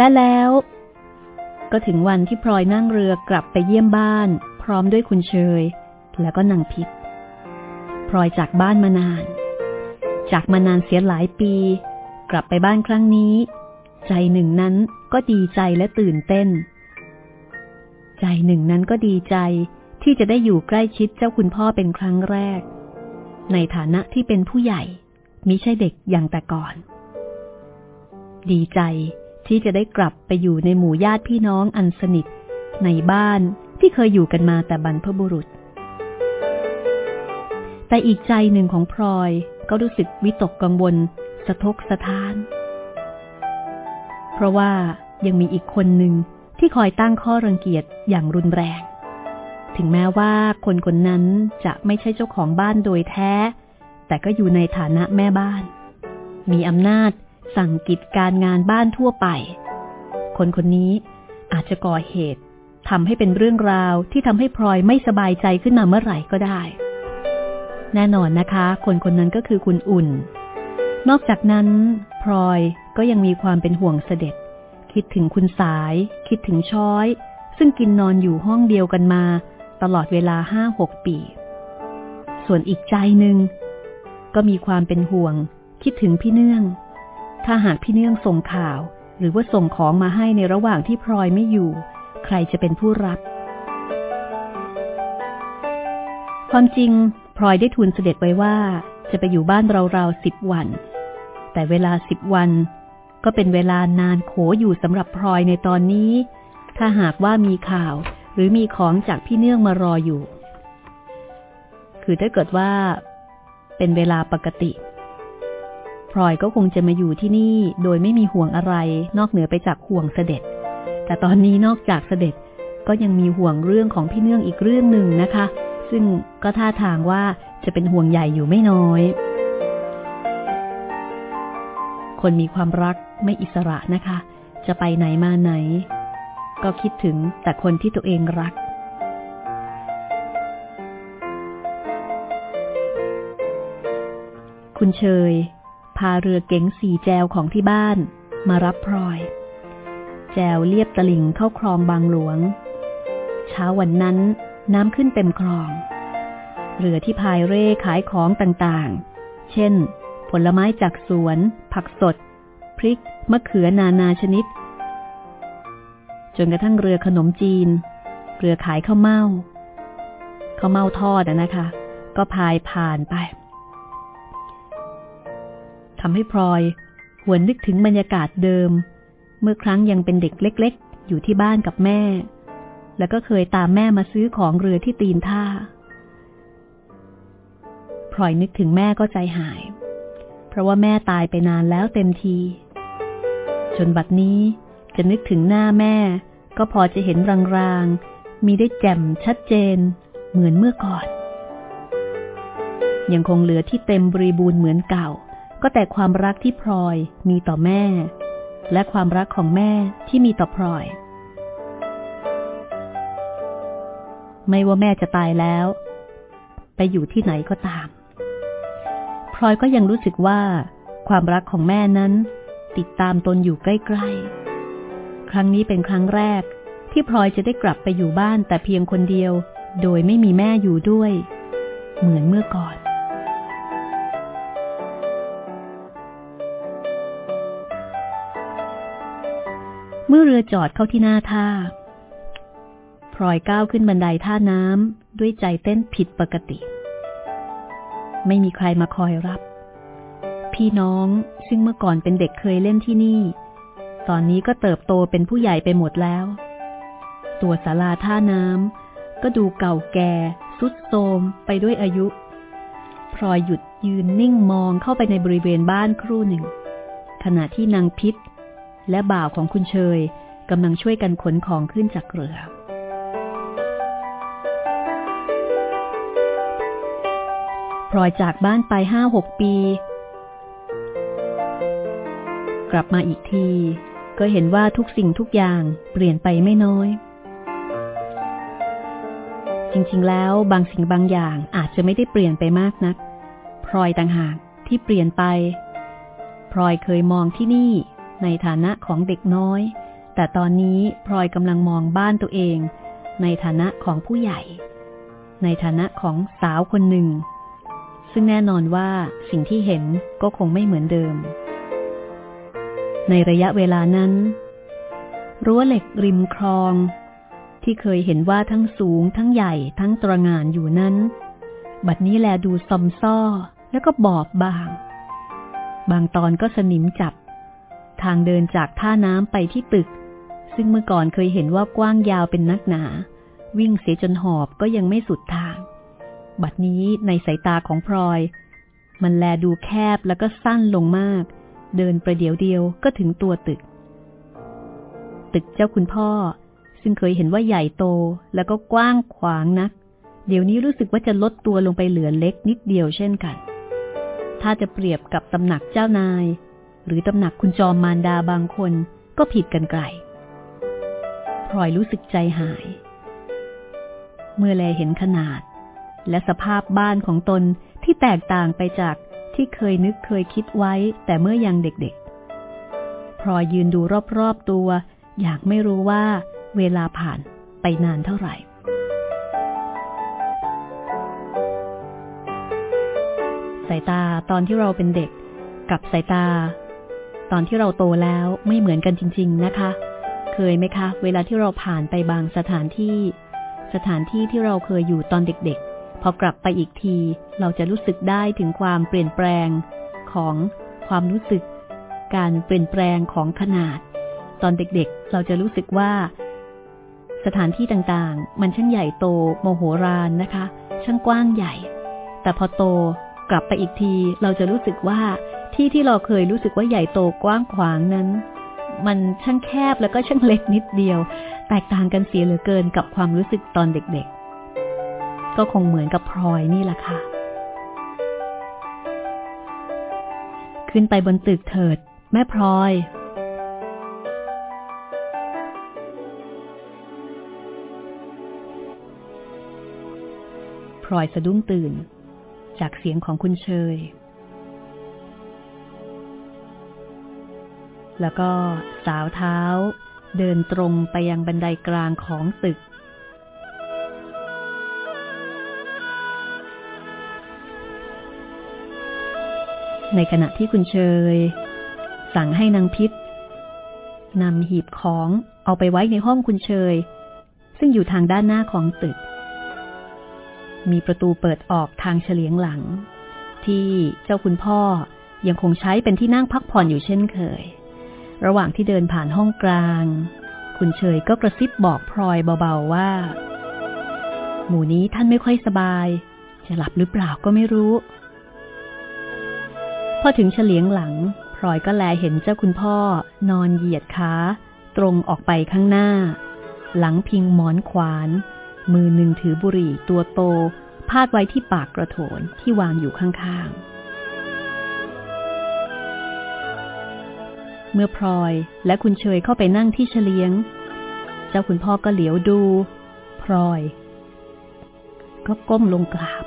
และแล้ว ก็ถึงวันที่พลอยนั่งเรือกลับไปเยี่ยมบ้าน พร้อมด้วยคุณเชย แล้วก็นางพิษพลอยจากบ้านมานาน จากมานานเสียหลายปี กลับไปบ้านครั้งนี้ ใจหนึ่งนั้นก็ดีใจและตื่นเต้น ใจหนึ่งนั้นก็ดีใจที่จะได้อยู่ใกล้ชิดเจ้าคุณพ่อเป็นครั้งแรก ในฐานะที่เป็นผู้ใหญ่มิใช่เด็กอย่างแต่ก่อน ดีใจ ที่จะได้กลับไปอยู่ในหมู่ญาติพี่น้องอันสนิท ในบ้านที่เคยอยู่กันมาแต่บรรพบุรุษ แต่อีกใจหนึ่งของพลอยก็รู้สึกวิตกกังวล สะทกสะท้าน เพราะว่ายังมีอีกคนหนึ่งที่คอยตั้งข้อรังเกียจอย่างรุนแรง ถึงแม้ว่าคนคนนั้นจะไม่ใช่เจ้าของบ้านโดยแท้ แต่ก็อยู่ในฐานะแม่บ้าน มีอำนาจ สั่งกิจการงานบ้านทั่วไป คนคนนี้อาจจะก่อเหตุทำให้เป็นเรื่องราวที่ทำให้พลอยไม่สบายใจขึ้นมาเมื่อไหร่ก็ได้ แน่นอนนะคะ คนคนนั้นก็คือคุณอุ่น นอกจากนั้นพลอยก็ยังมีความเป็นห่วงเสด็จ คิดถึงคุณสาย คิดถึงช้อย ซึ่งกินนอนอยู่ห้องเดียวกันมา ตลอดเวลาห้าหกปี ส่วนอีกใจหนึ่งก็มีความเป็นห่วง คิดถึงพี่เนื่อง ถ้าหากพี่เนื่องส่งข่าว หรือว่าส่งของมาให้ในระหว่างที่พลอยไม่อยู่ ใครจะเป็นผู้รับ ความจริงพลอยได้ทูลเสด็จไว้ว่า จะไปอยู่บ้านเราวๆสิบวัน แต่เวลาสิบวัน ก็เป็นเวลานานโขอยู่สำหรับพลอยในตอนนี้ ถ้าหากว่ามีข่าวหรือมีของจากพี่เนื่องมารออยู่ คือถ้าเกิดว่า เป็นเวลาปกติ พลอยก็คงจะมาอยู่ที่นี่โดยไม่มีห่วงอะไร นอกเหนือไปจากห่วงเสด็จ แต่ตอนนี้นอกจากเสด็จก็ยังมีห่วงเรื่องของพี่เนื่องอีกเรื่องหนึ่งนะคะ ซึ่งก็ท่าทางว่าจะเป็นห่วงใหญ่อยู่ไม่น้อย คนมีความรักไม่อิสระนะคะ จะไปไหนมาไหน ก็คิดถึงแต่คนที่ตัวเองรักคุณเชย พาเรือเก๋งสีแจวของที่บ้าน มารับพลอย แจวเลียบตลิ่งเข้าคลองบางหลวง เช้าวันนั้นน้ำขึ้นเต็มคลอง เรือที่พายเร่ขายของต่างๆ เช่น ผลไม้จากสวน ผักสด พริก มะเขือนานาชนิด จนกระทั่งเรือขนมจีน เรือขายข้าวเม่าข้าวเม่าทอดนะคะ ก็พายผ่านไป ทำให้พลอย หวนนึกถึงบรรยากาศเดิม เมื่อครั้งยังเป็นเด็กเล็ก ๆ อยู่ที่บ้านกับแม่ แล้วก็เคยตามแม่มาซื้อของเรือที่ตีนท่าพลอยนึกถึงแม่ก็ใจหาย เพราะว่าแม่ตายไปนานแล้วเต็มที จนบัดนี้จะนึกถึงหน้าแม่ ก็พอจะเห็นรางๆ มีได้แจ่มชัดเจน เหมือนเมื่อก่อน ยังคงเหลือที่เต็มบริบูรณ์เหมือนเก่า ก็แต่ความรักที่พลอยมีต่อแม่ และความรักของแม่ที่มีต่อพลอย ไม่ว่าแม่จะตายแล้ว ไปอยู่ที่ไหนก็ตามพลอยก็ยังรู้สึกว่าความรักของแม่นั้น ติดตามตนอยู่ใกล้ๆ ครั้งนี้เป็นครั้งแรกที่พลอยจะได้กลับไปอยู่บ้านแต่เพียงคนเดียว โดยไม่มีแม่อยู่ด้วย เหมือนเมื่อก่อน เมื่อเรือจอดเข้าที่หน้าท่าพลอยก้าวขึ้นบันไดท่าน้ำด้วยใจเต้นผิดปกติ ไม่มีใครมาคอยรับ พี่น้องซึ่งเมื่อก่อนเป็นเด็กเคยเล่นที่นี่ ตอนนี้ก็เติบโตเป็นผู้ใหญ่ไปหมดแล้ว ตัวศาลาท่าน้ำก็ดูเก่าแก่สุดโทมไปด้วยอายุพลอยหยุดยืนนิ่งมองเข้าไปในบริเวณบ้านครู่หนึ่ง ขณะที่นางพิษ และบ่าวของคุณเชยกำลังช่วยกันขนของขึ้นจากเรือ พลอยจากบ้านไปห้าหกปี กลับมาอีกที ก็เห็นว่าทุกสิ่งทุกอย่างเปลี่ยนไปไม่น้อย จริงๆ แล้วบางสิ่งบางอย่างอาจจะไม่ได้เปลี่ยนไปมากนัก พลอยต่างหากที่เปลี่ยนไป พลอยเคยมองที่นี่ ในฐานะของเด็กน้อย แต่ตอนนี้พลอยกำลังมองบ้านตัวเอง ในฐานะของผู้ใหญ่ ในฐานะของสาวคนหนึ่ง ซึ่งแน่นอนว่าสิ่งที่เห็นก็คงไม่เหมือนเดิม ในระยะเวลานั้น รั้วเหล็กริมคลอง ที่เคยเห็นว่าทั้งสูงทั้งใหญ่ทั้งตระงานอยู่นั้น บัดนี้แลดูซอมซ้อแล้วก็บอบบาง บางตอนก็สนิมจับ ทางเดินจากท่าน้ำไปที่ตึก ซึ่งเมื่อก่อนเคยเห็นว่ากว้างยาวเป็นนักหนา วิ่งเสียจนหอบก็ยังไม่สุดทาง บัดนี้ในสายตาของพลอย มันแลดูแคบแล้วก็สั้นลงมาก เดินประเดี๋ยวเดียวก็ถึงตัวตึก ตึกเจ้าคุณพ่อ ซึ่งเคยเห็นว่าใหญ่โตแล้วก็กว้างขวางนัก เดี๋ยวนี้รู้สึกว่าจะลดตัวลงไปเหลือเล็กนิดเดียวเช่นกัน ถ้าจะเปรียบกับตำหนักเจ้านาย หรือตำหนักคุณจอมมารดาบางคนก็ผิดกันไกลพลอยรู้สึกใจหาย เมื่อแลเห็นขนาด และสภาพบ้านของตนที่แตกต่างไปจากที่เคยนึกเคยคิดไว้ แต่เมื่อยังเด็กๆพลอยยืนดูรอบๆตัว อยากไม่รู้ว่าเวลาผ่านไปนานเท่าไหร่สายตาตอนที่เราเป็นเด็ก กับสายตา ตอนที่เราโตแล้วไม่เหมือนกันจริง ๆนะคะ เคยไหมคะ เวลาที่เราผ่านไปบางสถานที่ สถานที่ที่เราเคยอยู่ตอนเด็กๆ พอกลับไปอีกที เราจะรู้สึกได้ถึงความเปลี่ยนแปลงของความรู้สึก การเปลี่ยนแปลงของขนาด ตอนเด็กๆ เราจะรู้สึกว่า สถานที่ต่างๆ มันช่างใหญ่โตโมโหรานนะคะ ช่างกว้างใหญ่ แต่พอโตกลับไปอีกที เราจะรู้สึกว่า ที่ที่เราเคยรู้สึกว่าใหญ่โตกว้างขวางนั้น มันช่างแคบแล้วก็ช่างเล็กนิดเดียว แตกต่างกันเสียเหลือเกินกับความรู้สึกตอนเด็กๆ ก็คงเหมือนกับพลอยนี่แหละค่ะ ขึ้นไปบนตึกเถิด แม่พลอยพลอยสะดุ้งตื่น จากเสียงของคุณเชย แล้วก็สาวเท้า เดินตรงไปยังบันไดกลางของตึก ในขณะที่คุณเชย สั่งให้นางพิษนำหีบของเอาไปไว้ในห้องคุณเชย ซึ่งอยู่ทางด้านหน้าของตึก มีประตูเปิดออกทางเฉลียงหลัง ที่เจ้าคุณพ่อยังคงใช้เป็นที่นั่งพักผ่อนอยู่เช่นเคย ระหว่างที่เดินผ่านห้องกลาง คุณเฉยก็กระซิบบอกพลอยเบาๆว่า หมู่นี้ท่านไม่ค่อยสบาย จะหลับหรือเปล่าก็ไม่รู้ พอถึงเฉลียงหลังพลอยก็แลเห็นเจ้าคุณพ่อ นอนเหยียดขาตรงออกไปข้างหน้า หลังพิงหมอนขวาน มือหนึ่งถือบุหรี่ตัวโต พาดไว้ที่ปากกระโถนที่วางอยู่ข้างๆ เมื่อพลอยและคุณเชยเข้าไปนั่งที่เฉลียง เจ้าคุณพ่อก็เหลียวดู พลอย ก็ก้มลงกราบ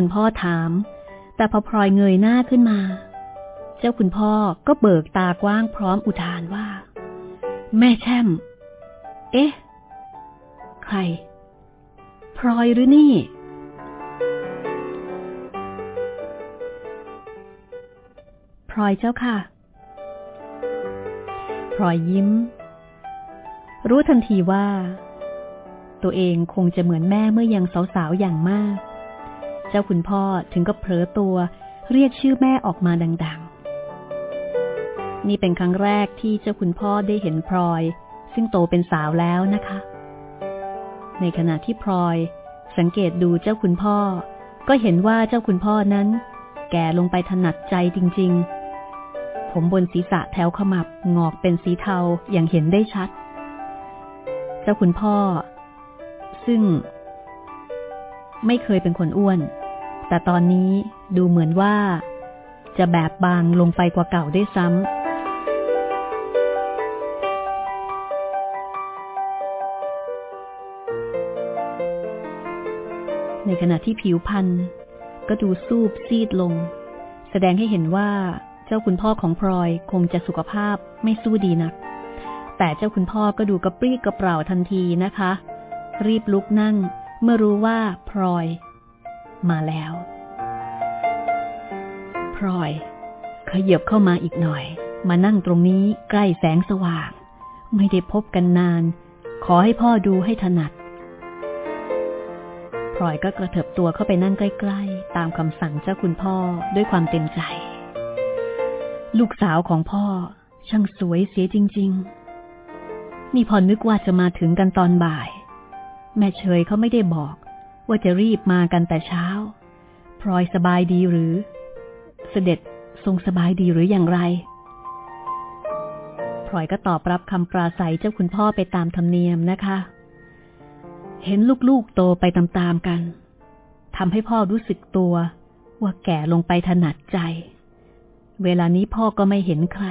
คุณพ่อถาม แต่พอพลอยเงยหน้าขึ้นมา เจ้าคุณพ่อก็เบิกตากว้างพร้อมอุทานว่า แม่แช่ม เอ๊ะ ใคร พลอยหรือนี่พลอยเจ้าค่ะพลอยยิ้ม รู้ทันทีว่า ตัวเองคงจะเหมือนแม่เมื่อยังสาวๆอย่างมาก เจ้าคุณพ่อถึงก็เผลอตัว เรียกชื่อแม่ออกมาดัง ๆ นี่เป็นครั้งแรกที่เจ้าคุณพ่อได้เห็นพลอย ซึ่งโตเป็นสาวแล้วนะคะ ในขณะที่พลอย สังเกตดูเจ้าคุณพ่อ ก็เห็นว่าเจ้าคุณพ่อนั้น แก่ลงไปถนัดใจจริง ๆ ผมบนศีรษะแถวขมับงอกเป็นสีเทาอย่างเห็นได้ชัด เจ้าคุณพ่อ ซึ่งไม่เคยเป็นคนอ้วน แต่ตอนนี้ดูเหมือนว่า จะแบบบางลงไปกว่าเก่าได้ซ้ำในขณะที่ผิวพรรณก็ดูซูบซีดลง แสดงให้เห็นว่าเจ้าคุณพ่อของพลอยคงจะสุขภาพไม่สู้ดีนัก แต่เจ้าคุณพ่อก็ดูกระปรี้กระเปร่าทันทีนะคะ รีบลุกนั่ง เมื่อรู้ว่าพลอย มาแล้วพลอยขยับเข้ามาอีกหน่อย มานั่งตรงนี้ใกล้แสงสว่าง ไม่ได้พบกันนาน ขอให้พ่อดูให้ถนัดพลอยก็กระเถิบตัวเข้าไปนั่งใกล้ๆ ตามคำสั่งเจ้าคุณพ่อด้วยความเต็มใจ ลูกสาวของพ่อช่างสวยเสียจริง ๆ นี่พอนึกว่าจะมาถึงกันตอนบ่าย แม่เฉยเขาไม่ได้บอก ว่าจะรีบมากันแต่เช้า พลอยสบายดีหรือ เสด็จทรงสบายดีหรืออย่างไร พลอยก็ตอบรับคำปราศัยเจ้าคุณพ่อไปตามธรรมเนียมนะคะ เห็นลูกๆโตไปตามๆกันทำให้พ่อรู้สึกตัวว่าแก่ลงไปถนัดใจ เวลานี้พ่อก็ไม่เห็นใคร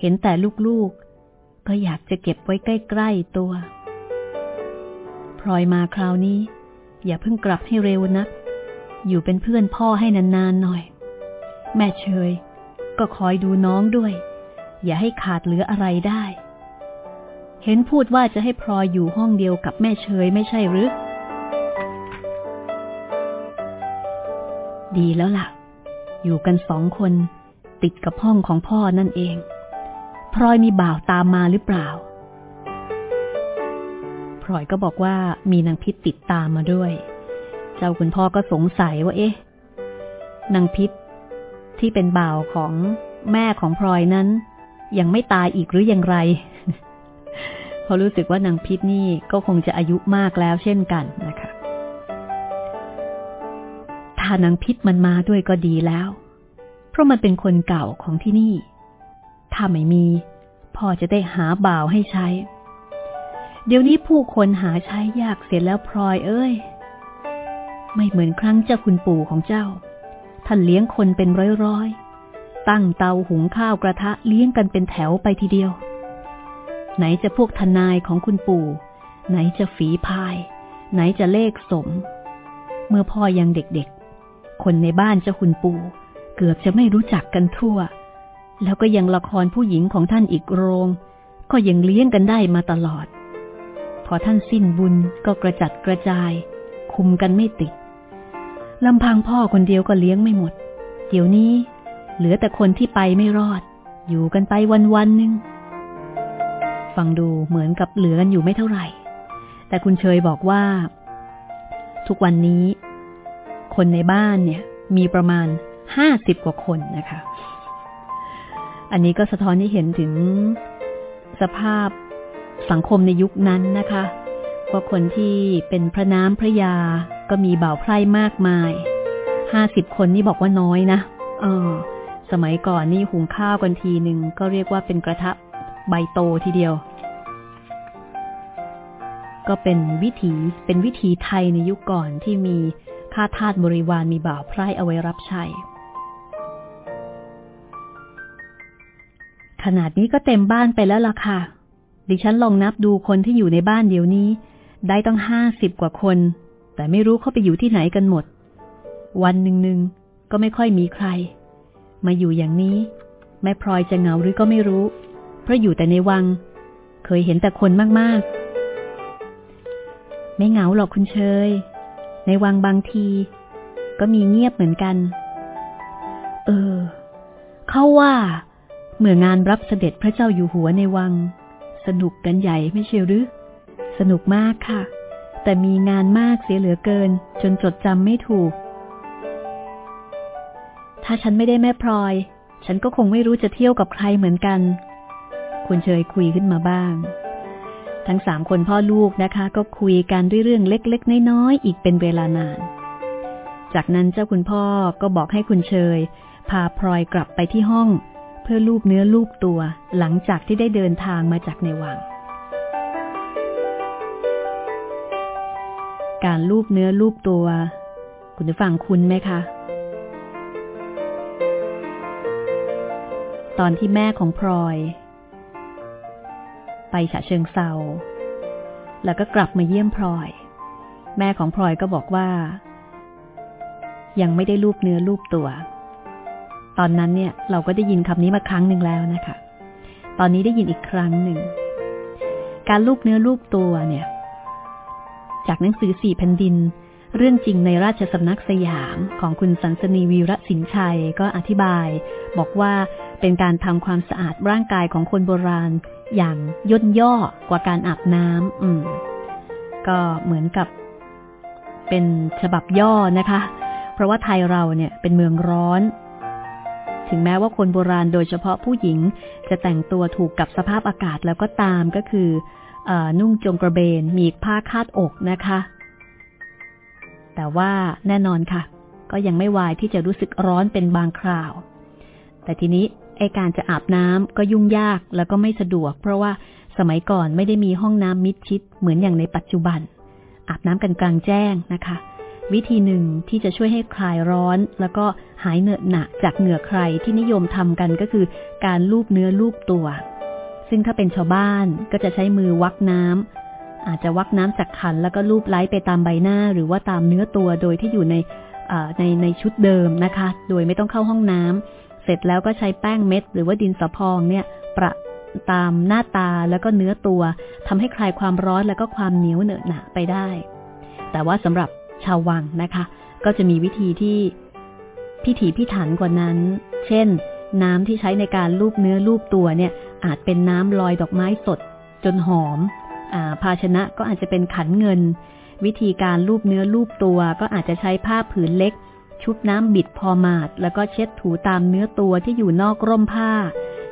เห็นแต่ลูกๆ ก็อยากจะเก็บไว้ใกล้ ๆ ตัว พลอยมาคราวนี้ อย่าเพิ่งกลับให้เร็วนะัก อยู่เป็นเพื่อนพ่อให้นานๆหน่อย แม่เชย ก็คอยดูน้องด้วย อย่าให้ขาดเหลืออะไรได้ เห็นพูดว่าจะให้พลอยอยู่ห้องเดียวกับแม่เชยไม่ใช่หรือ ดีแล้วล่ะ อยู่กันสองคน ติดกับห้องของพ่อนั่นเอง พลอยมีบ่าวตามมาหรือเปล่า พลอยก็บอกว่ามีนางพิษติดตามมาด้วย เจ้าคุณพ่อก็สงสัยว่า เอ๊ะนางพิษที่เป็นบ่าวของแม่ของพลอยนั้น ยังไม่ตายอีกหรืออย่างไรเพราะรู้สึกว่านางพิษนี่ก็คงจะอายุมากแล้วเช่นกันนะคะถ้านางพิษมันมาด้วยก็ดีแล้ว เพราะมันเป็นคนเก่าของที่นี่ ถ้าไม่มีพ่อจะได้หาบ่าวให้ใช้ เดี๋ยวนี้ผู้คนหาใช้ยากเสียแล้วพลอยเอ้ย ไม่เหมือนครั้งเจ้าคุณปู่ของเจ้า ท่านเลี้ยงคนเป็นร้อยๆ ตั้งเตาหุงข้าวกระทะเลี้ยงกันเป็นแถวไปทีเดียว ไหนจะพวกทนายของคุณปู่ ไหนจะฝีพาย ไหนจะเลขสม เมื่อพ่อยังเด็กๆ คนในบ้านเจ้าคุณปู่ เกือบจะไม่รู้จักกันทั่ว แล้วก็ยังละครผู้หญิงของท่านอีกโรง ก็ยังเลี้ยงกันได้มาตลอด พอท่านสิ้นบุญก็กระจัดกระจาย คุมกันไม่ติดลำพังพ่อคนเดียวก็เลี้ยงไม่หมด เดี๋ยวนี้ เหลือแต่คนที่ไปไม่รอด อยู่กันไปวันวันหนึ่งฟังดูเหมือนกับเหลือกันอยู่ไม่เท่าไหร่ แต่คุณเชยบอกว่า ทุกวันนี้ คนในบ้านเนี่ย มีประมาณห้าสิบกว่าคนนะคะ อันนี้ก็สะท้อนให้เห็นถึงสภาพ สังคมในยุคนั้นนะคะว่าคนที่เป็นพระน้ำพระยาก็มีบ่าวไพร่มากมาย ห้าสิบคนนี่บอกว่าน้อยนะเออ สมัยก่อนนี่หุงข้าวกันทีหนึ่งก็เรียกว่าเป็นกระทะใบโตทีเดียว ก็เป็นวิถีเป็นวิถีไทยในยุคก่อนที่มีข้าทาสบริวารมีบ่าวไพร่เอาไว้รับใช้ขนาดนี้ก็เต็มบ้านไปแล้วล่ะค่ะ ดิฉันลองนับดูคนที่อยู่ในบ้านเดี๋ยวนี้ ได้ตั้งห้าสิบกว่าคน แต่ไม่รู้เขาไปอยู่ที่ไหนกันหมด วันหนึ่งๆก็ไม่ค่อยมีใคร มาอยู่อย่างนี้ แม่พลอยจะเหงาหรือก็ไม่รู้ เพราะอยู่แต่ในวัง เคยเห็นแต่คนมากๆ ไม่เหงาหรอกคุณเชย ในวังบางที ก็มีเงียบเหมือนกัน เออ เขาว่า เมื่องานรับเสด็จพระเจ้าอยู่หัวในวัง สนุกกันใหญ่ไม่เชียวหรือ สนุกมากค่ะ แต่มีงานมากเสียเหลือเกิน จนจดจำไม่ถูก ถ้าฉันไม่ได้แม่พลอย ฉันก็คงไม่รู้จะเที่ยวกับใครเหมือนกัน คุณเชยคุยขึ้นมาบ้าง ทั้งสามคนพ่อลูกนะคะ ก็คุยกันด้วยเรื่องเล็กๆน้อยๆอีกเป็นเวลานาน จากนั้นเจ้าคุณพ่อก็บอกให้คุณเชย พาพลอยกลับไปที่ห้อง เพื่อลูบเนื้อลูบตัวหลังจากที่ได้เดินทางมาจากในวัง การลูบเนื้อลูบตัว คุณผู้ฟังคุ้นไหมคะ ตอนที่แม่ของพลอย ไปฉะเชิงเซาแล้วก็กลับมาเยี่ยมพลอย แม่ของพลอยก็บอกว่า ยังไม่ได้ลูบเนื้อลูบตัว ตอนนั้นเนี่ย เราก็ได้ยินคำนี้มาครั้งหนึ่งแล้วนะคะ ตอนนี้ได้ยินอีกครั้งหนึ่ง การลูบเนื้อลูบตัวเนี่ย จากหนังสือสี่แผ่นดิน เรื่องจริงในราชสำนักสยามของคุณสันสนีวีระสินชัยก็อธิบาย บอกว่าเป็นการทำความสะอาดร่างกายของคนโบราณอย่างย่นย่อกว่าการอาบน้ำอืม ก็เหมือนกับเป็นฉบับย่อนะคะ เพราะว่าไทยเราเนี่ยเป็นเมืองร้อน ถึงแม้ว่าคนโบราณโดยเฉพาะผู้หญิง จะแต่งตัวถูกกับสภาพอากาศแล้วก็ตามก็คืออนุ่งจงกระเบนมีผ้าคาดอกนะคะ แต่ว่าแน่นอนค่ะ ก็ยังไม่วายที่จะรู้สึกร้อนเป็นบางคราว แต่ทีนี้ไอการจะอาบน้ำก็ยุ่งยากแล้วก็ไม่สะดวก เพราะว่าสมัยก่อนไม่ได้มีห้องน้ำมิดชิดเหมือนอย่างในปัจจุบัน อาบน้ำกันกลางแจ้งนะคะ วิธีหนึ่งที่จะช่วยให้คลายร้อน แล้วก็หายเหนอะหนะจากเหงื่อใครที่นิยมทำกันก็คือ การลูบเนื้อลูบตัว ซึ่งถ้าเป็นชาวบ้านก็จะใช้มือวักน้ำอาจจะวักน้ำจากขันแล้วก็ลูบไล้ไปตามใบหน้า หรือว่าตามเนื้อตัวโดยที่อยู่ในในในชุดเดิมนะคะ โดยไม่ต้องเข้าห้องน้ำเสร็จแล้วก็ใช้แป้งเม็ด หรือว่าดินสอพองเนี่ยประตามหน้าตาแล้วก็เนื้อตัวทำให้คลายความร้อนแล้วก็ความเหนียวเหนอะหนะไปได้ แต่ว่าสำหรับ ชาววังนะคะ ก็จะมีวิธีที่พิถีพิถันกว่านั้น เช่น น้ำที่ใช้ในการลูบเนื้อลูบตัวเนี่ย อาจเป็นน้ำลอยดอกไม้สด จนหอมอภาชนะก็อาจจะเป็นขันเงิน วิธีการลูบเนื้อลูบตัว ก็อาจจะใช้ผ้าผืนเล็ก ชุบน้ำบิดพอมาด แล้วก็เช็ดถูตามเนื้อตัวที่อยู่นอกร่มผ้า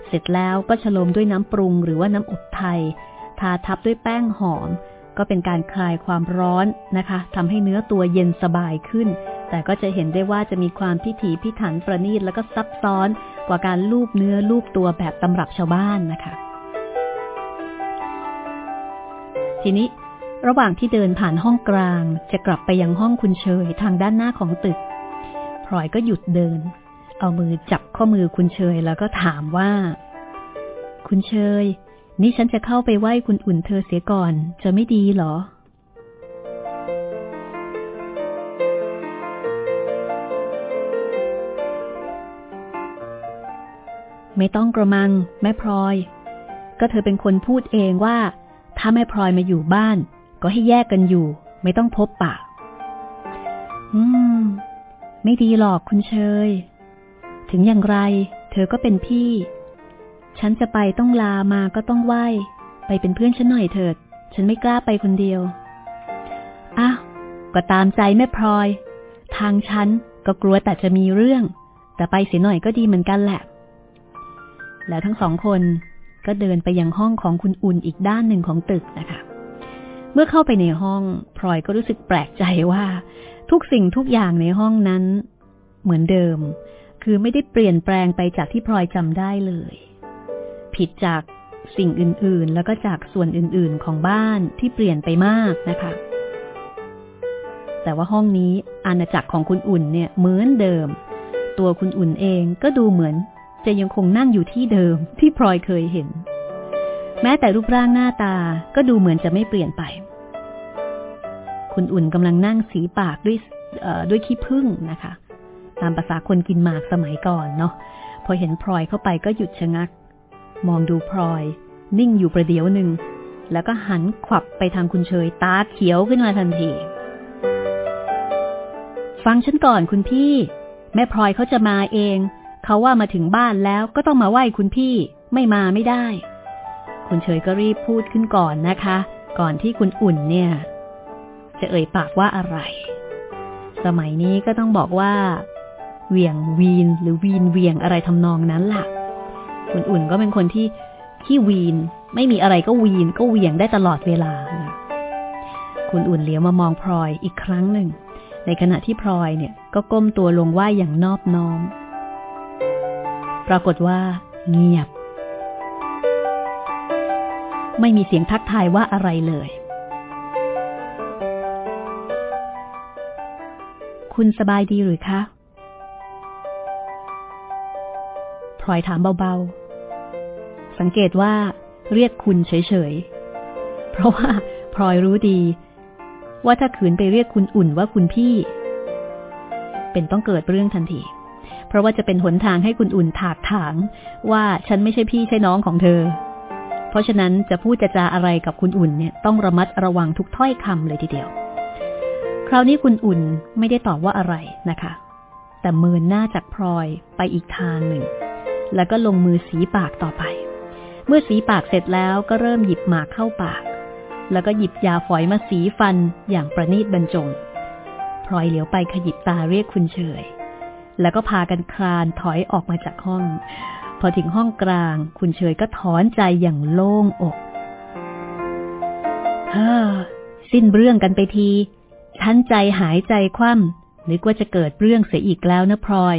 เสร็จแล้วก็ฉลมด้วยน้ำปรุงหรือว่าน้ำอบไทย ทาทับด้วยแป้งหอม ก็เป็นการคลายความร้อนนะคะทำให้เนื้อตัวเย็นสบายขึ้น แต่ก็จะเห็นได้ว่าจะมีความพิถีพิถันประณีตแล้วก็ซับซ้อนกว่าการลูบเนื้อลูบตัวแบบตำรับชาวบ้านนะคะ ทีนี้ระหว่างที่เดินผ่านห้องกลาง จะกลับไปยังห้องคุณเชยทางด้านหน้าของตึกพลอยก็หยุดเดิน เอามือจับข้อมือคุณเชยแล้วก็ถามว่า คุณเชย นี่ฉันจะเข้าไปไหว้คุณอุ่นเธอเสียก่อน จะไม่ดีหรอ ไม่ต้องกระมัง แม่พลอย ก็เธอเป็นคนพูดเองว่า ถ้าแม่พลอยมาอยู่บ้าน ก็ให้แยกกันอยู่ ไม่ต้องพบปะ อืม ไม่ดีหรอกคุณเชย ถึงอย่างไร เธอก็เป็นพี่ ฉันจะไปต้องลามาก็ต้องไหวไปเป็นเพื่อนฉันหน่อยเถิด ฉันไม่กล้าไปคนเดียว อ้าวก็ตามใจแม่พลอย ทางฉันก็กลัวแต่จะมีเรื่อง แต่ไปเสียหน่อยก็ดีเหมือนกันแหละ แล้วทั้งสองคนก็เดินไปยังห้องของคุณอุ่นอีกด้านหนึ่งของตึกนะคะ เมื่อเข้าไปในห้องพลอยก็รู้สึกแปลกใจว่า ทุกสิ่งทุกอย่างในห้องนั้น เหมือนเดิม คือไม่ได้เปลี่ยนแปลงไปจากที่พลอยจำได้เลย ผิดจากสิ่งอื่นๆ แล้วก็จากส่วนอื่นๆของบ้านที่เปลี่ยนไปมากนะคะ แต่ว่าห้องนี้อาณาจักรของคุณอุ่นเนี่ยเหมือนเดิม ตัวคุณอุ่นเองก็ดูเหมือน จะยังคงนั่งอยู่ที่เดิมที่พลอยเคยเห็น แม้แต่รูปร่างหน้าตาก็ดูเหมือนจะไม่เปลี่ยนไป คุณอุ่นกำลังนั่งสีปากด้วยด้วยขี้ผึ้งนะคะ ตามภาษาคนกินหมากสมัยก่อนเนาะพอเห็นพลอยเข้าไปก็หยุดชะงัก มองดูพลอย นิ่งอยู่ประเดี๋ยวหนึ่ง แล้วก็หันขวับไปทางคุณเชยตาเขียวขึ้นมาทันที ฟังฉันก่อนคุณพี่ แม่พลอยเขาจะมาเอง เขาว่ามาถึงบ้านแล้วก็ต้องมาไหว้คุณพี่ ไม่มาไม่ได้ คุณเชยก็รีบพูดขึ้นก่อนนะคะ ก่อนที่คุณอุ่นเนี่ย จะเอ่ยปากว่าอะไร สมัยนี้ก็ต้องบอกว่า เวียงวีนหรือวีนเวียงอะไรทำนองนั้นล่ะ คุณอุ่นก็เป็นคนที่ขี้วีน ไม่มีอะไรก็วีนก็เวียงได้ตลอดเวลา คุณอุ่นเหลียวมามองพลอยอีกครั้งหนึ่ง ในขณะที่พลอยเนี่ย ก็ก้มตัวลงไหวอย่างนอบน้อม ปรากฏว่า เงียบ ไม่มีเสียงทักทายว่าอะไรเลย คุณสบายดีหรือคะ พลอยถามเบาๆ สังเกตว่า เรียกคุณเฉยๆ เพราะว่าพลอยรู้ดี ว่าถ้าขืนไปเรียกคุณอุ่นว่าคุณพี่ เป็นต้องเกิดเรื่องทันที เพราะว่าจะเป็นหนทางให้คุณอุ่นถากถาง ว่าฉันไม่ใช่พี่ใช่น้องของเธอ เพราะฉะนั้นจะพูดจะจาอะไรกับคุณอุ่นเนี่ยต้องระมัดระวังทุกถ้อยคำเลยทีเดียว คราวนี้คุณอุ่นไม่ได้ตอบว่าอะไรนะคะ แต่เมือหน้าจากพลอยไปอีกทางหนึ่ง แล้วก็ลงมือสีปากต่อไป เมื่อสีปากเสร็จแล้วก็เริ่มหยิบหมากเข้าปาก แล้วก็หยิบยาฝอยมาสีฟันอย่างประณีตบรรจงพลอยเหลียวไปขยิบตาเรียกคุณเฉย แล้วก็พากันคลานถอยออกมาจากห้อง พอถึงห้องกลาง คุณเฉยก็ถอนใจอย่างโล่งอกเฮ้อสิ้นเรื่องกันไปทีฉันใจหายใจคว่ำนึกว่าจะเกิดเรื่องเสียอีกแล้วนะพลอย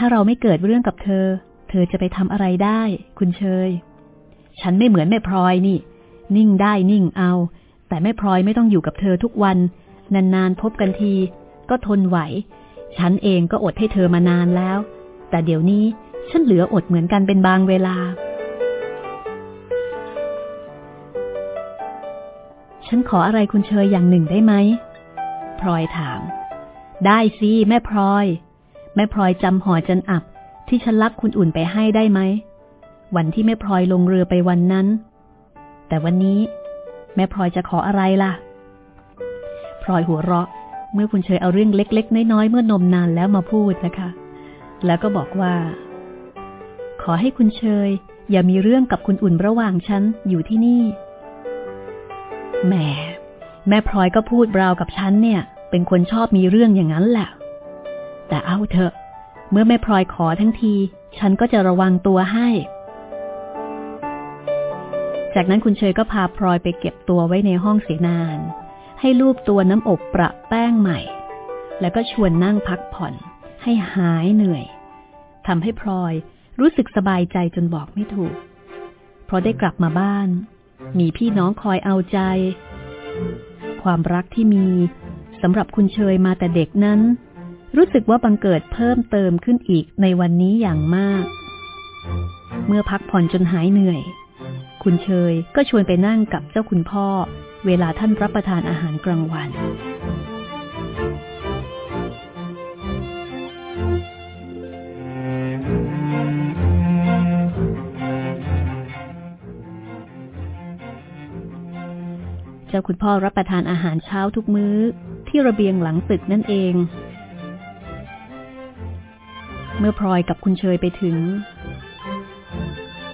ถ้าเราไม่เกิดเรื่องกับเธอ เธอจะไปทำอะไรได้ คุณเชย ฉันไม่เหมือนแม่พลอยนี่ นิ่งได้นิ่งเอา แต่แม่พลอยไม่ต้องอยู่กับเธอทุกวัน นานๆพบกันที ก็ทนไหว ฉันเองก็อดให้เธอมานานแล้ว แต่เดี๋ยวนี้ฉันเหลืออดเหมือนกันเป็นบางเวลา ฉันขออะไรคุณเชยอย่างหนึ่งได้ไหมพลอยถาม ได้สิแม่พลอย แม่พลอยจำห่อจันอับที่ฉันลักคุณอุ่นไปให้ได้ไหม วันที่แม่พลอยลงเรือไปวันนั้น แต่วันนี้แม่พลอยจะขออะไรล่ะ พลอยหัวเราะ เมื่อคุณเชยเอาเรื่องเล็ก ๆ น้อยๆเมื่อนมนานแล้วมาพูดนะคะ แล้วก็บอกว่า ขอให้คุณเชย อย่ามีเรื่องกับคุณอุ่นระหว่างฉันอยู่ที่นี่ แหมแม่พลอยก็พูดราวกับฉันเนี่ย เป็นคนชอบมีเรื่องอย่างนั้นแหละ แต่เอาเถอะ เมื่อแม่พลอยขอทั้งที ฉันก็จะระวังตัวให้ จากนั้นคุณเชยก็พาพลอยไปเก็บตัวไว้ในห้องเสียนาน ให้ลูบตัวน้ำอบประแป้งใหม่ แล้วก็ชวนนั่งพักผ่อน ให้หายเหนื่อยทำให้พลอยรู้สึกสบายใจจนบอกไม่ถูก เพราะได้กลับมาบ้าน มีพี่น้องคอยเอาใจ ความรักที่มีสำหรับคุณเชยมาแต่เด็กนั้น รู้สึกว่าบังเกิดเพิ่มเติมขึ้นอีกในวันนี้อย่างมาก เมื่อพักผ่อนจนหายเหนื่อย คุณเชยก็ชวนไปนั่งกับเจ้าคุณพ่อ เวลาท่านรับประทานอาหารกลางวัน เจ้าคุณพ่อรับประทานอาหารเช้าทุกมื้อที่ระเบียงหลังตึกนั่นเอง เมื่อพลอยกับคุณเชยไปถึง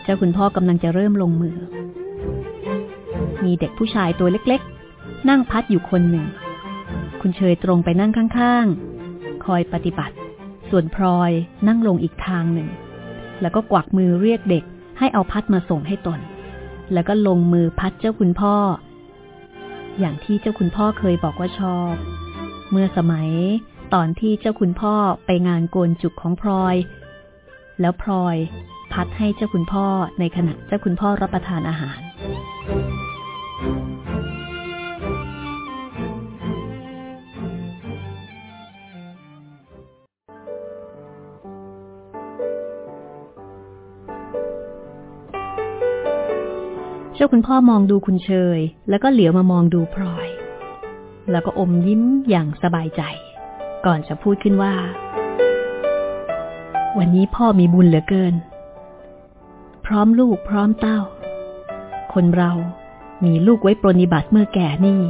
เจ้าคุณพ่อกำลังจะเริ่มลงมือ มีเด็กผู้ชายตัวเล็กๆ นั่งพัดอยู่คนหนึ่ง คุณเชยตรงไปนั่งข้างๆ คอยปฏิบัติ ส่วนพลอยนั่งลงอีกทางหนึ่ง แล้วก็กวักมือเรียกเด็กให้เอาพัดมาส่งให้ตน แล้วก็ลงมือพัดเจ้าคุณพ่อ อย่างที่เจ้าคุณพ่อเคยบอกว่าชอบ เมื่อสมัย ตอนที่เจ้าคุณพ่อไปงานโกนจุกของพลอย แล้วพลอยพัดให้เจ้าคุณพ่อในขณะเจ้าคุณพ่อรับประทานอาหาร เจ้าคุณพ่อมองดูคุณเชย แล้วก็เหลียวมามองดูพลอย แล้วก็อมยิ้มอย่างสบายใจ ก่อนจะพูดขึ้นว่า วันนี้พ่อมีบุญเหลือเกิน พร้อมลูกพร้อมเต้า คนเรามีลูกไว้ปรนิบัติเมื่อแก่นี่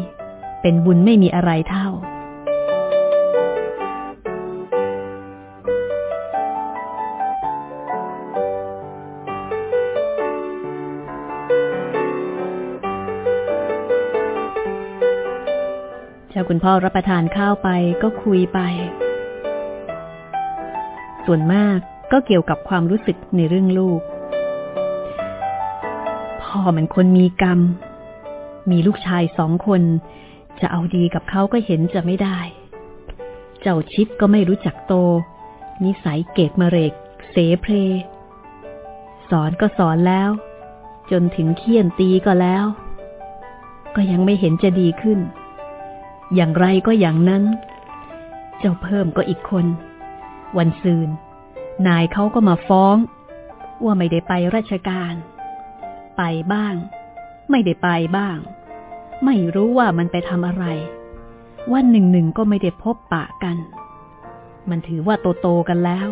เป็นบุญไม่มีอะไรเท่า คุณพ่อรับประทานข้าวไปก็คุยไป ส่วนมากก็เกี่ยวกับความรู้สึกในเรื่องลูก พ่อเหมือนคนมีกรรม มีลูกชายสองคน จะเอาดีกับเขาก็เห็นจะไม่ได้ เจ้าชิดก็ไม่รู้จักโต นิสัยเกตมะเรก เสเพลสอนก็สอนแล้ว จนถึงเคี่ยนตีก็แล้ว ก็ยังไม่เห็นจะดีขึ้น อย่างไรก็อย่างนั้น เจ้าเพิ่มก็อีกคน วันซืน นายเขาก็มาฟ้อง ว่าไม่ได้ไปราชการ ไปบ้าง ไม่ได้ไปบ้าง ไม่รู้ว่ามันไปทำอะไร วันหนึ่งหนึ่งก็ไม่ได้พบปะกัน มันถือว่าโตโตกันแล้ว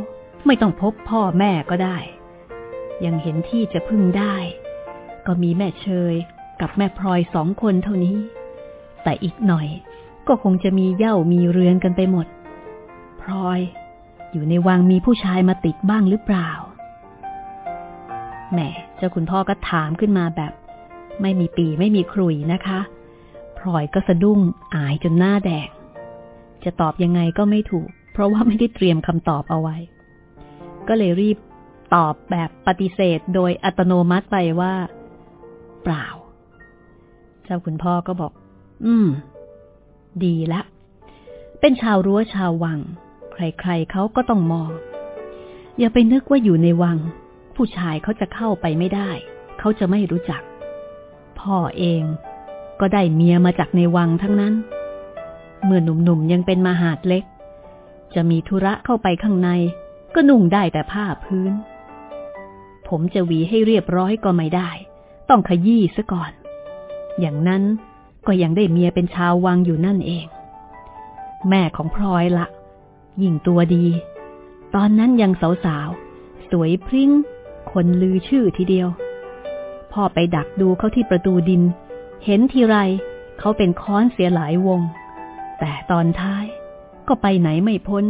ไม่ต้องพบพ่อแม่ก็ได้ ยังเห็นที่จะพึ่งได้ ก็มีแม่เชยกับแม่พลอยสองคนเท่านี้ แต่อีกหน่อย ก็คงจะมีเย่ามีเรือนกันไปหมด พลอย อยู่ในวังมีผู้ชายมาติดบ้างหรือเปล่า แหม เจ้าคุณพ่อก็ถามขึ้นมาแบบ ไม่มีปีไม่มีครุยนะคะ พลอยก็สะดุ้งอายจนหน้าแดง จะตอบยังไงก็ไม่ถูก เพราะว่าไม่ได้เตรียมคำตอบเอาไว้ ก็เลยรีบตอบแบบปฏิเสธโดยอัตโนมัติไปว่า เปล่า เจ้าคุณพ่อก็บอก อืม ดีละ เป็นชาวรั้วชาววัง ใครๆเขาก็ต้องมอง อย่าไปนึกว่าอยู่ในวัง ผู้ชายเขาจะเข้าไปไม่ได้ เขาจะไม่รู้จัก พ่อเองก็ได้เมียมาจากในวังทั้งนั้น เมื่อหนุ่มๆยังเป็นมหาดเล็ก จะมีธุระเข้าไปข้างใน ก็นุ่งได้แต่ผ้าพื้น ผมจะหวีให้เรียบร้อยก็ไม่ได้ ต้องขยี้ซะก่อน อย่างนั้น ก็ยังได้เมียเป็นชาววังอยู่นั่นเอง แม่ของพลอยละยิ่งตัวดี ตอนนั้นยังสาวๆ สวยพริ้ง คนลือชื่อทีเดียว พ่อไปดักดูเขาที่ประตูดิน เห็นทีไรเขาเป็นค้อนเสียหลายวง แต่ตอนท้ายก็ไปไหนไม่พ้น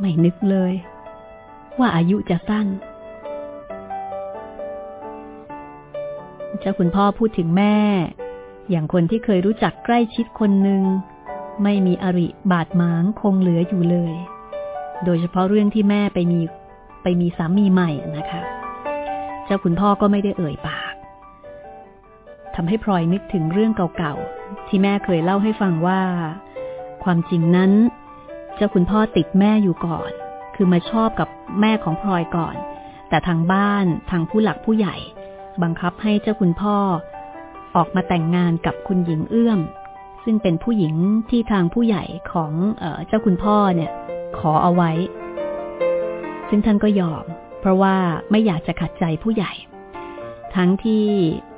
ไม่นึกเลย ว่าอายุจะสั้นเจ้าคุณพ่อพูดถึงแม่ อย่างคนที่เคยรู้จักใกล้ชิดคนหนึ่งไม่มีอริบาดหมางคงเหลืออยู่เลย โดยเฉพาะเรื่องที่แม่ไปมีไปมีสามีใหม่นะคะ เจ้าคุณพ่อก็ไม่ได้เอ่ยปากทำให้พลอยนึกถึงเรื่องเก่าๆ ที่แม่เคยเล่าให้ฟังว่า ความจริงนั้น เจ้าคุณพ่อติดแม่อยู่ก่อน คือมาชอบกับแม่ของพลอยก่อน แต่ทางบ้านทางผู้หลักผู้ใหญ่ บังคับให้เจ้าคุณพ่อ ออกมาแต่งงานกับคุณหญิงเอื้อม ซึ่งเป็นผู้หญิงที่ทางผู้ใหญ่ของเอเจ้าคุณพ่อเนี่ย ขอเอาไว้ ซึ่งท่านก็ยอม เพราะว่าไม่อยากจะขัดใจผู้ใหญ่ ทั้งที่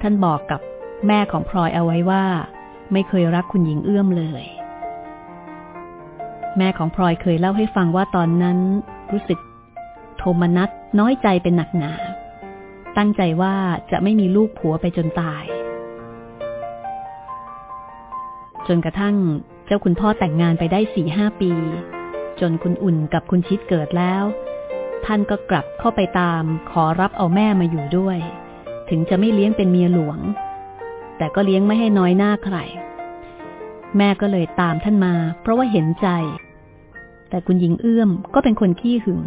ท่านบอกกับแม่ของพลอยเอาไว้ว่า ไม่เคยรักคุณหญิงเอื้อมเลย แม่ของพลอยเคยเล่าให้ฟังว่าตอนนั้นรู้สึกโทมนัสน้อยใจเป็นหนักหนา ตั้งใจว่าจะไม่มีลูกผัวไปจนตาย จนกระทั่งเจ้าคุณพ่อแต่งงานไปได้สี่ห้าปี จนคุณอุ่นกับคุณชิดเกิดแล้ว ท่านก็กลับเข้าไปตามขอรับเอาแม่มาอยู่ด้วย ถึงจะไม่เลี้ยงเป็นเมียหลวง แต่ก็เลี้ยงไม่ให้น้อยหน้าใคร แม่ก็เลยตามท่านมา เพราะว่าเห็นใจ แต่คุณหญิงเอื้อมก็เป็นคนขี้หึง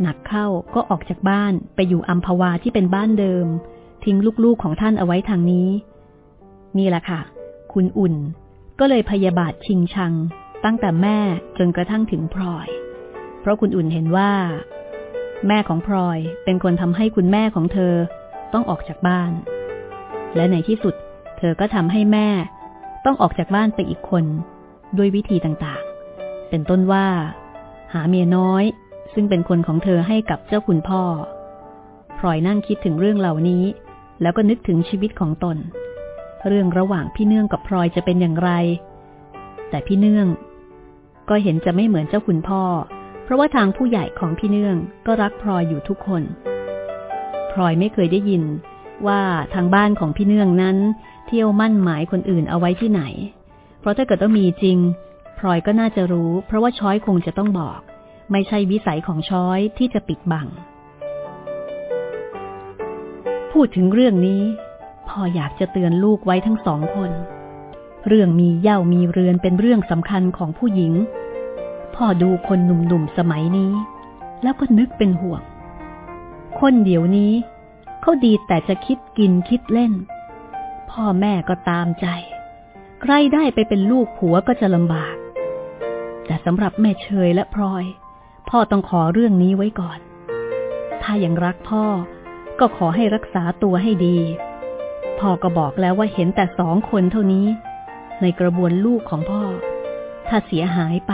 หนักเข้าก็ออกจากบ้านไปอยู่อัมพวาที่เป็นบ้านเดิม ทิ้งลูกๆของท่านเอาไว้ทางนี้ นี่แหละค่ะ คุณอุ่น ก็เลยพยาบาทชิงชัง ตั้งแต่แม่จนกระทั่งถึงพลอย เพราะคุณอุ่นเห็นว่า แม่ของพลอยเป็นคนทำให้คุณแม่ของเธอต้องออกจากบ้าน และในที่สุด เธอก็ทำให้แม่ต้องออกจากบ้านไปอีกคน ด้วยวิธีต่างๆ เป็นต้นว่า หาเมียน้อย ซึ่งเป็นคนของเธอให้กับเจ้าคุณพ่อพลอยนั่งคิดถึงเรื่องเหล่านี้ แล้วก็นึกถึงชีวิตของตน เรื่องระหว่างพี่เนื่องกับพลอยจะเป็นอย่างไร แต่พี่เนื่อง ก็เห็นจะไม่เหมือนเจ้าคุณพ่อ เพราะว่าทางผู้ใหญ่ของพี่เนื่องก็รักพลอยอยู่ทุกคน พลอยไม่เคยได้ยินว่าทางบ้านของพี่เนื่องนั้น เที่ยวมั่นหมายคนอื่นเอาไว้ที่ไหน เพราะถ้าเกิดต้องมีจริงพลอยก็น่าจะรู้ เพราะว่าช้อยคงจะต้องบอก ไม่ใช่วิสัยของช้อยที่จะปิดบัง พูดถึงเรื่องนี้ พ่ออยากจะเตือนลูกไว้ทั้งสองคน เรื่องมีเย่ามีเรือนเป็นเรื่องสำคัญของผู้หญิง พ่อดูคนหนุ่มๆสมัยนี้ แล้วก็นึกเป็นห่วง คนเดี๋ยวนี้ เขาดีแต่จะคิดกินคิดเล่น พ่อแม่ก็ตามใจ ใครได้ไปเป็นลูกผัวก็จะลำบาก แต่สำหรับแม่เชยและพลอย พ่อต้องขอเรื่องนี้ไว้ก่อน ถ้ายังรักพ่อก็ขอให้รักษาตัวให้ดี พ่อก็บอกแล้วว่าเห็นแต่สองคนเท่านี้ ในกระบวนลูกของพ่อ ถ้าเสียหายไป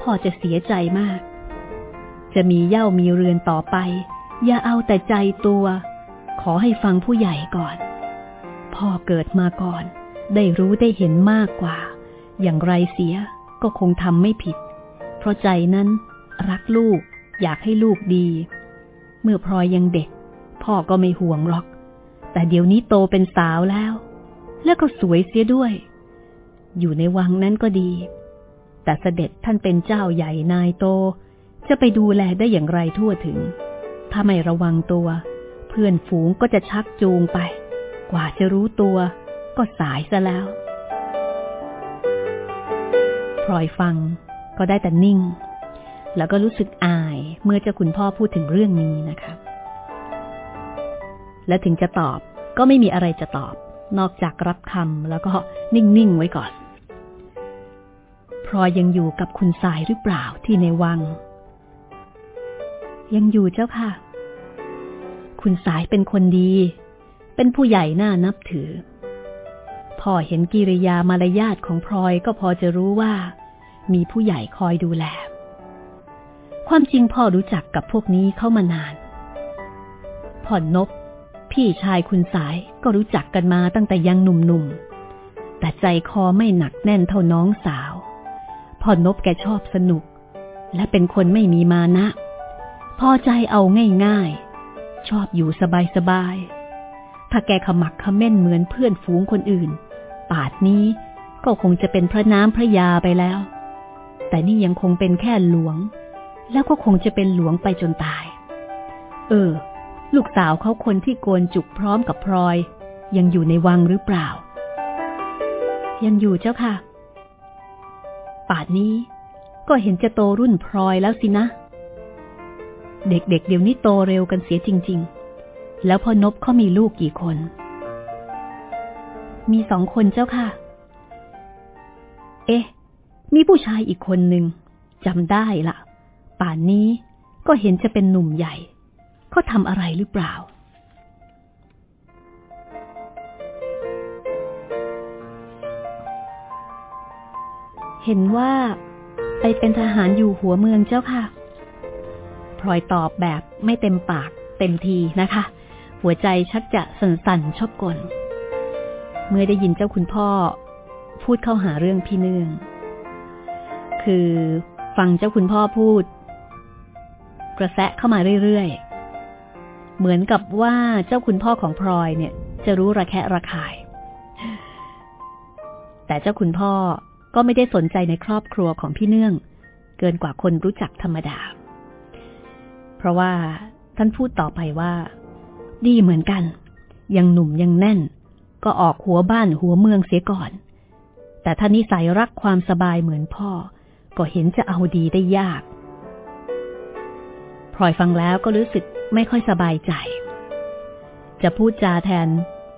พ่อจะเสียใจมาก จะมีเย่ามีเรือนต่อไป อย่าเอาแต่ใจตัว ขอให้ฟังผู้ใหญ่ก่อน พ่อเกิดมาก่อน ได้รู้ได้เห็นมากกว่า อย่างไรเสียก็คงทำไม่ผิด เพราะใจนั้นรักลูกอยากให้ลูกดี เมื่อพลอยยังเด็ก พ่อก็ไม่ห่วงหรอก แต่เดี๋ยวนี้โตเป็นสาวแล้ว แล้วก็สวยเสียด้วย อยู่ในวังนั้นก็ดี แต่เสด็จท่านเป็นเจ้าใหญ่นายโต จะไปดูแลได้อย่างไรทั่วถึง ถ้าไม่ระวังตัว เพื่อนฝูงก็จะชักจูงไป กว่าจะรู้ตัวก็สายซะแล้วพลอยฟังก็ได้แต่นิ่ง แล้วก็รู้สึกอายเมื่อเจ้าคุณพ่อพูดถึงเรื่องนี้นะคะ และถึงจะตอบก็ไม่มีอะไรจะตอบ นอกจากรับคำแล้วก็นิ่ง ๆ ไว้ก่อนพลอยยังอยู่กับคุณสายหรือเปล่าที่ในวัง ยังอยู่เจ้าค่ะ คุณสายเป็นคนดี เป็นผู้ใหญ่น่านับถือ พ่อเห็นกิริยามารยาทของพลอยก็พอจะรู้ว่า มีผู้ใหญ่คอยดูแล ความจริงพ่อรู้จักกับพวกนี้เข้ามานาน พ่อนบ พี่ชายคุณสายก็รู้จักกันมาตั้งแต่ยังหนุ่มๆ แต่ใจคอไม่หนักแน่นเท่าน้องสาว พ่อนบแกชอบสนุก และเป็นคนไม่มีมานะ พอใจเอาง่ายๆ ชอบอยู่สบายๆ ถ้าแกขมักขม้นเหมือนเพื่อนฝูงคนอื่น ป่าดนี้ก็คงจะเป็นพระน้ำพระยาไปแล้ว แต่นี่ยังคงเป็นแค่หลวง แล้วก็คงจะเป็นหลวงไปจนตาย เออ ลูกสาวเขาคนที่โกนจุกพร้อมกับพลอย ยังอยู่ในวังหรือเปล่า ยังอยู่เจ้าค่ะ ป่าดนี้ก็เห็นจะโตรุ่นพลอยแล้วสินะ เด็กๆเเดี๋ยวนี้โตเร็วกันเสียจริง ๆ แล้วพ่อนบเขามีลูกกี่คน มีสองคนเจ้าค่ะ เอ๊ะ มีผู้ชายอีกคนหนึ่งจำได้ละป่านนี้ก็เห็นจะเป็นหนุ่มใหญ่ เขาทำอะไรหรือเปล่า เห็นว่า ไปเป็นทหารอยู่หัวเมืองเจ้าค่ะพลอยตอบแบบไม่เต็มปากเต็มทีนะคะ หัวใจชักจะสั่นๆชอบกล เมื่อได้ยินเจ้าคุณพ่อ พูดเข้าหาเรื่องพี่เนื่อง คือฟังเจ้าคุณพ่อพูด กระแสะเข้ามาเรื่อยๆ เหมือนกับว่าเจ้าคุณพ่อของพลอยเนี่ย จะรู้ระแคะระคาย แต่เจ้าคุณพ่อก็ไม่ได้สนใจในครอบครัวของพี่เนื่อง เกินกว่าคนรู้จักธรรมดา เพราะว่าท่านพูดต่อไปว่า ดีเหมือนกัน ยังหนุ่มยังแน่น ก็ออกหัวบ้านหัวเมืองเสียก่อน แต่ถ้านิสัยรักความสบายเหมือนพ่อ ก็เห็นจะเอาดีได้ยากพลอยฟังแล้วก็รู้สึก ไม่ค่อยสบายใจ จะพูดจาแทน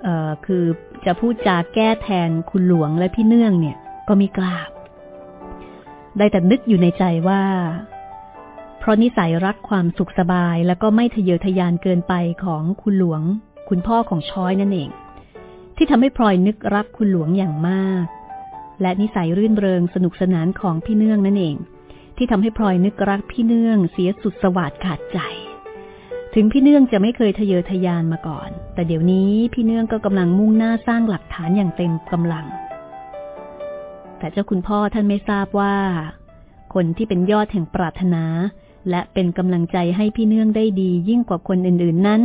เอ่อคือจะพูดจาแก้แทนคุณหลวงและพี่เนื่องเนี่ย ก็มีกล้าได้แต่นึกอยู่ในใจว่า เพราะนิสัยรักความสุขสบายแล้วก็ไม่ทะเยอทะยานเกินไปของคุณหลวง คุณพ่อของช้อยนั่นเอง ที่ทำให้พลอยนึกรักคุณหลวงอย่างมาก และนิสัยรื่นเริงสนุกสนานของพี่เนื่องนั่นเอง ที่ทำให้พลอยนึกรักพี่เนื่องเสียสุดสวัสดขาดใจ ถึงพี่เนื่องจะไม่เคยทะเยอทะยานมาก่อน แต่เดี๋ยวนี้พี่เนื่องก็กำลังมุ่งหน้าสร้างหลักฐานอย่างเต็มกำลัง แต่เจ้าคุณพ่อท่านไม่ทราบว่า คนที่เป็นยอดแห่งปรารถนา และเป็นกำลังใจให้พี่เนื่องได้ดียิ่งกว่าคนอื่นๆนั้น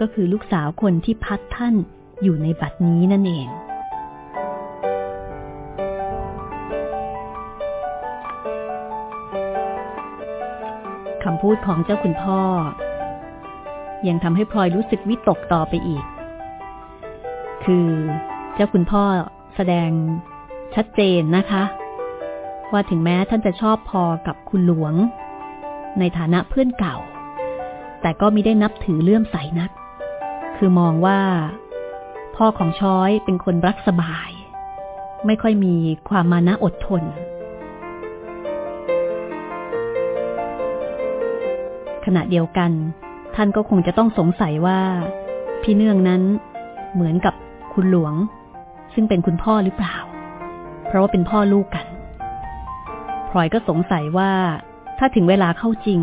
ก็คือลูกสาวคนที่พัดท่านอยู่ในบัดนี้นั่นเองคำพูดของเจ้าคุณพ่อ ยังทำให้พลอยรู้สึกวิตกต่อไปอีก คือเจ้าคุณพ่อแสดงชัดเจนนะคะ ว่าถึงแม้ท่านจะชอบพอกับคุณหลวง ในฐานะเพื่อนเก่า แต่ก็ไม่ได้นับถือเลื่อมใสนัก คือมองว่า พ่อของช้อยเป็นคนรักสบาย ไม่ค่อยมีความมานะอดทนขณะเดียวกัน ท่านก็คงจะต้องสงสัยว่า พี่เนื่องนั้นเหมือนกับคุณหลวง ซึ่งเป็นคุณพ่อหรือเปล่า เพราะว่าเป็นพ่อลูกกันพลอยก็สงสัยว่า ถ้าถึงเวลาเข้าจริง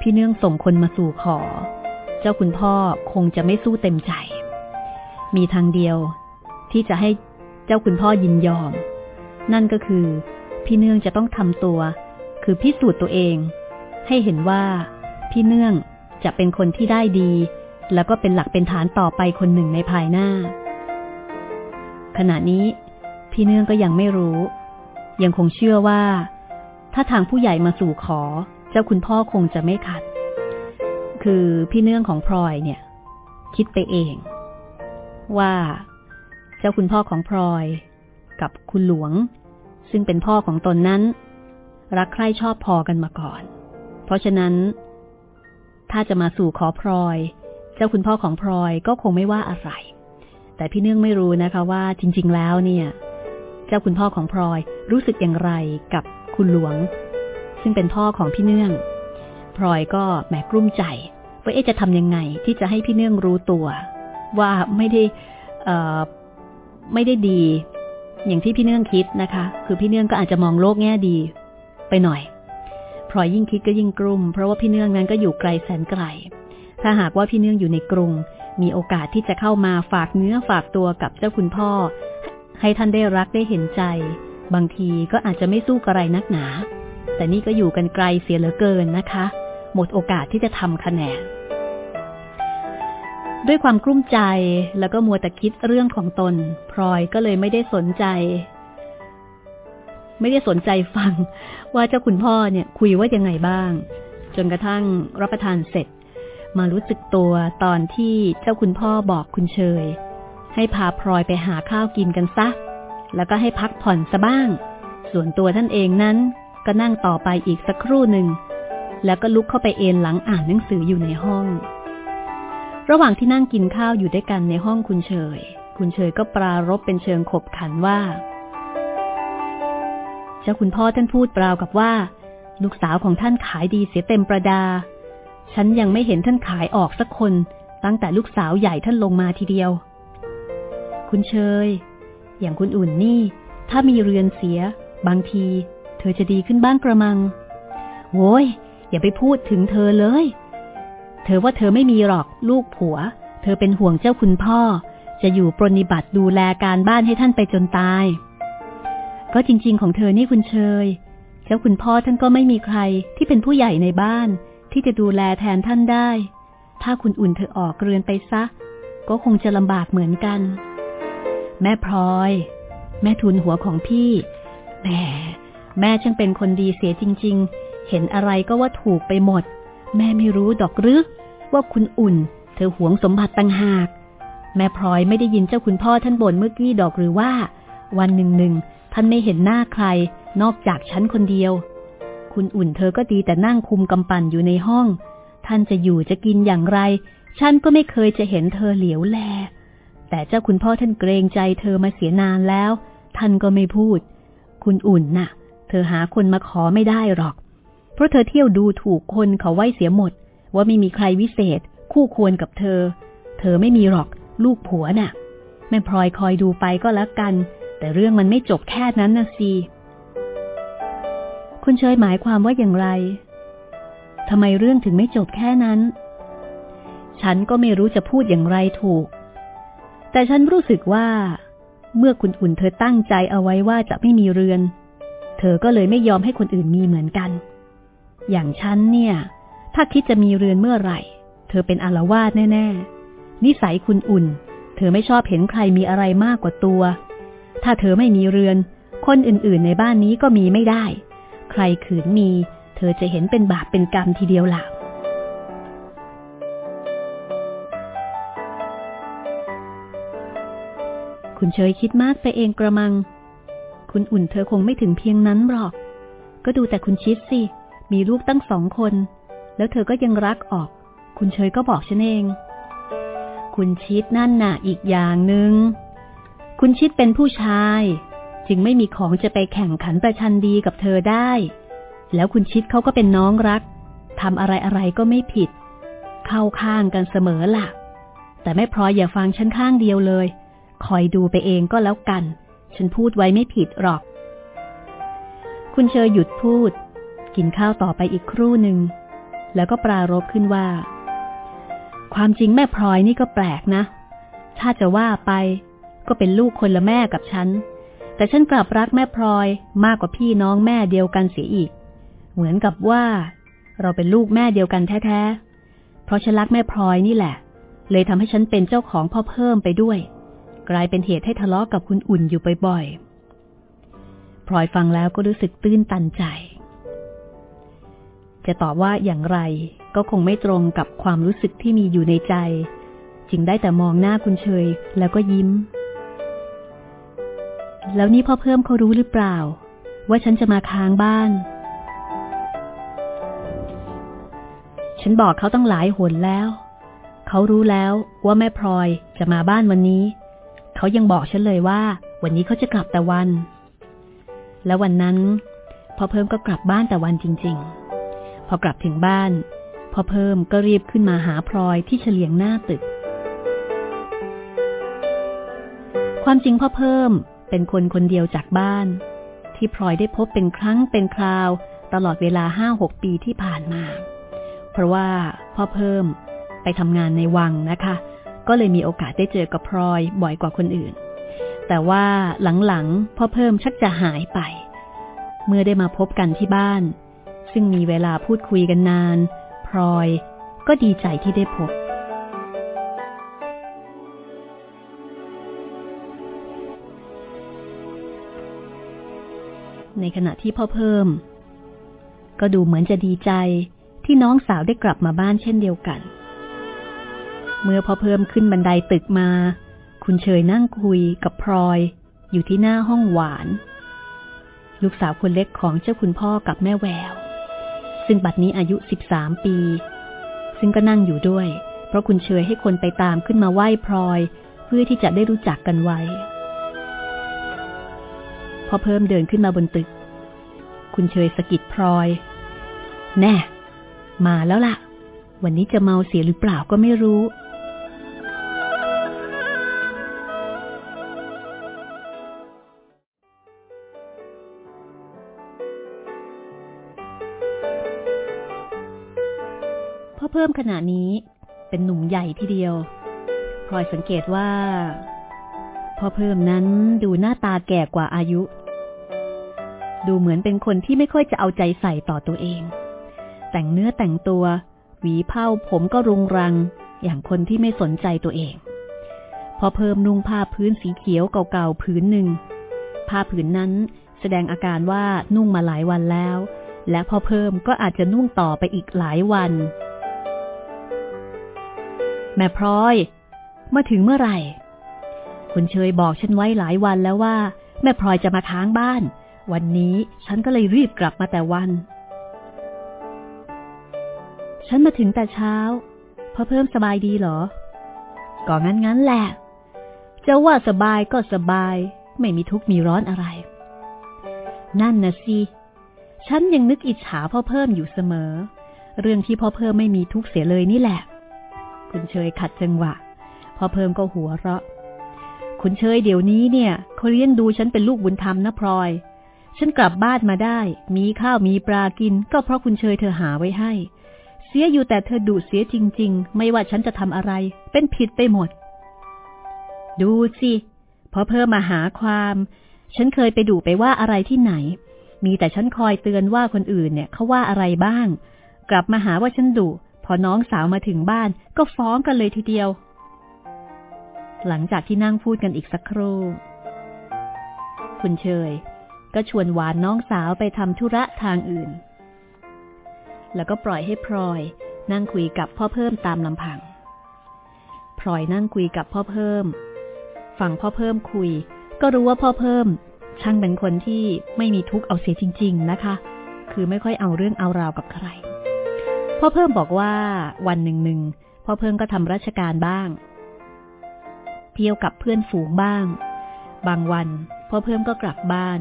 พี่เนื่องส่งคนมาสู่ขอ เจ้าคุณพ่อคงจะไม่สู้เต็มใจ มีทางเดียวที่จะให้เจ้าคุณพ่อยินยอม นั่นก็คือ พี่เนื่องจะต้องทำตัว คือพิสูจน์ตัวเอง ให้เห็นว่าพี่เนื่อง จะเป็นคนที่ได้ดี แล้วก็เป็นหลักเป็นฐานต่อไปคนหนึ่งในภายหน้า ขณะนี้ พี่เนื่องก็ยังไม่รู้ ยังคงเชื่อว่า ถ้าทางผู้ใหญ่มาสู่ขอ เจ้าคุณพ่อคงจะไม่ขัด คือพี่เนื่องของพลอยเนี่ย คิดไปเอง ว่าเจ้าคุณพ่อของพลอย กับคุณหลวง ซึ่งเป็นพ่อของตนนั้น รักใคร่ชอบพอกันมาก่อน เพราะฉะนั้น ถ้าจะมาสู่ขอพลอย เจ้าคุณพ่อของพลอยก็คงไม่ว่าอะไร แต่พี่เนื่องไม่รู้นะคะว่าจริง ๆ แล้วเนี่ย เจ้าคุณพ่อของพลอยรู้สึกอย่างไรกับคุณหลวง ซึ่งเป็นพ่อของพี่เนื่องพลอยก็แหมกลุ้มใจว่าเอ๊จะทำยังไงที่จะให้พี่เนื่องรู้ตัว ว่าไม่ได้ไม่ได้ดี อย่างที่พี่เนื่องคิดนะคะ คือพี่เนื่องก็อาจจะมองโลกแง่ดี ไปหน่อย พลอยยิ่งคิดก็ยิ่งกลุ่มเพราะว่าพี่เนื่องนั้นก็อยู่ไกลแสนไกล ถ้าหากว่าพี่เนื่องอยู่ในกรุง มีโอกาสที่จะเข้ามาฝากเนื้อฝากตัวกับเจ้าคุณพ่อ ให้ท่านได้รักได้เห็นใจ บางทีก็อาจจะไม่สู้กระไรนักหนา แต่นี่ก็อยู่กันไกลเสียเหลือเกินนะคะ หมดโอกาสที่จะทำคะแนนด้วยความกลุ้มใจแล้วก็มัวแต่คิดเรื่องของตน พลอยก็เลยไม่ได้สนใจ ไม่ได้สนใจฟัง ว่าเจ้าคุณพ่อเนี่ยคุยว่ายังไงบ้าง จนกระทั่งรับประทานเสร็จ มารู้สึกตัวตอนที่เจ้าคุณพ่อบอกคุณเชย ให้พาพลอยไปหาข้าวกินกันซะ แล้วก็ให้พักผ่อนซะบ้าง ส่วนตัวท่านเองนั้นก็นั่งต่อไปอีกสักครู่หนึ่ง แล้วก็ลุกเข้าไปเอนหลังอ่านหนังสืออยู่ในห้อง ระหว่างที่นั่งกินข้าวอยู่ด้วยกันในห้องคุณเฉย คุณเฉยก็ปรารบเป็นเชิงขบขันว่า เจ้าคุณพ่อท่านพูดเปล่ากับว่า ลูกสาวของท่านขายดีเสียเต็มประดา ฉันยังไม่เห็นท่านขายออกสักคน ตั้งแต่ลูกสาวใหญ่ท่านลงมาทีเดียว คุณเชย อย่างคุณอุ่นนี่ ถ้ามีเรือนเสีย บางที เธอจะดีขึ้นบ้างกระมังโว้ยอย่าไปพูดถึงเธอเลย เธอว่าเธอไม่มีหรอกลูกผัว เธอเป็นห่วงเจ้าคุณพ่อ จะอยู่ปรนิบัติดูแลการบ้านให้ท่านไปจนตาย ก็จริง ๆ ของเธอนี่คุณเชยเจ้าคุณพ่อท่านก็ไม่มีใครที่เป็นผู้ใหญ่ในบ้าน ที่จะดูแลแทนท่านได้ ถ้าคุณอุ่นเธอออกเรือนไปซะ ก็คงจะลำบากเหมือนกัน แม่พลอย แม่ทุนหัวของพี่แหมแม่ช่างเป็นคนดีเสียจริง ๆ เห็นอะไรก็ว่าถูกไปหมด แม่ไม่รู้ดอกหรือว่าคุณอุ่น เธอหวงสมบัติตั้งหาก แม่พลอยไม่ได้ยินเจ้าคุณพ่อท่านบ่นเมื่อกี้ดอกหรือว่า วันหนึ่งหนึ่ง ท่านไม่เห็นหน้าใคร นอกจากฉันคนเดียว คุณอุ่นเธอก็ดีแต่นั่งคุมกำปั่นอยู่ในห้อง ท่านจะอยู่จะกินอย่างไร ฉันก็ไม่เคยจะเห็นเธอเหลียวแล แต่เจ้าคุณพ่อท่านเกรงใจเธอมาเสียนานแล้ว ท่านก็ไม่พูด คุณอุ่นน่ะ เธอหาคนมาขอไม่ได้หรอก เพราะเธอเที่ยวดูถูกคนเขาไว้เสียหมด ว่าไม่มีใครวิเศษ คู่ควรกับเธอ เธอไม่มีหรอก ลูกผัวน่ะแม่พลอยคอยดูไปก็แล้วกัน แต่เรื่องมันไม่จบแค่นั้นนะสิคุณเชยหมายความว่าอย่างไรทำไมเรื่องถึงไม่จบแค่นั้น ฉันก็ไม่รู้จะพูดอย่างไรถูก แต่ฉันรู้สึกว่า เมื่อคุณอุ่นเธอตั้งใจเอาไว้ว่าจะไม่มีเรือน เธอก็เลยไม่ยอมให้คนอื่นมีเหมือนกัน อย่างฉันเนี่ย ถ้าคิดจะมีเรือนเมื่อไหร่ เธอเป็นอารวาสแน่ ๆ นิสัยคุณอุ่น เธอไม่ชอบเห็นใครมีอะไรมากกว่าตัว ถ้าเธอไม่มีเรือน คนอื่นๆในบ้านนี้ก็มีไม่ได้ ใครขืนมี เธอจะเห็นเป็นบาปเป็นกรรมทีเดียวล่ะคุณเฉยคิดมากไปเองกระมัง คุณอุ่นเธอคงไม่ถึงเพียงนั้นหรอก ก็ดูแต่คุณชิดสิ มีลูกตั้งสองคน แล้วเธอก็ยังรักออก คุณเชยก็บอกฉันเอง คุณชิดนั่นน่ะอีกอย่างหนึง่ง คุณชิดเป็นผู้ชาย จึงไม่มีของจะไปแข่งขันประชันดีกับเธอได้ แล้วคุณชิดเขาก็เป็นน้องรักทำอะไรอะไรก็ไม่ผิด เข้าข้างกันเสมอล่ะ แต่ไม่พรอยอย่าฟังฉันข้างเดียวเลย คอยดูไปเองก็แล้วกัน ฉันพูดไว้ไม่ผิดหรอก คุณเชยหยุดพูด กินข้าวต่อไปอีกครู่หนึ่ง แล้วก็ปรารบขึ้นว่า ความจริงแม่พลอยนี่ก็แปลกนะ ถ้าจะว่าไป ก็เป็นลูกคนละแม่กับฉัน แต่ฉันกลับรักแม่พลอยมากกว่าพี่น้องแม่เดียวกันเสียอีก เหมือนกับว่า เราเป็นลูกแม่เดียวกันแท้ๆ เพราะฉันรักแม่พลอยนี่แหละ เลยทำให้ฉันเป็นเจ้าของพ่อเพิ่มไปด้วย กลายเป็นเหตุให้ทะเลาะกับคุณอุ่นอยู่บ่อยๆ พลอยฟังแล้วก็รู้สึกตื้นตันใจ จะตอบว่าอย่างไรก็คงไม่ตรงกับความรู้สึกที่มีอยู่ในใจ จึงได้แต่มองหน้าคุณเชยแล้วก็ยิ้ม แล้วนี่พ่อเพิ่มเขารู้หรือเปล่า ว่าฉันจะมาค้างบ้าน ฉันบอกเขาตั้งหลายหนแล้ว เขารู้แล้วว่าแม่พลอยจะมาบ้านวันนี้ เขายังบอกฉันเลยว่า วันนี้เขาจะกลับแต่วัน แล้ววันนั้นพ่อเพิ่มก็กลับบ้านแต่วันจริง ๆ พอกลับถึงบ้านพ่อเพิ่มก็รีบขึ้นมาหาพลอยที่เฉลียงหน้าตึก ความจริงพ่อเพิ่ม เป็นคนคนเดียวจากบ้าน ที่พลอยได้พบเป็นครั้งเป็นคราว ตลอดเวลาห้าหกปีที่ผ่านมา เพราะว่าพ่อเพิ่มไปทำงานในวังนะคะ ก็เลยมีโอกาสได้เจอกับพลอยบ่อยกว่าคนอื่น แต่ว่าหลังๆพ่อเพิ่มชักจะหายไป เมื่อได้มาพบกันที่บ้าน ซึ่งมีเวลาพูดคุยกันนาน พลอยก็ดีใจที่ได้พบ ในขณะที่พ่อเพิ่ม ก็ดูเหมือนจะดีใจที่น้องสาวได้กลับมาบ้านเช่นเดียวกัน เมื่อพ่อเพิ่มขึ้นบันไดตึกมา คุณเชยนั่งคุยกับพลอย อยู่ที่หน้าห้องหวาน ลูกสาวคนเล็กของเจ้าคุณพ่อกับแม่แวว ซึ่งบัดนี้อายุสิบสามปี ซึ่งก็นั่งอยู่ด้วย เพราะคุณเชยให้คนไปตามขึ้นมาไหว้พลอย เพื่อที่จะได้รู้จักกันไว้ พอเพิ่มเดินขึ้นมาบนตึก คุณเชยสะกิดพลอย แน่ มาแล้วล่ะ วันนี้จะเมาเสียหรือเปล่าก็ไม่รู้เพิ่มขณะนี้เป็นหนุ่มใหญ่ทีเดียวพลอยสังเกตว่าพ่อเพิ่มนั้นดูหน้าตาแก่กว่าอายุ ดูเหมือนเป็นคนที่ไม่ค่อยจะเอาใจใส่ต่อตัวเอง แต่งเนื้อแต่งตัว หวีเผ้าผมก็รุงรัง อย่างคนที่ไม่สนใจตัวเอง พอเพิ่มนุ่งผ้าพื้นสีเขียวเก่าๆพื้นหนึ่ง ผ้าผืนนั้นแสดงอาการว่านุ่งมาหลายวันแล้ว และพอเพิ่มก็อาจจะนุ่งต่อไปอีกหลายวัน แม่พลอย มาถึงเมื่อไหร่ คุณเชยบอกฉันไว้หลายวันแล้วว่า แม่พลอยจะมาค้างบ้าน วันนี้ฉันก็เลยรีบกลับมาแต่วัน ฉันมาถึงแต่เช้า พอเพิ่มสบายดีเหรอ ก็งั้นงั้นแหละ จะว่าสบายก็สบาย ไม่มีทุกข์มีร้อนอะไร นั่นนะสิ ฉันยังนึกอิจฉาพ่อเพิ่มอยู่เสมอ เรื่องที่พ่อเพิ่มไม่มีทุกข์เสียเลยนี่แหละ คุณเชยขัดจังหวะ พ่อเพิ่มก็หัวเราะคุณเชยเดี๋ยวนี้เนี่ยเขาเลี้ยงดูฉันเป็นลูกบุญธรรมนะพลอย ฉันกลับบ้านมาได้ มีข้าวมีปลากิน ก็เพราะคุณเชยเธอหาไว้ให้ เสียอยู่แต่เธอดุเสียจริง ๆ ไม่ว่าฉันจะทำอะไร เป็นผิดไปหมด ดูสิพอเพิ่มมาหาความ ฉันเคยไปดูไปว่าอะไรที่ไหน มีแต่ฉันคอยเตือนว่าคนอื่นเนี่ยเขาว่าอะไรบ้าง กลับมาหาว่าฉันดุพอน้องสาวมาถึงบ้าน ก็ฟ้องกันเลยทีเดียว หลังจากที่นั่งพูดกันอีกสักครู่ คุณเชย ก็ชวนหวานน้องสาวไปทำธุระทางอื่น แล้วก็ปล่อยให้พลอยนั่งคุยกับพ่อเพิ่มตามลำพัง พลอยนั่งคุยกับพ่อเพิ่ม ฟังพ่อเพิ่มคุย ก็รู้ว่าพ่อเพิ่ม ช่างเป็นคนที่ไม่มีทุกข์เอาเสียจริง ๆ นะคะ คือไม่ค่อยเอาเรื่องเอาราวกับใคร พ่อเพิ่มบอกว่าวันหนึ่งหนึ่งพ่อเพิ่มก็ทำราชการบ้าง เที่ยวกับเพื่อนฝูงบ้าง บางวันพ่อเพิ่มก็กลับบ้าน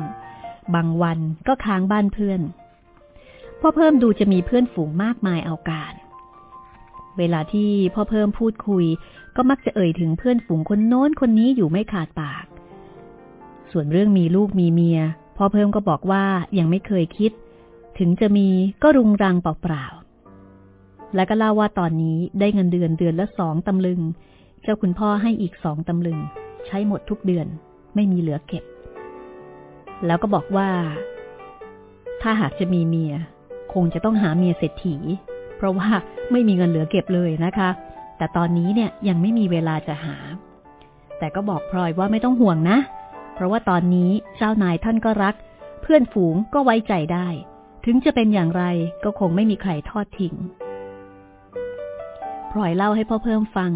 บางวันก็ค้างบ้านเพื่อนพ่อเพิ่มดูจะมีเพื่อนฝูงมากมายเอาการ เวลาที่พ่อเพิ่มพูดคุย ก็มักจะเอ่ยถึงเพื่อนฝูงคนโน้นคนนี้อยู่ไม่ขาดปาก ส่วนเรื่องมีลูกมีเมียพ่อเพิ่มก็บอกว่ายังไม่เคยคิด ถึงจะมีก็รุงรังเปล่าๆ แล้วก็เล่าว่าตอนนี้ได้เงินเดือนเดือนละสองตำลึง เจ้าคุณพ่อให้อีกสองตำลึง ใช้หมดทุกเดือนไม่มีเหลือเก็บ แล้วก็บอกว่า ถ้าหากจะมีเมีย คงจะต้องหาเมียเศรษฐี เพราะว่าไม่มีเงินเหลือเก็บเลยนะคะ แต่ตอนนี้เนี่ยยังไม่มีเวลาจะหา แต่ก็บอกพลอยว่าไม่ต้องห่วงนะ เพราะว่าตอนนี้เจ้านายท่านก็รัก เพื่อนฝูงก็ไว้ใจได้ ถึงจะเป็นอย่างไรก็คงไม่มีใครทอดทิ้งพลอยเล่าให้พ่อเพิ่มฟัง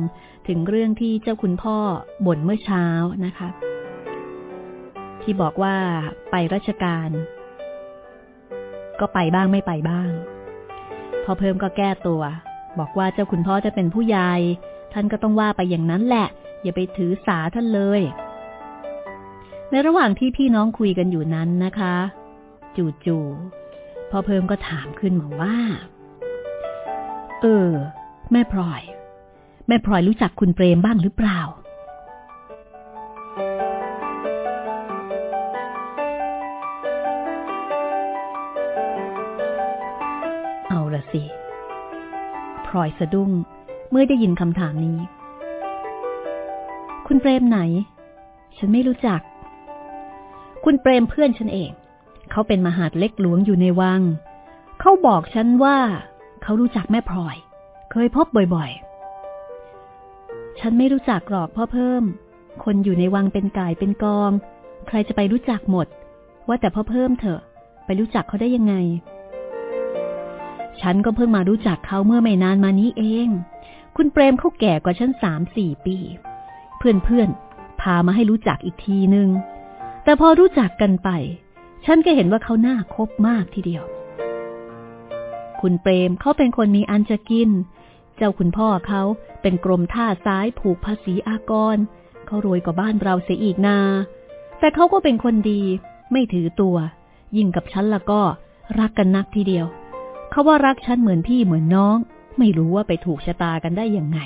ถึงเรื่องที่เจ้าคุณพ่อบ่นเมื่อเช้านะคะ ที่บอกว่าไปราชการ ก็ไปบ้างไม่ไปบ้าง พอเพิ่มก็แก้ตัว บอกว่าเจ้าคุณพ่อจะเป็นผู้ใหญ่ท่านก็ต้องว่าไปอย่างนั้นแหละ อย่าไปถือสาท่านเลย ในระหว่างที่พี่น้องคุยกันอยู่นั้นนะคะ จู่ๆพอเพิ่มก็ถามขึ้นมาว่า เออ แม่พลอย แม่พลอยรู้จักคุณเปรมบ้างหรือเปล่า ลอยสะดุ้ง เมื่อได้ยินคำถามนี้ คุณเปรมไหน ฉันไม่รู้จัก คุณเปรมเพื่อนฉันเอง เขาเป็นมหาดเล็กหลวงอยู่ในวัง เขาบอกฉันว่า เขารู้จักแม่พลอย เคยพบบ่อยๆ ฉันไม่รู้จักหรอกพ่อเพิ่ม คนอยู่ในวังเป็นกายเป็นกอง ใครจะไปรู้จักหมด ว่าแต่พ่อเพิ่มเถอะ ไปรู้จักเขาได้ยังไง ฉันก็เพิ่งมารู้จักเขาเมื่อไม่นานมานี้เอง คุณเปรมเขาแก่กว่าฉันสามสี่ปี เพื่อนๆ พามาให้รู้จักอีกทีนึง แต่พอรู้จักกันไป ฉันก็เห็นว่าเขาหน่าคบมากทีเดียว คุณเปรมเขาเป็นคนมีอันจะกิน เจ้าคุณพ่อเขาเป็นกรมท่าซ้ายผูกภาษีอากร เขารวยกว่าบ้านเราเสียอีกนา แต่เขาก็เป็นคนดี ไม่ถือตัว ยิ่งกับฉันละก็รักกันนักทีเดียว เขาว่ารักฉันเหมือนพี่เหมือนน้อง ไม่รู้ว่าไปถูกชะตากันได้ยังไง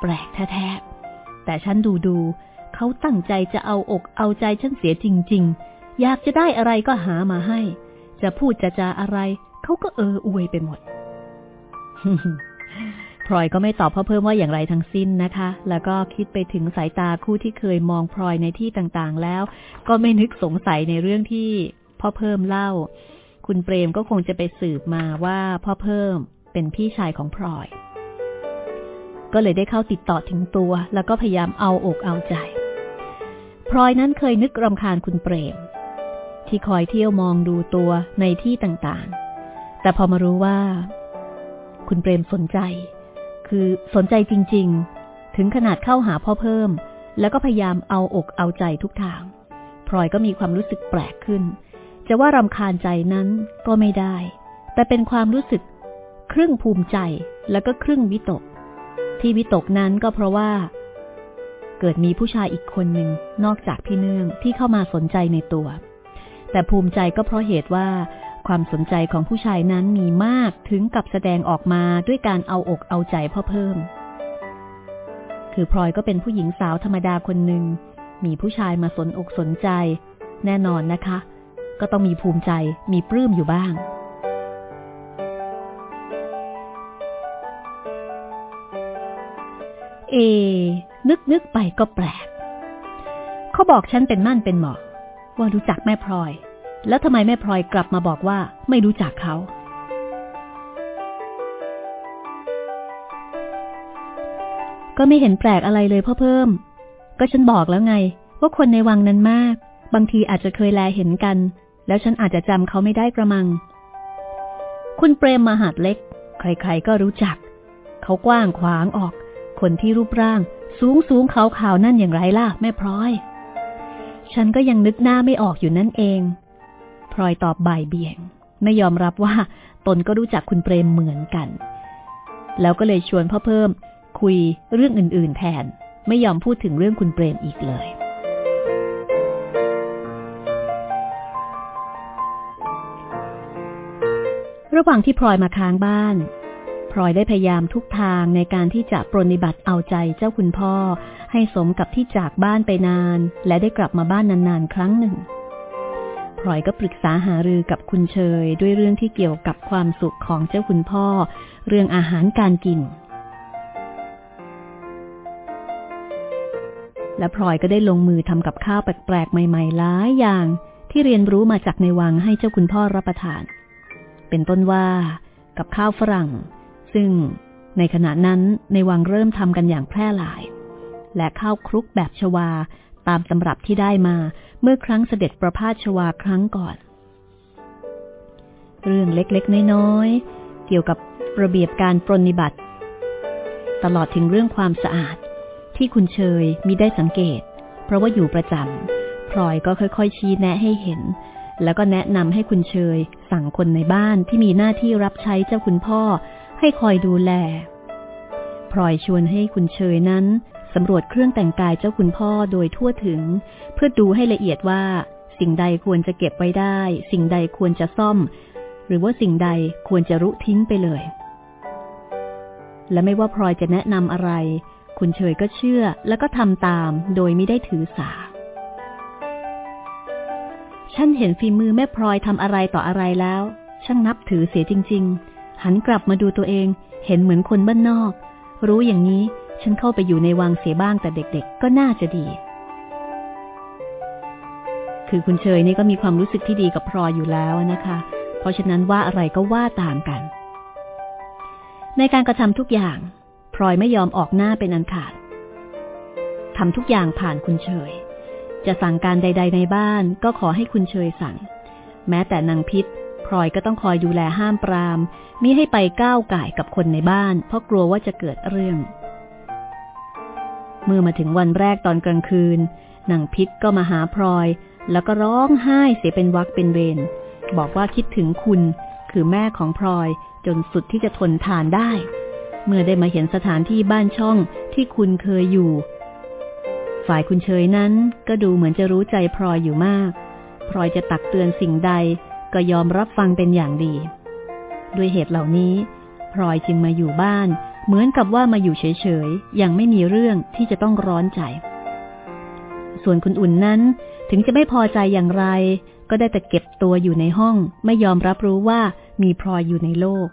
แปลกแท้ๆแต่ฉันดูดูเขาตั้งใจจะเอาอกเอาใจฉันเสียจริง ๆ อยากจะได้อะไรก็หามาให้ จะพูดจะจาอะไร เขาก็เอออวยไปหมดพลอยก็ไม่ตอบพ่อเพิ่มว่าอย่างไรทั้งสิ้นนะคะ แล้วก็คิดไปถึงสายตาคู่ที่เคยมองพลอยในที่ต่างๆแล้ว ก็ไม่นึกสงสัยในเรื่องที่พ่อเพิ่มเล่า คุณเปรมก็คงจะไปสืบมาว่าพ่อเพิ่มเป็นพี่ชายของพลอย ก็เลยได้เข้าติดต่อถึงตัว แล้วก็พยายามเอาอกเอาใจพลอยนั้นเคยนึกรำคาญคุณเปรม ที่คอยเที่ยวมองดูตัวในที่ต่างๆ แต่พอมารู้ว่า คุณเปรมสนใจ คือสนใจจริง ๆ ถึงขนาดเข้าหาพ่อเพิ่ม แล้วก็พยายามเอาอกเอาใจทุกทางพลอยก็มีความรู้สึกแปลกขึ้น จะว่ารำคาญใจนั้นก็ไม่ได้ แต่เป็นความรู้สึก ครึ่งภูมิใจแล้วก็ครึ่งวิตก ที่วิตกนั้นก็เพราะว่า เกิดมีผู้ชายอีกคนหนึ่งนอกจากพี่เนื่องที่เข้ามาสนใจในตัว แต่ภูมิใจก็เพราะเหตุว่าความสนใจของผู้ชายนั้นมีมากถึงกับแสดงออกมาด้วยการเอาอกเอาใจพ่อเพิ่ม คือพลอยก็เป็นผู้หญิงสาวธรรมดาคนหนึ่ง มีผู้ชายมาสนอกสนใจ แน่นอนนะคะ ก็ต้องมีภูมิใจมีปลื้มอยู่บ้าง เอ นึกนึกไปก็แปลก เขาบอกฉันเป็นมั่นเป็นหมอว่ารู้จักแม่พลอย แล้วทำไมแม่พลอยกลับมาบอกว่าไม่รู้จักเขาก็ไม่เห็นแปลกอะไรเลยพ่อเพิ่ม ก็ฉันบอกแล้วไง ว่าคนในวังนั้นมาก บางทีอาจจะเคยแลเห็นกัน แล้วฉันอาจจะจำเขาไม่ได้กระมัง คุณเปรมมหาดเล็ก ใครๆก็รู้จัก เขากว้างขวางออก คนที่รูปร่าง สูงสูงขาวขาวนั่นอย่างไรล่ะ แม่พลอย ฉันก็ยังนึกหน้าไม่ออกอยู่นั่นเอง พลอยตอบบ่ายเบี่ยง ไม่ยอมรับว่า ตนก็รู้จักคุณเปรมเหมือนกัน แล้วก็เลยชวนพ่อเพิ่ม คุยเรื่องอื่น ๆ แทน ไม่ยอมพูดถึงเรื่องคุณเปรมอีกเลย ระหว่างที่พลอยมาค้างบ้านพลอยได้พยายามทุกทางในการที่จะปรนิบัติเอาใจเจ้าคุณพ่อ ให้สมกับที่จากบ้านไปนาน และได้กลับมาบ้านนานๆ ครั้งหนึ่งพลอยก็ปรึกษาหารือกับคุณเชยด้วยเรื่องที่เกี่ยวกับความสุขของเจ้าคุณพ่อ เรื่องอาหารการกิน และพลอยก็ได้ลงมือทำกับข้าวแปลกๆใหม่ๆหลายอย่าง ที่เรียนรู้มาจากในวังให้เจ้าคุณพ่อรับประทาน เป็นต้นว่า กับข้าวฝรั่ง ซึ่งในขณะนั้นในวังเริ่มทำกันอย่างแพร่หลาย และข้าวคลุกแบบชวาตามตำรับที่ได้มาเมื่อครั้งเสด็จประพาสชวาครั้งก่อน เรื่องเล็กๆ น้อยๆ เกี่ยวกับระเบียบการปรนิบัติ ตลอดถึงเรื่องความสะอาดที่คุณเชยมิได้สังเกต เพราะว่าอยู่ประจำพลอยก็ค่อย ๆ ชี้แนะให้เห็น แล้วก็แนะนำให้คุณเชย สั่งคนในบ้านที่มีหน้าที่รับใช้เจ้าคุณพ่อ ให้คอยดูแลพลอยชวนให้คุณเชยนั้นสำรวจเครื่องแต่งกายเจ้าคุณพ่อโดยทั่วถึง เพื่อดูให้ละเอียดว่า สิ่งใดควรจะเก็บไว้ได้ สิ่งใดควรจะซ่อม หรือว่าสิ่งใดควรจะรุทิ้งไปเลย และไม่ว่าพลอยจะแนะนำอะไร คุณเฉยก็เชื่อแล้วก็ทำตามโดยไม่ได้ถือสา ฉันเห็นฝีมือแม่พลอยทำอะไรต่ออะไรแล้ว ช่างนับถือเสียจริง ๆ หันกลับมาดูตัวเอง เห็นเหมือนคนบ้านนอก รู้อย่างนี้ฉันเข้าไปอยู่ในวังเสียบ้างแต่เด็กๆ ก็น่าจะดี คือคุณเชยนี่ก็มีความรู้สึกที่ดีกับพลอยอยู่แล้วนะคะ เพราะฉะนั้นว่าอะไรก็ว่าตามกัน ในการกระทำทุกอย่างพลอยไม่ยอมออกหน้าเป็นอันขาดทำทุกอย่างผ่านคุณเชย จะสั่งการใด ๆ ในบ้านก็ขอให้คุณเชยสั่ง แม้แต่นางพิษพลอยก็ต้องคอยดูแลห้ามปรามมิให้ไปก้าวไก่กับคนในบ้าน เพราะกลัวว่าจะเกิดเรื่อง เมื่อมาถึงวันแรกตอนกลางคืนนางพิษก็มาหาพลอย แล้วก็ร้องไห้เสียเป็นวักเป็นเวรบอกว่าคิดถึงคุณคือแม่ของพลอยจนสุดที่จะทนทานได้ เมื่อได้มาเห็นสถานที่บ้านช่องที่คุณเคยอยู่ ฝ่ายคุณเฉยนั้นก็ดูเหมือนจะรู้ใจพลอยอยู่มาก พลอยจะตักเตือนสิ่งใดก็ยอมรับฟังเป็นอย่างดี ด้วยเหตุเหล่านี้ พลอยจึงมาอยู่บ้าน เหมือนกับว่ามาอยู่เฉยๆ ยังไม่มีเรื่องที่จะต้องร้อนใจ ส่วนคุณอุ่นนั้นถึงจะไม่พอใจอย่างไร ก็ได้แต่เก็บตัวอยู่ในห้อง ไม่ยอมรับรู้ว่ามีพลอยอยู่ในโลก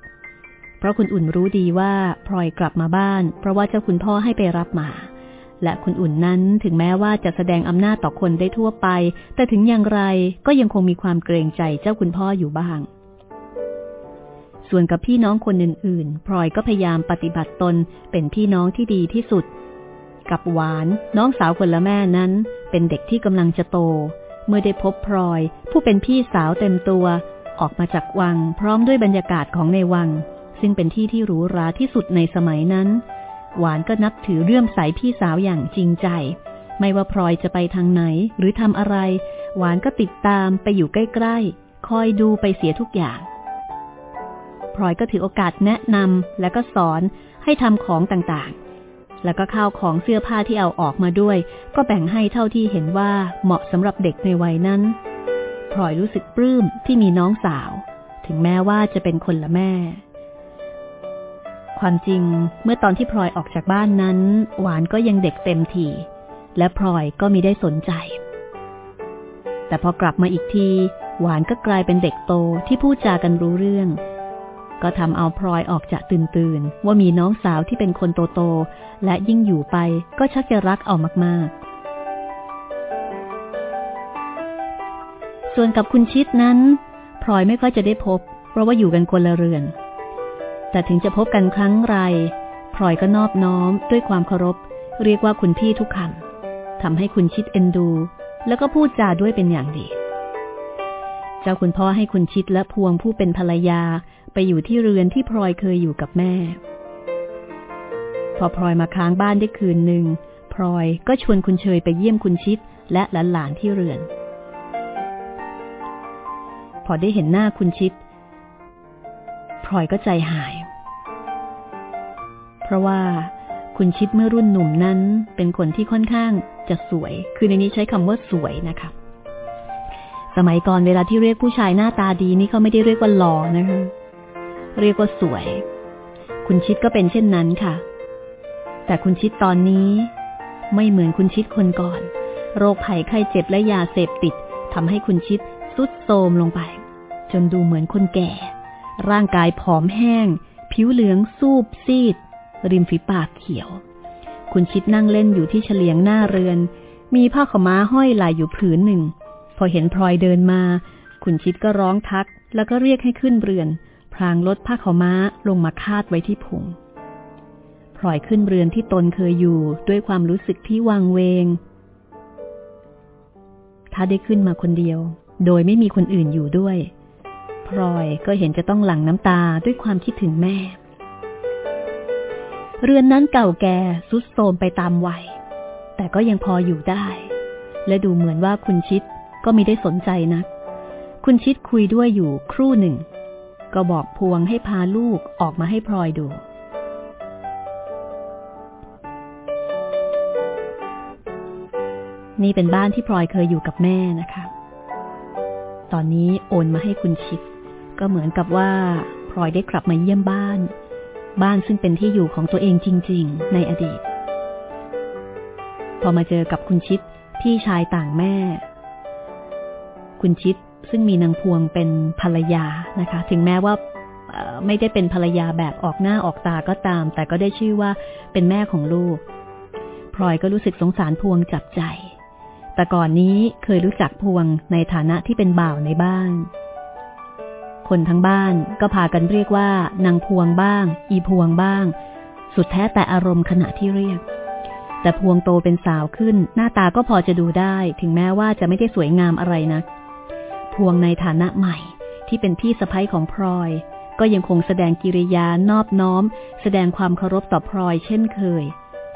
เพราะคุณอุ่นรู้ดีว่าพลอยกลับมาบ้าน เพราะว่าเจ้าคุณพ่อให้ไปรับมา และคุณอุ่นนั้นถึงแม้ว่าจะแสดงอำนาจต่อคนได้ทั่วไป แต่ถึงอย่างไรก็ยังคงมีความเกรงใจเจ้าคุณพ่ออยู่บ้าง ส่วนกับพี่น้องคนอื่น ๆ พลอยก็พยายามปฏิบัติตนเป็นพี่น้องที่ดีที่สุด กับหวานน้องสาวคนละแม่นั้น เป็นเด็กที่กำลังจะโต เมื่อได้พบพลอย ผู้เป็นพี่สาวเต็มตัว ออกมาจากวัง พร้อมด้วยบรรยากาศของในวัง ซึ่งเป็นที่ที่หรูหราที่สุดในสมัยนั้น หวานก็นับถือเรื่อมใสพี่สาวอย่างจริงใจ ไม่ว่าพลอยจะไปทางไหนหรือทำอะไร หวานก็ติดตามไปอยู่ใกล้ๆ คอยดูไปเสียทุกอย่างพลอยก็ถือโอกาสแนะนำและก็สอนให้ทำของต่างๆ แล้วก็ข้าวของเสื้อผ้าที่เอาออกมาด้วย ก็แบ่งให้เท่าที่เห็นว่าเหมาะสำหรับเด็กในวัยนั้นพลอยรู้สึกปลื้มที่มีน้องสาว ถึงแม้ว่าจะเป็นคนละแม่ ความจริงเมื่อตอนที่พลอยออกจากบ้านนั้น หวานก็ยังเด็กเต็มทีและพลอยก็มีได้สนใจ แต่พอกลับมาอีกที หวานก็กลายเป็นเด็กโตที่พูดจากันรู้เรื่อง ก็ทำเอาพลอยออกจากตื่นตื่นว่ามีน้องสาวที่เป็นคนโตโตและยิ่งอยู่ไปก็ชักจะรักเอามากๆ ส่วนกับคุณชิดนั้นพลอยไม่ค่อยจะได้พบ เพราะว่าอยู่กันคนละเรือน แต่ถึงจะพบกันครั้งไรพลอยก็นอบน้อมด้วยความเคารพ เรียกว่าคุณพี่ทุกคำทำให้คุณชิดเอ็นดู แล้วก็พูดจาด้วยเป็นอย่างดี เจ้าคุณพ่อให้คุณชิดและพวงผู้เป็นภรรยาไปอยู่ที่เรือนที่พลอยเคยอยู่กับแม่ พอพลอยมาค้างบ้านได้คืนหนึ่งพลอยก็ชวนคุณเชยไปเยี่ยมคุณชิดและหลานๆที่เรือน พอได้เห็นหน้าคุณชิด พลอยก็ใจหาย เพราะว่าคุณชิดเมื่อรุ่นหนุ่มนั้นเป็นคนที่ค่อนข้างจะสวย คือในนี้ใช้คำว่าสวยนะคะ สมัยก่อนเวลาที่เรียกผู้ชายหน้าตาดีนี่เขาไม่ได้เรียกว่าหล่อนะคะ เรียกว่าสวย คุณชิดก็เป็นเช่นนั้นค่ะ แต่คุณชิดตอนนี้ ไม่เหมือนคุณชิดคนก่อน โรคภัยไข้เจ็บและยาเสพติดทำให้คุณชิดสุดโทมลงไป จนดูเหมือนคนแก่ ร่างกายผอมแห้ง ผิวเหลืองสูบซีด ริมฝีปากเขียว คุณชิดนั่งเล่นอยู่ที่เฉลียงหน้าเรือน มีผ้าขม้าห้อยไหลอยู่ผืนหนึ่ง พอเห็นพลอยเดินมา คุณชิดก็ร้องทัก แล้วก็เรียกให้ขึ้นเรือน พรางลดผ้าขม้าลงมาคาดไว้ที่พุงพลอยขึ้นเรือนที่ตนเคยอยู่ด้วยความรู้สึกที่วังเวง ถ้าได้ขึ้นมาคนเดียว โดยไม่มีคนอื่นอยู่ด้วย พลอยก็เห็นจะต้องหลั่งน้ำตาด้วยความคิดถึงแม่ เรือนนั้นเก่าแก่สุดโทมไปตามวัย แต่ก็ยังพออยู่ได้ และดูเหมือนว่าคุณชิดก็ไม่ได้สนใจนัก คุณชิดคุยด้วยอยู่ครู่หนึ่ง ก็บอกพวงให้พาลูกออกมาให้พลอยดูนี่เป็นบ้านที่พลอยเคยอยู่กับแม่นะคะ ตอนนี้โอนมาให้คุณชิด ก็เหมือนกับว่าพลอยได้กลับมาเยี่ยมบ้าน บ้านซึ่งเป็นที่อยู่ของตัวเองจริง ๆ ในอดีต พอมาเจอกับคุณชิดพี่ชายต่างแม่ คุณชิดซึ่งมีนางพวงเป็นภรรยานะคะ ถึงแม้ว่าไม่ได้เป็นภรรยาแบบออกหน้าออกตาก็ตาม แต่ก็ได้ชื่อว่าเป็นแม่ของลูกพลอยก็รู้สึกสงสารพวงจับใจ แต่ก่อนนี้เคยรู้จักพวงในฐานะที่เป็นบ่าวในบ้าน คนทั้งบ้านก็พากันเรียกว่านางพวงบ้าง อีพวงบ้าง สุดแท้แต่อารมณ์ขณะที่เรียก แต่พวงโตเป็นสาวขึ้น หน้าตาก็พอจะดูได้ ถึงแม้ว่าจะไม่ได้สวยงามอะไรนะัก พวงในฐานะใหม่ที่เป็นพี่สะพ้ยของพลอย ก็ยังคงแสดงกิริยานอบน้อม แสดงความเคารพต่อพลอยเช่นเคย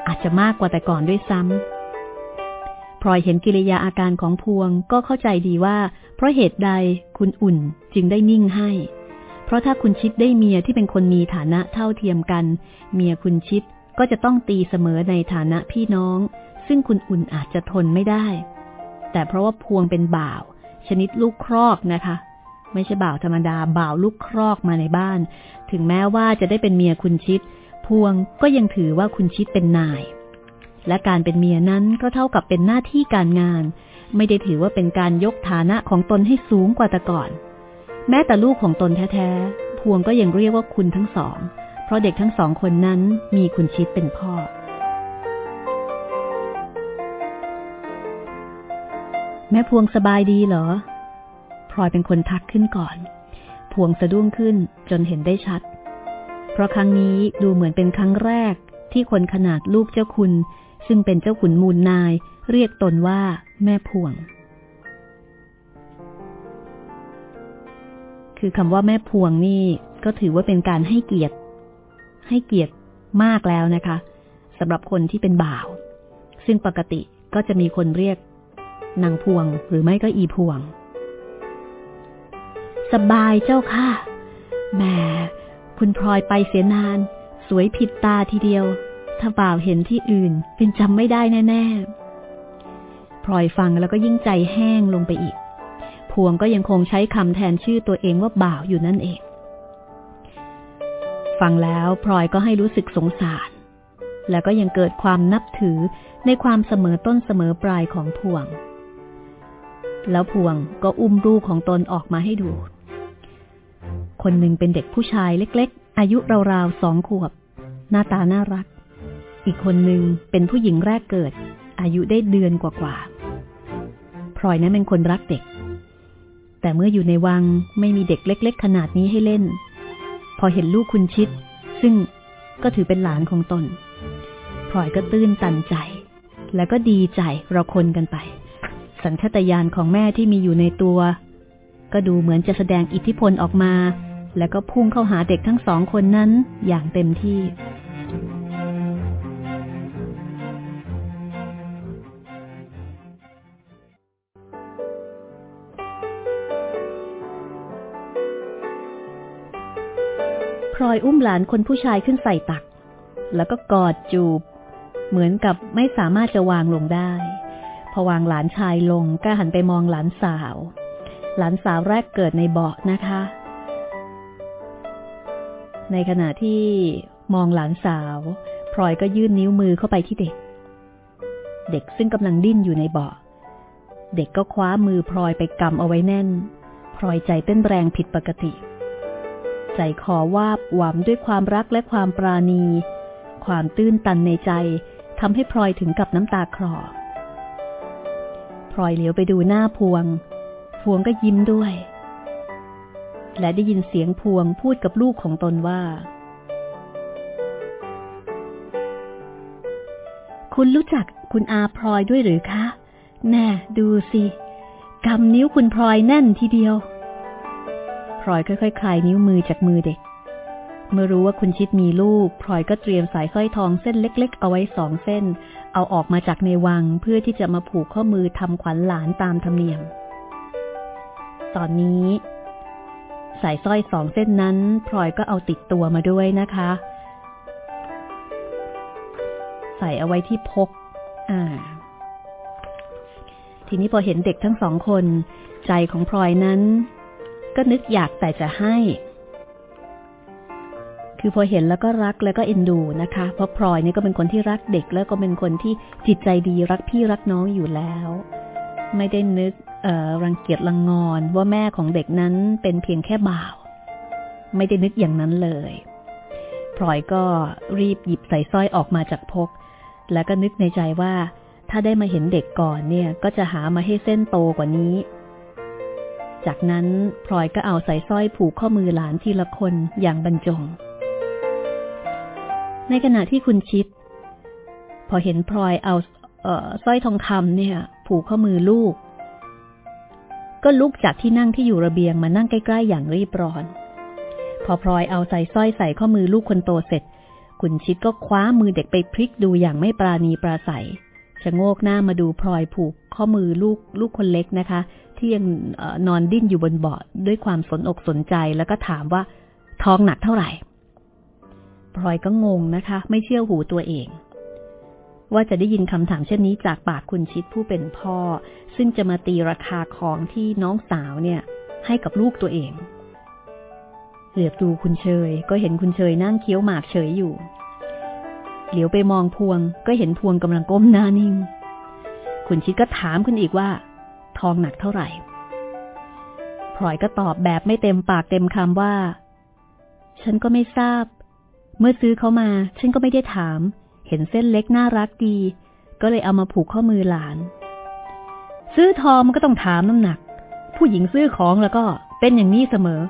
อาจจะมากกว่าแต่ก่อนด้วยซ้ำ พลอยเห็นกิริยาอาการของพวงก็เข้าใจดีว่า เพราะเหตุใดคุณอุ่นจึงได้นิ่งให้ เพราะถ้าคุณชิดได้เมียที่เป็นคนมีฐานะเท่าเทียมกัน เมียคุณชิดก็จะต้องตีเสมอในฐานะพี่น้อง ซึ่งคุณอุ่นอาจจะทนไม่ได้ แต่เพราะว่าพวงเป็นบ่าว ชนิดลูกครอกนะคะ ไม่ใช่บ่าวธรรมดาบ่าวลูกครอกมาในบ้าน ถึงแม้ว่าจะได้เป็นเมียคุณชิด พวงก็ยังถือว่าคุณชิดเป็นนาย และการเป็นเมียนั้นก็เท่ากับเป็นหน้าที่การงาน ไม่ได้ถือว่าเป็นการยกฐานะของตนให้สูงกว่าแต่ก่อน แม้แต่ลูกของตนแท้ๆ พวงก็ยังเรียกว่าคุณทั้งสอง เพราะเด็กทั้งสองคนนั้นมีคุณชิดเป็นพ่อ แม่พวงสบายดีเหรอพลอยเป็นคนทักขึ้นก่อน พวงสะดุ้งขึ้นจนเห็นได้ชัด เพราะครั้งนี้ดูเหมือนเป็นครั้งแรกที่คนขนาดลูกเจ้าคุณ ซึ่งเป็นเจ้าขุนมูลนายเรียกตนว่าแม่พวง คือคำว่าแม่พวงนี่ก็ถือว่าเป็นการให้เกียรติ ให้เกียรติมากแล้วนะคะสำหรับคนที่เป็นบ่าว ซึ่งปกติก็จะมีคนเรียกนางพวงหรือไม่ก็อีพวง สบายเจ้าค่ะแม่คุณพลอยไปเสียนาน สวยผิดตาทีเดียว ถ้าบ่าวเห็นที่อื่น เป็นจำไม่ได้แน่ๆพลอยฟังแล้วก็ยิ่งใจแห้งลงไปอีก พวงก็ยังคงใช้คำแทนชื่อตัวเองว่าบ่าวอยู่นั่นเอง ฟังแล้วพลอยก็ให้รู้สึกสงสาร แล้วก็ยังเกิดความนับถือในความเสมอต้นเสมอปลายของพวง แล้วพวงก็อุ้มลูกของตนออกมาให้ดู คนหนึ่งเป็นเด็กผู้ชายเล็ก ๆ อายุราวๆสองขวบ หน้าตาน่ารัก อีกคนหนึ่งเป็นผู้หญิงแรกเกิด อายุได้เดือนกว่าๆพลอยนั้นเป็นคนรักเด็ก แต่เมื่ออยู่ในวังไม่มีเด็กเล็ก ๆ ขนาดนี้ให้เล่น พอเห็นลูกคุณชิด ซึ่งก็ถือเป็นหลานของตนพลอยก็ตื้นตันใจ แล้วก็ดีใจเราคนกันไป สัญชตาตญาณของแม่ที่มีอยู่ในตัว ก็ดูเหมือนจะแสดงอิทธิพลออกมา แล้วก็พุ่งเข้าหาเด็กทั้งสองคนนั้นอย่างเต็มที่ ลอยอุ้มหลานคนผู้ชายขึ้นใส่ตัก แล้วก็กอดจูบ เหมือนกับไม่สามารถจะวางลงได้ พอวางหลานชายลงก็หันไปมองหลานสาว หลานสาวแรกเกิดในเบาะนะคะ ในขณะที่มองหลานสาวพลอยก็ยื่นนิ้วมือเข้าไปที่เด็ก เด็กซึ่งกำลังดิ้นอยู่ในเบาะ เด็กก็คว้ามือพลอยไปกำเอาไว้แน่น พลอยใจเต้นแรงผิดปกติ ใจคอวาบหวามด้วยความรักและความปราณี ความตื้นตันในใจทำให้พลอยถึงกับน้ำตาคลอพลอยเหลียวไปดูหน้าพวง พวงก็ยิ้มด้วย และได้ยินเสียงพวงพูดกับลูกของตนว่า คุณรู้จักคุณอาพลอยด้วยหรือคะ แน่ดูสิกำนิ้วคุณพลอยแน่นทีเดียว พลอยค่อยๆคลายนิ้วมือจากมือเด็ก เมื่อรู้ว่าคุณชิดมีลูกพลอยก็เตรียมสายสร้อยทองเส้นเล็ก ๆ เอาไว้สองเส้น เอาออกมาจากในวังเพื่อที่จะมาผูกข้อมือทำขวัญหลานตามธรรมเนียม ตอนนี้ สายสร้อยสองเส้นนั้นพลอยก็เอาติดตัวมาด้วยนะคะ ใส่เอาไว้ที่พก อ่าทีนี้พอเห็นเด็กทั้งสองคน ใจของพลอยนั้น ก็นึกอยากแต่จะให้ คือพอเห็นแล้วก็รักแล้วก็เอ็นดูนะคะ เพราะพลอยนี่ก็เป็นคนที่รักเด็กแล้วก็เป็นคนที่จิตใจดีรักพี่รักน้องอยู่แล้ว ไม่ได้นึกเอ่อรังเกียจรังงอนว่าแม่ของเด็กนั้นเป็นเพียงแค่บ่าว ไม่ได้นึกอย่างนั้นเลยพลอยก็รีบหยิบใส่สร้อยออกมาจากพก แล้วก็นึกในใจว่าถ้าได้มาเห็นเด็กก่อนเนี่ย ก็จะหามาให้เส้นโตกว่านี้ จากนั้นพลอยก็เอาใส่สร้อยผูกข้อมือหลานทีละคนอย่างบรรจง ในขณะที่คุณชิด พอเห็นพลอยเอาสร้อยทองคำเนี่ย ผูกข้อมือลูก ก็ลุกจากที่นั่งที่อยู่ระเบียงมานั่งใกล้ ๆ อย่างรีบร้อน พอพลอยเอาใส่สร้อยใส่ข้อมือลูกคนโตเสร็จ คุณชิดก็คว้ามือเด็กไปพลิกดูอย่างไม่ปราณีปราศัย ชะโงกหน้ามาดูพลอยผูกข้อมือลูกลูกคนเล็กนะคะ ที่ยังนอนดิ้นอยู่บนเบาะด้วยความสนอกสนใจแล้วก็ถามว่าท้องหนักเท่าไหร่พลอยก็งงนะคะ ไม่เชื่อหูตัวเอง ว่าจะได้ยินคำถามเช่นนี้จากปากคุณชิดผู้เป็นพ่อ ซึ่งจะมาตีราคาของที่น้องสาวเนี่ย ให้กับลูกตัวเองเหลือบดูคุณเชย ก็เห็นคุณเชยนั่งเคี้ยวหมากเฉยอยู่ เหลียวไปมองพวง ก็เห็นพวงกำลังก้มหน้านิ่ง คุณชิดก็ถามคุณอีกว่า ทองหนักเท่าไหร่พลอยก็ตอบแบบไม่เต็มปากเต็มคำว่า ฉันก็ไม่ทราบ เมื่อซื้อเขามา ฉันก็ไม่ได้ถาม เห็นเส้นเล็กน่ารักดี ก็เลยเอามาผูกข้อมือหลาน ซื้อทองมันก็ต้องถามน้ำหนัก ผู้หญิงซื้อของแล้วก็เป็นอย่างนี้เสมอ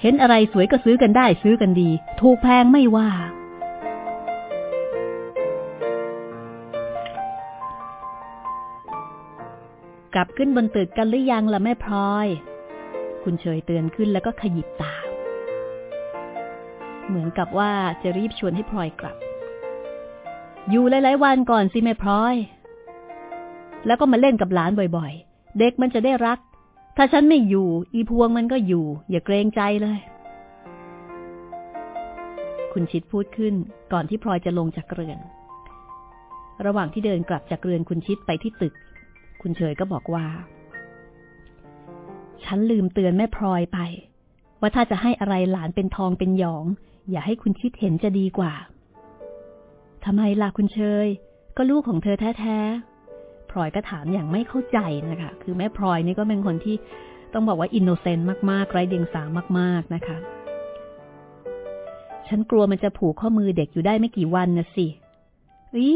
เห็นอะไรสวยก็ซื้อกันได้ซื้อกันดี ถูกแพงไม่ว่า กลับขึ้นบนตึกกันหรือยังล่ะแม่พลอย คุณเฉยเตือนขึ้นแล้วก็ขยิบตา เหมือนกับว่าจะรีบชวนให้พลอยกลับ อยู่หลายๆวันก่อนสิแม่พลอย แล้วก็มาเล่นกับหลานบ่อยๆ เด็กมันจะได้รัก ถ้าฉันไม่อยู่ อีพวงมันก็อยู่ อย่าเกรงใจเลย คุณชิดพูดขึ้นก่อนที่พลอยจะลงจากเรือน ระหว่างที่เดินกลับจากเรือนคุณชิดไปที่ตึก คุณเฉยก็บอกว่า ฉันลืมเตือนแม่พลอยไป ว่าถ้าจะให้อะไรหลานเป็นทองเป็นหยอง อย่าให้คุณคิดเห็นจะดีกว่าทำไมล่ะคุณเชย ก็ลูกของเธอแท้ๆพลอยก็ถามอย่างไม่เข้าใจนะคะ คือแม่พลอยนี่ก็เป็นคนที่ต้องบอกว่าอินโนเซนต์มากๆ ไร้เดียงสามาก ๆนะคะ ฉันกลัวมันจะผูกข้อมือเด็กอยู่ได้ไม่กี่วันนะสิอี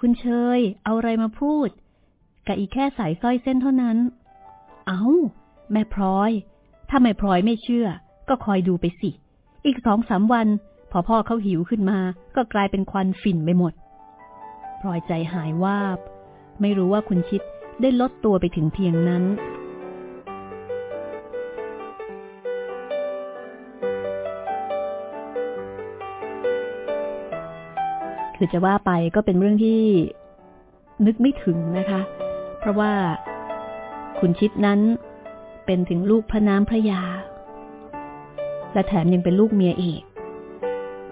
คุณเชย เอาอะไรมาพูด กับอีกแค่สายสร้อยเส้นเท่านั้น เอา้า แม่พลอย ถ้าแม่พลอยไม่เชื่อ ก็คอยดูไปสิ อีกสองสามวัน พอพ่อเขาหิวขึ้นมา ก็กลายเป็นควันฝิ่นไปหมด พลอยใจหายวาบ ไม่รู้ว่าคุณชิดได้ลดตัวไปถึงเพียงนั้นคือจะว่าไปก็เป็นเรื่องที่นึกไม่ถึงนะคะ ราะว่า คุณชิดนั้นเป็นถึงลูกพระน้ำพระยา และแถมยังเป็นลูกเมียเอก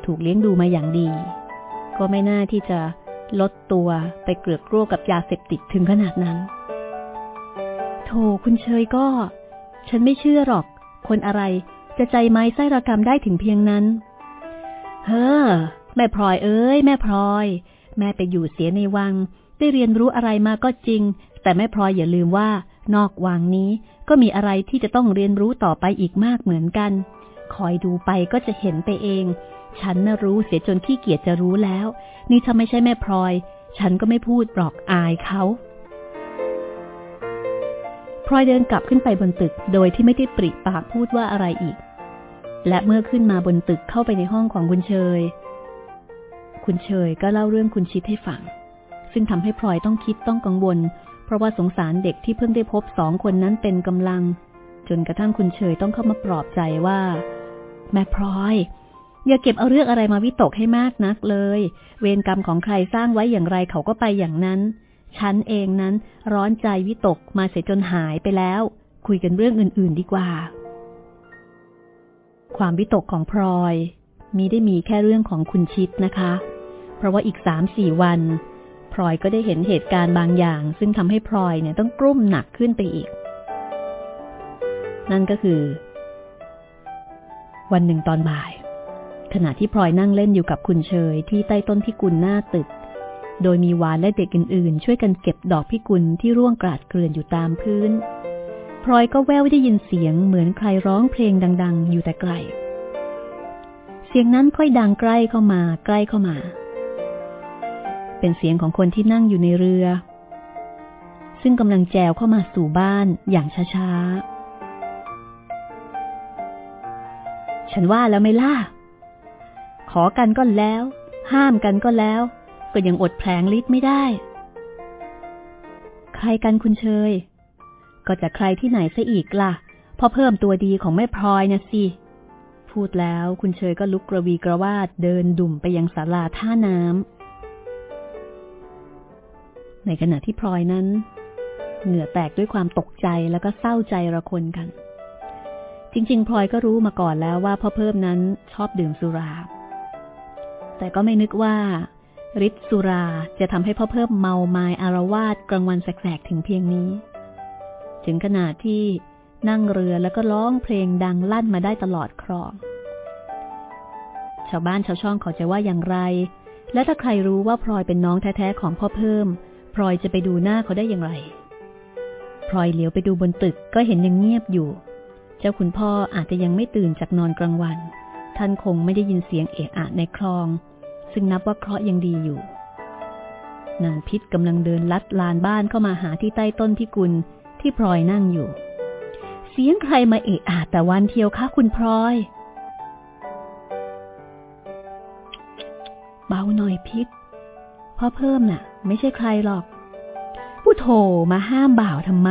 ถูกเลี้ยงดูมาอย่างดี ก็ไม่น่าที่จะลดตัวไปเกลือกกลัวกับยาเสพติดถึงขนาดนั้น โธคุณเชยก็ ฉันไม่เชื่อหรอก คนอะไรจะใจไม้ไส้ระกรรมได้ถึงเพียงนั้น เฮ้อ แม่พลอยเอ้ย แม่พลอย แม่ไปอยู่เสียในวัง ได้เรียนรู้อะไรมาก็จริง แต่แม่พลอยอย่าลืมว่านอกวางนี้ก็มีอะไรที่จะต้องเรียนรู้ต่อไปอีกมากเหมือนกัน คอยดูไปก็จะเห็นไปเอง ฉันน่ะรู้เสียจนขี้เกียจจะรู้แล้ว นี่ถ้าไม่ใช่แม่พลอย ฉันก็ไม่พูดหรอกอายเขาพลอยเดินกลับขึ้นไปบนตึกโดยที่ไม่ได้ปริปากพูดว่าอะไรอีก และเมื่อขึ้นมาบนตึกเข้าไปในห้องของคุณเชย คุณเชยก็เล่าเรื่องคุณชิดให้ฟัง ซึ่งทำให้พลอยต้องคิดต้องกังวล เพราะว่าสงสารเด็กที่เพิ่งได้พบสองคนนั้นเป็นกำลัง จนกระทั่งคุณเชยต้องเข้ามาปลอบใจว่า แม่พลอยอย่าเก็บเอาเรื่องอะไรมาวิตกให้มากนักเลย เวรกรรมของใครสร้างไว้อย่างไรเขาก็ไปอย่างนั้น ฉันเองนั้นร้อนใจวิตกมาเสียจนหายไปแล้ว คุยกันเรื่องอื่น ๆ ดีกว่า ความวิตกของพลอย มีได้มีแค่เรื่องของคุณชิดนะคะ เพราะว่าอีกสามสี่วัน พลอยก็ได้เห็นเหตุการณ์บางอย่าง ซึ่งทำให้พลอยเนี่ยต้องกลุ้มหนักขึ้นไปอีก นั่นก็คือ วันหนึ่งตอนบ่าย ขณะที่พลอยนั่งเล่นอยู่กับคุณเชยที่ใต้ต้นพิกุลหน้าตึก โดยมีวานและเด็กอื่นๆ ช่วยกันเก็บดอกพิกุลที่ร่วงกราดเกลื่อนอยู่ตามพื้นพลอยก็แววได้ยินเสียงเหมือนใครร้องเพลงดัง ๆ อยู่แต่ไกล เสียงนั้นค่อยดังใกล้เข้ามา ใกล้เข้ามา เป็นเสียงของคนที่นั่งอยู่ในเรือ ซึ่งกำลังแจวเข้ามาสู่บ้านอย่างช้าๆ ฉันว่าแล้วไม่ล่ะ ขอกันก็แล้ว ห้ามกันก็แล้ว ก็ยังอดแผลงฤทธิ์ไม่ได้ ใครกันคุณเชย ก็จะใครที่ไหนซะอีกล่ะพอเพิ่มตัวดีของแม่พลอยนะสิพูดแล้วคุณเชยก็ลุกกระวีกระวาดเดินดุ่มไปยังศาลาท่าน้ำ ในขณะที่พลอยนั้น เหงื่อแตกด้วยความตกใจแล้วก็เศร้าใจระคนกัน จริง ๆพลอยก็รู้มาก่อนแล้วว่าพ่อเพิ่มนั้นชอบดื่มสุรา แต่ก็ไม่นึกว่าฤทธิ์สุราจะทำให้พ่อเพิ่มเมาไมายอารวาสกลางวันแสกๆถึงเพียงนี้ ถึงขนาดที่นั่งเรือแล้วก็ร้องเพลงดังลั่นมาได้ตลอดครอง ชาวบ้านชาวช่องเขาจะว่าอย่างไร และถ้าใครรู้ว่าพลอยเป็นน้องแท้ๆของพ่อเพิ่ม พลอยจะไปดูหน้าเขาได้อย่างไร พลอยเหลียวไปดูบนตึกก็เห็นยังเงียบอยู่ เจ้าคุณพ่ออาจจะยังไม่ตื่นจากนอนกลางวัน ท่านคงไม่ได้ยินเสียงเอะอะในคลอง ซึ่งนับว่าเคราะห์ยังดีอยู่ นางพิษกำลังเดินลัดลานบ้านเข้ามาหาที่ใต้ต้นพิกุลที่พลอยนั่งอยู่ เสียงใครมาเอะอะแต่วันเทียวคะคุณพลอย เบาหน่อยพิษ พ่อเพิ่มน่ะ ไม่ใช่ใครหรอกผู้โถมาห้ามบ่าวทำไม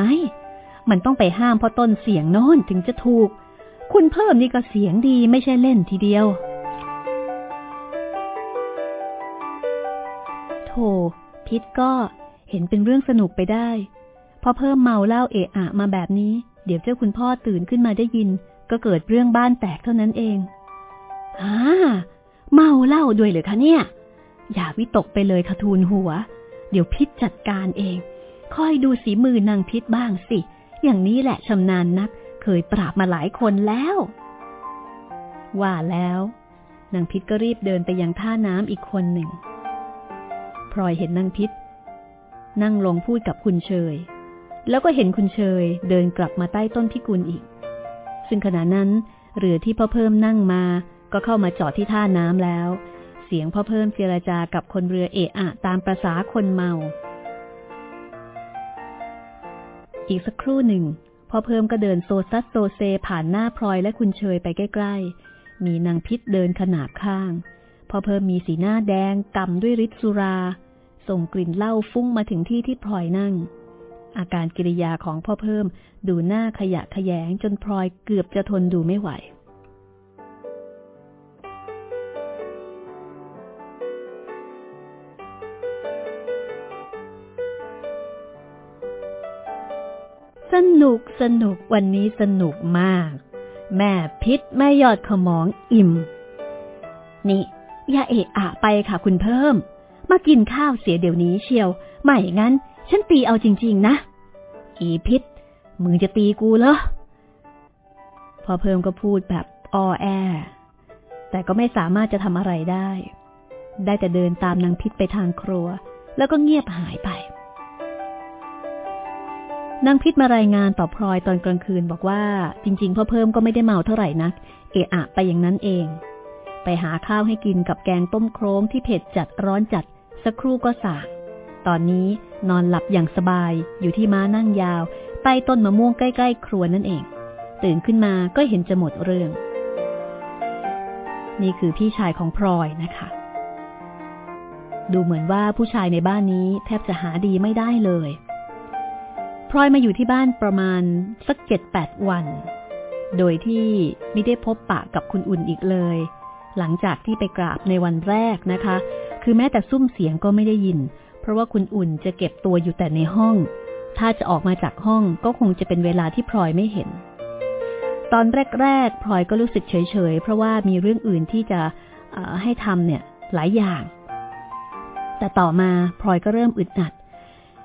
มันต้องไปห้ามเพราะต้นเสียงโน้นถึงจะถูก คุณเพิ่มนี่ก็เสียงดีไม่ใช่เล่นทีเดียวโธพิษก็เห็นเป็นเรื่องสนุกไปได้พอเพิ่มเมาเหล้าเอะอะมาแบบนี้ เดี๋ยวเจ้าคุณพ่อตื่นขึ้นมาได้ยิน ก็เกิดเรื่องบ้านแตกเท่านั้นเองอ่าเมาเหล้าด้วยเหรือคะเนี่ย อย่าวิตกไปเลยคะทูลหัว เดี๋ยวพิษจัดการเอง คอยดูสีมือนางพิษบ้างสิ อย่างนี้แหละชำนาญนัก เคยปราบมาหลายคนแล้ว ว่าแล้วนางพิษก็รีบเดินไปยังท่าน้ำอีกคนหนึ่งพลอยเห็นนางพิษ นั่งลงพูดกับคุณเชย แล้วก็เห็นคุณเชยเดินกลับมาใต้ต้นพิกุลอีก ซึ่งขณะนั้นเรือที่พ่อเพิ่มนั่งมาก็เข้ามาจอดที่ท่าน้ำแล้ว สียงพ่อเพิ่มเจรจากับคนเรือเอะอะตามประษาคนเมา อีกสักครู่หนึ่งพ่อเพิ่มก็เดินโซซัสโซเซผ่านหน้าพลอยและคุณเชยไปใกล้ๆ มีนางพิษเดินขนาบข้างพ่อเพิ่มมีสีหน้าแดงกำด้วยฤทธิ์สุรา ส่งกลิ่นเหล้าฟุ้งมาถึงที่ที่พลอยนั่ง อาการกิริยาของพ่อเพิ่มดูหน้าขยะขยงจนพลอยเกือบจะทนดูไม่ไหว นุกสนุกวันนี้สนุกมาก แม่พิษแม่ยอดขมองอิ่ม นี่อย่าเอะอะไปค่ะคุณเพิ่ม มากินข้าวเสียเดี๋ยวนี้เชียว ไม่งั้น ฉันตีเอาจริง ๆ นะ อีพิษมึงจะตีกูเหรอ พอเพิ่มก็พูดแบบอ้อแอ แต่ก็ไม่สามารถจะทำอะไรได้ ได้แต่เดินตามนางพิษไปทางครัว แล้วก็เงียบหายไป นางพิษมารายงานต่อพลอยตอนกลางคืนบอกว่า จริงๆพ่อเพิ่มก็ไม่ได้เมาเท่าไหร่นัก เอะอะไปอย่างนั้นเอง ไปหาข้าวให้กินกับแกงต้มโครงที่เผ็ดจัดร้อนจัด สักครู่ก็สางตอนนี้นอนหลับอย่างสบายอยู่ที่ม้านั่งยาว ใต้ต้นมะม่วงใกล้ ๆ ครัวนั่นเอง ตื่นขึ้นมาก็เห็นจะหมดเรื่อง นี่คือพี่ชายของพลอยนะคะ ดูเหมือนว่าผู้ชายในบ้านนี้แทบจะหาดีไม่ได้เลย พลอยมาอยู่ที่บ้านประมาณสักเจ็ดแปดวัน โดยที่ไม่ได้พบปะกับคุณอุ่นอีกเลย หลังจากที่ไปกราบในวันแรกนะคะ คือแม้แต่ซุ้มเสียงก็ไม่ได้ยิน เพราะว่าคุณอุ่นจะเก็บตัวอยู่แต่ในห้อง ถ้าจะออกมาจากห้องก็คงจะเป็นเวลาที่พลอยไม่เห็น ตอนแรกๆพลอยก็รู้สึกเฉยๆ เพราะว่ามีเรื่องอื่นที่จะให้ทำเนี่ยหลายอย่าง แต่ต่อมาพลอยก็เริ่มอึดอัด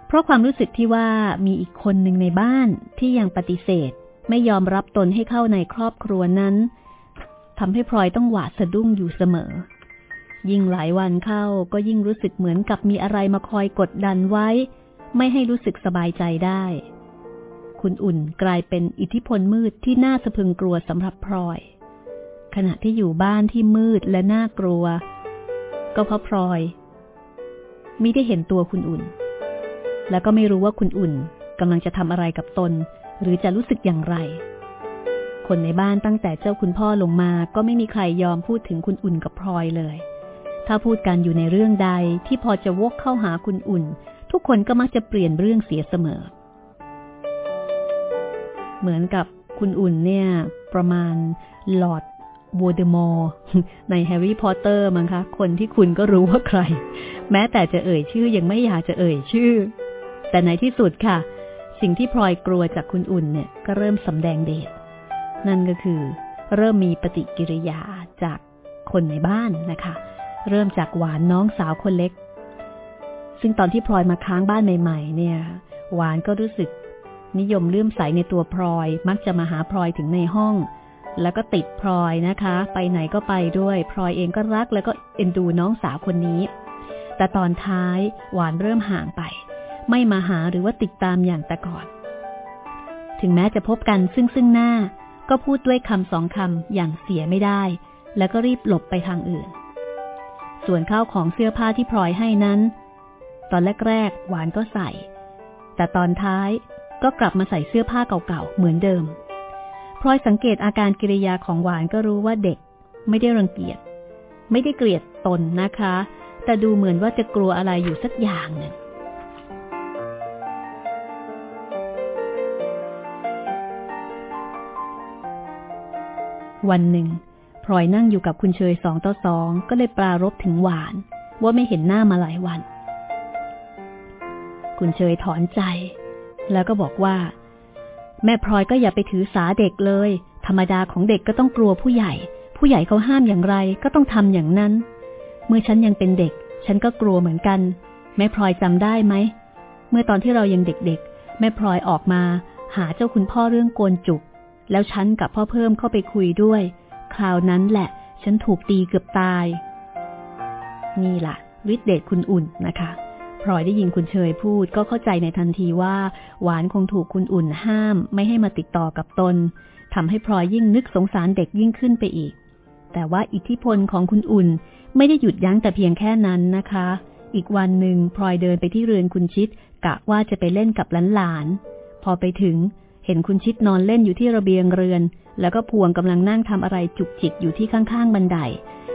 เพราะความรู้สึกที่ว่ามีอีกคนหนึ่งในบ้านที่ยังปฏิเสธ ไม่ยอมรับตนให้เข้าในครอบครัวนั้นทำให้พลอยต้องหวาดสะดุ้งอยู่เสมอ ยิ่งหลายวันเข้าก็ยิ่งรู้สึกเหมือนกับมีอะไรมาคอยกดดันไว้ ไม่ให้รู้สึกสบายใจได้ คุณอุ่นกลายเป็นอิทธิพลมืดที่น่าสะพึงกลัวสำหรับพลอย ขณะที่อยู่บ้านที่มืดและน่ากลัว ก็เพราะพลอยมิได้เห็นตัวคุณอุ่น และก็ไม่รู้ว่าคุณอุ่นกำลังจะทำอะไรกับตน หรือจะรู้สึกอย่างไร คนในบ้านตั้งแต่เจ้าคุณพ่อลงมาก็ไม่มีใครยอมพูดถึงคุณอุ่นกับพลอยเลย ถ้าพูดกันอยู่ในเรื่องใดที่พอจะวกเข้าหาคุณอุ่น ทุกคนก็มักจะเปลี่ยนเรื่องเสียเสมอ เหมือนกับคุณอุ่นเนี่ย ประมาณลอร์ดโวลเดอมอร์ในแฮร์รี่พอตเตอร์มั้งคะ คนที่คุณก็รู้ว่าใคร แม้แต่จะเอ่ยชื่อยังไม่อยากจะเอ่ยชื่อ แต่ในที่สุดค่ะ สิ่งที่พลอยกลัวจากคุณอุ่นเนี่ย ก็เริ่มสำแดงเดชนั่นก็คือ เริ่มมีปฏิกิริยาจากคนในบ้านนะคะ เริ่มจากหวานน้องสาวคนเล็ก ซึ่งตอนที่พลอยมาค้างบ้านใหม่ ๆ เนี่ย หวานก็รู้สึก นิยมเลื่อมใสในตัวพลอย มักจะมาหาพลอยถึงในห้อง แล้วก็ติดพลอยนะคะ ไปไหนก็ไปด้วย พลอยเองก็รักแล้วก็เอ็นดูน้องสาวคนนี้ แต่ตอนท้ายหวานเริ่มห่างไป ไม่มาหาหรือว่าติดตามอย่างแต่ก่อน ถึงแม้จะพบกันซึ่งซึ่งหน้า ก็พูดด้วยคำสองคำอย่างเสียไม่ได้ แล้วก็รีบหลบไปทางอื่น ส่วนข้าวของเสื้อผ้าที่พลอยให้นั้น ตอนแรกๆหวานก็ใส่ แต่ตอนท้ายก็กลับมาใส่เสื้อผ้าเก่าๆเหมือนเดิมพลอยสังเกตอาการกิริยาของหวานก็รู้ว่าเด็ก ไม่ได้รังเกียจ ไม่ได้เกลียดตนนะคะ แต่ดูเหมือนว่าจะกลัวอะไรอยู่สักอย่างหนึ่ง วันหนึ่งพลอยนั่งอยู่กับคุณเชยสองต่อสองก็เลยปรารบถึงหวาน ว่าไม่เห็นหน้ามาหลายวัน คุณเชยถอนใจ แล้วก็บอกว่า แม่พลอยก็อย่าไปถือสาเด็กเลย ธรรมดาของเด็กก็ต้องกลัวผู้ใหญ่ ผู้ใหญ่เขาห้ามอย่างไรก็ต้องทำอย่างนั้น เมื่อฉันยังเป็นเด็ก ฉันก็กลัวเหมือนกัน แม่พลอยจำได้ไหมเมื่อตอนที่เรายังเด็กๆ แม่พลอยออกมา หาเจ้าคุณพ่อเรื่องโกนจุก แล้วฉันกับพ่อเพิ่มเข้าไปคุยด้วย คราวนั้นแหละ ฉันถูกตีเกือบตาย นี่แหละฤทธิเดชคุณอุ่นนะคะพลอยได้ยินคุณเชยพูดก็เข้าใจในทันทีว่า หวานคงถูกคุณอุ่นห้าม ไม่ให้มาติดต่อกับตนทำให้พลอยยิ่งนึกสงสารเด็กยิ่งขึ้นไปอีก แต่ว่าอิทธิพลของคุณอุ่นไม่ได้หยุดยั้งแต่เพียงแค่นั้นนะคะ อีกวันหนึ่งพลอยเดินไปที่เรือนคุณชิดกะว่าจะไปเล่นกับหลานๆพอไปถึง เห็นคุณชิดนอนเล่นอยู่ที่ระเบียงเรือน แล้วก็พวงกำลังนั่งทำอะไรจุกจิกอยู่ที่ข้างๆบันได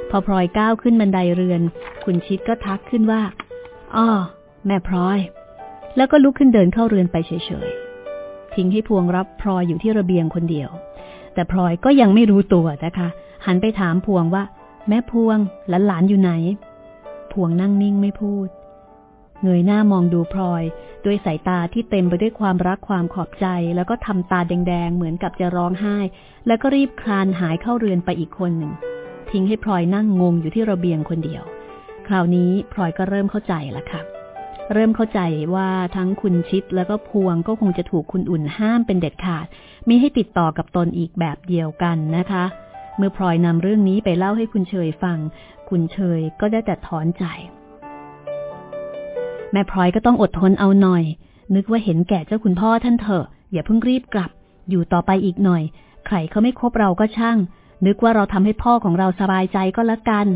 พอพลอยก้าวขึ้นบันไดเรือน คุณชิดก็ทักขึ้นว่าอ้อแม่พลอย แล้วก็ลุกขึ้นเดินเข้าเรือนไปเฉยๆ ทิ้งให้พวงรับพลอยอยู่ที่ระเบียงคนเดียว แต่พลอยก็ยังไม่รู้ตัวนะคะ หันไปถามพวงว่า แม่พวงหลานๆอยู่ไหน พวงนั่งนิ่งไม่พูด เงยหน้ามองดูพลอย ด้วยสายตาที่เต็มไปด้วยความรักความขอบใจ แล้วก็ทำตาแดงๆ เหมือนกับจะร้องไห้ แล้วก็รีบคลานหายเข้าเรือนไปอีกคนหนึ่ง ทิ้งให้พลอยนั่งงงอยู่ที่ระเบียงคนเดียว คราวนี้พลอยก็เริ่มเข้าใจล้วค่ะ เริ่มเข้าใจว่าทั้งคุณชิดแล้วก็พวงก็คงจะถูกคุณอุ่นห้ามเป็นเด็ดขาดมิให้ติดต่อกับตนอีกแบบเดียวกันนะคะ เมื่อพลอยนำเรื่องนี้ไปเล่าให้คุณเชยฟัง คุณเชยก็ได้แต่ถอนใจ แม่พลอยก็ต้องอดทนเอาหน่อย นึกว่าเห็นแก่เจ้าคุณพ่อท่านเถอะ อย่าเพิ่งรีบกลับ อยู่ต่อไปอีกหน่อย ใครเขาไม่คบเราก็ช่าง นึกว่าเราทำให้พ่อของเราสบายใจก็แล้วกัน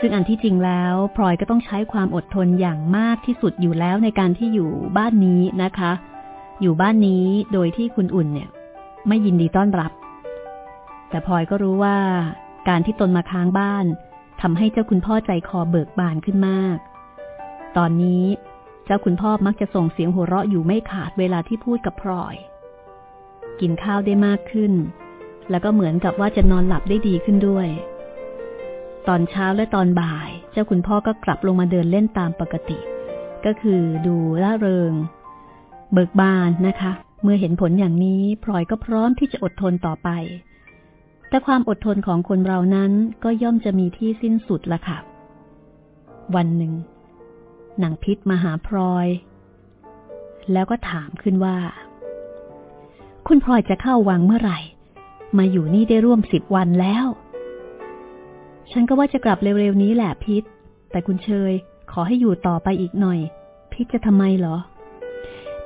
ซึ่งอันที่จริงแล้วพลอยก็ต้องใช้ความอดทนอย่างมากที่สุดอยู่แล้วในการที่อยู่บ้านนี้นะคะ อยู่บ้านนี้โดยที่คุณอุ่นเนี่ย ไม่ยินดีต้อนรับ แต่พลอยก็รู้ว่า การที่ตนมาค้างบ้านทำให้เจ้าคุณพ่อใจคอเบิกบานขึ้นมาก ตอนนี้ เจ้าคุณพ่อมักจะส่งเสียงหัวเราะอยู่ไม่ขาดเวลาที่พูดกับพลอย กินข้าวได้มากขึ้น แล้วก็เหมือนกับว่าจะนอนหลับได้ดีขึ้นด้วย ตอนเช้าและตอนบ่าย เจ้าคุณพ่อก็กลับลงมาเดินเล่นตามปกติ ก็คือดูล่าเริง เบิกบานนะคะ เมื่อเห็นผลอย่างนี้พลอยก็พร้อมที่จะอดทนต่อไป แต่ความอดทนของคนเรานั้นก็ย่อมจะมีที่สิ้นสุดละค่ะวันหนึ่ง นางพิษมาหาพลอย แล้วก็ถามขึ้นว่า คุณพลอยจะเข้าวังเมื่อไหร่ มาอยู่นี่ได้ร่วมสิบวันแล้ว ฉันก็ว่าจะกลับเร็วๆนี้แหละพิษ แต่คุณเชย ขอให้อยู่ต่อไปอีกหน่อย พิษจะทำไมเหรอ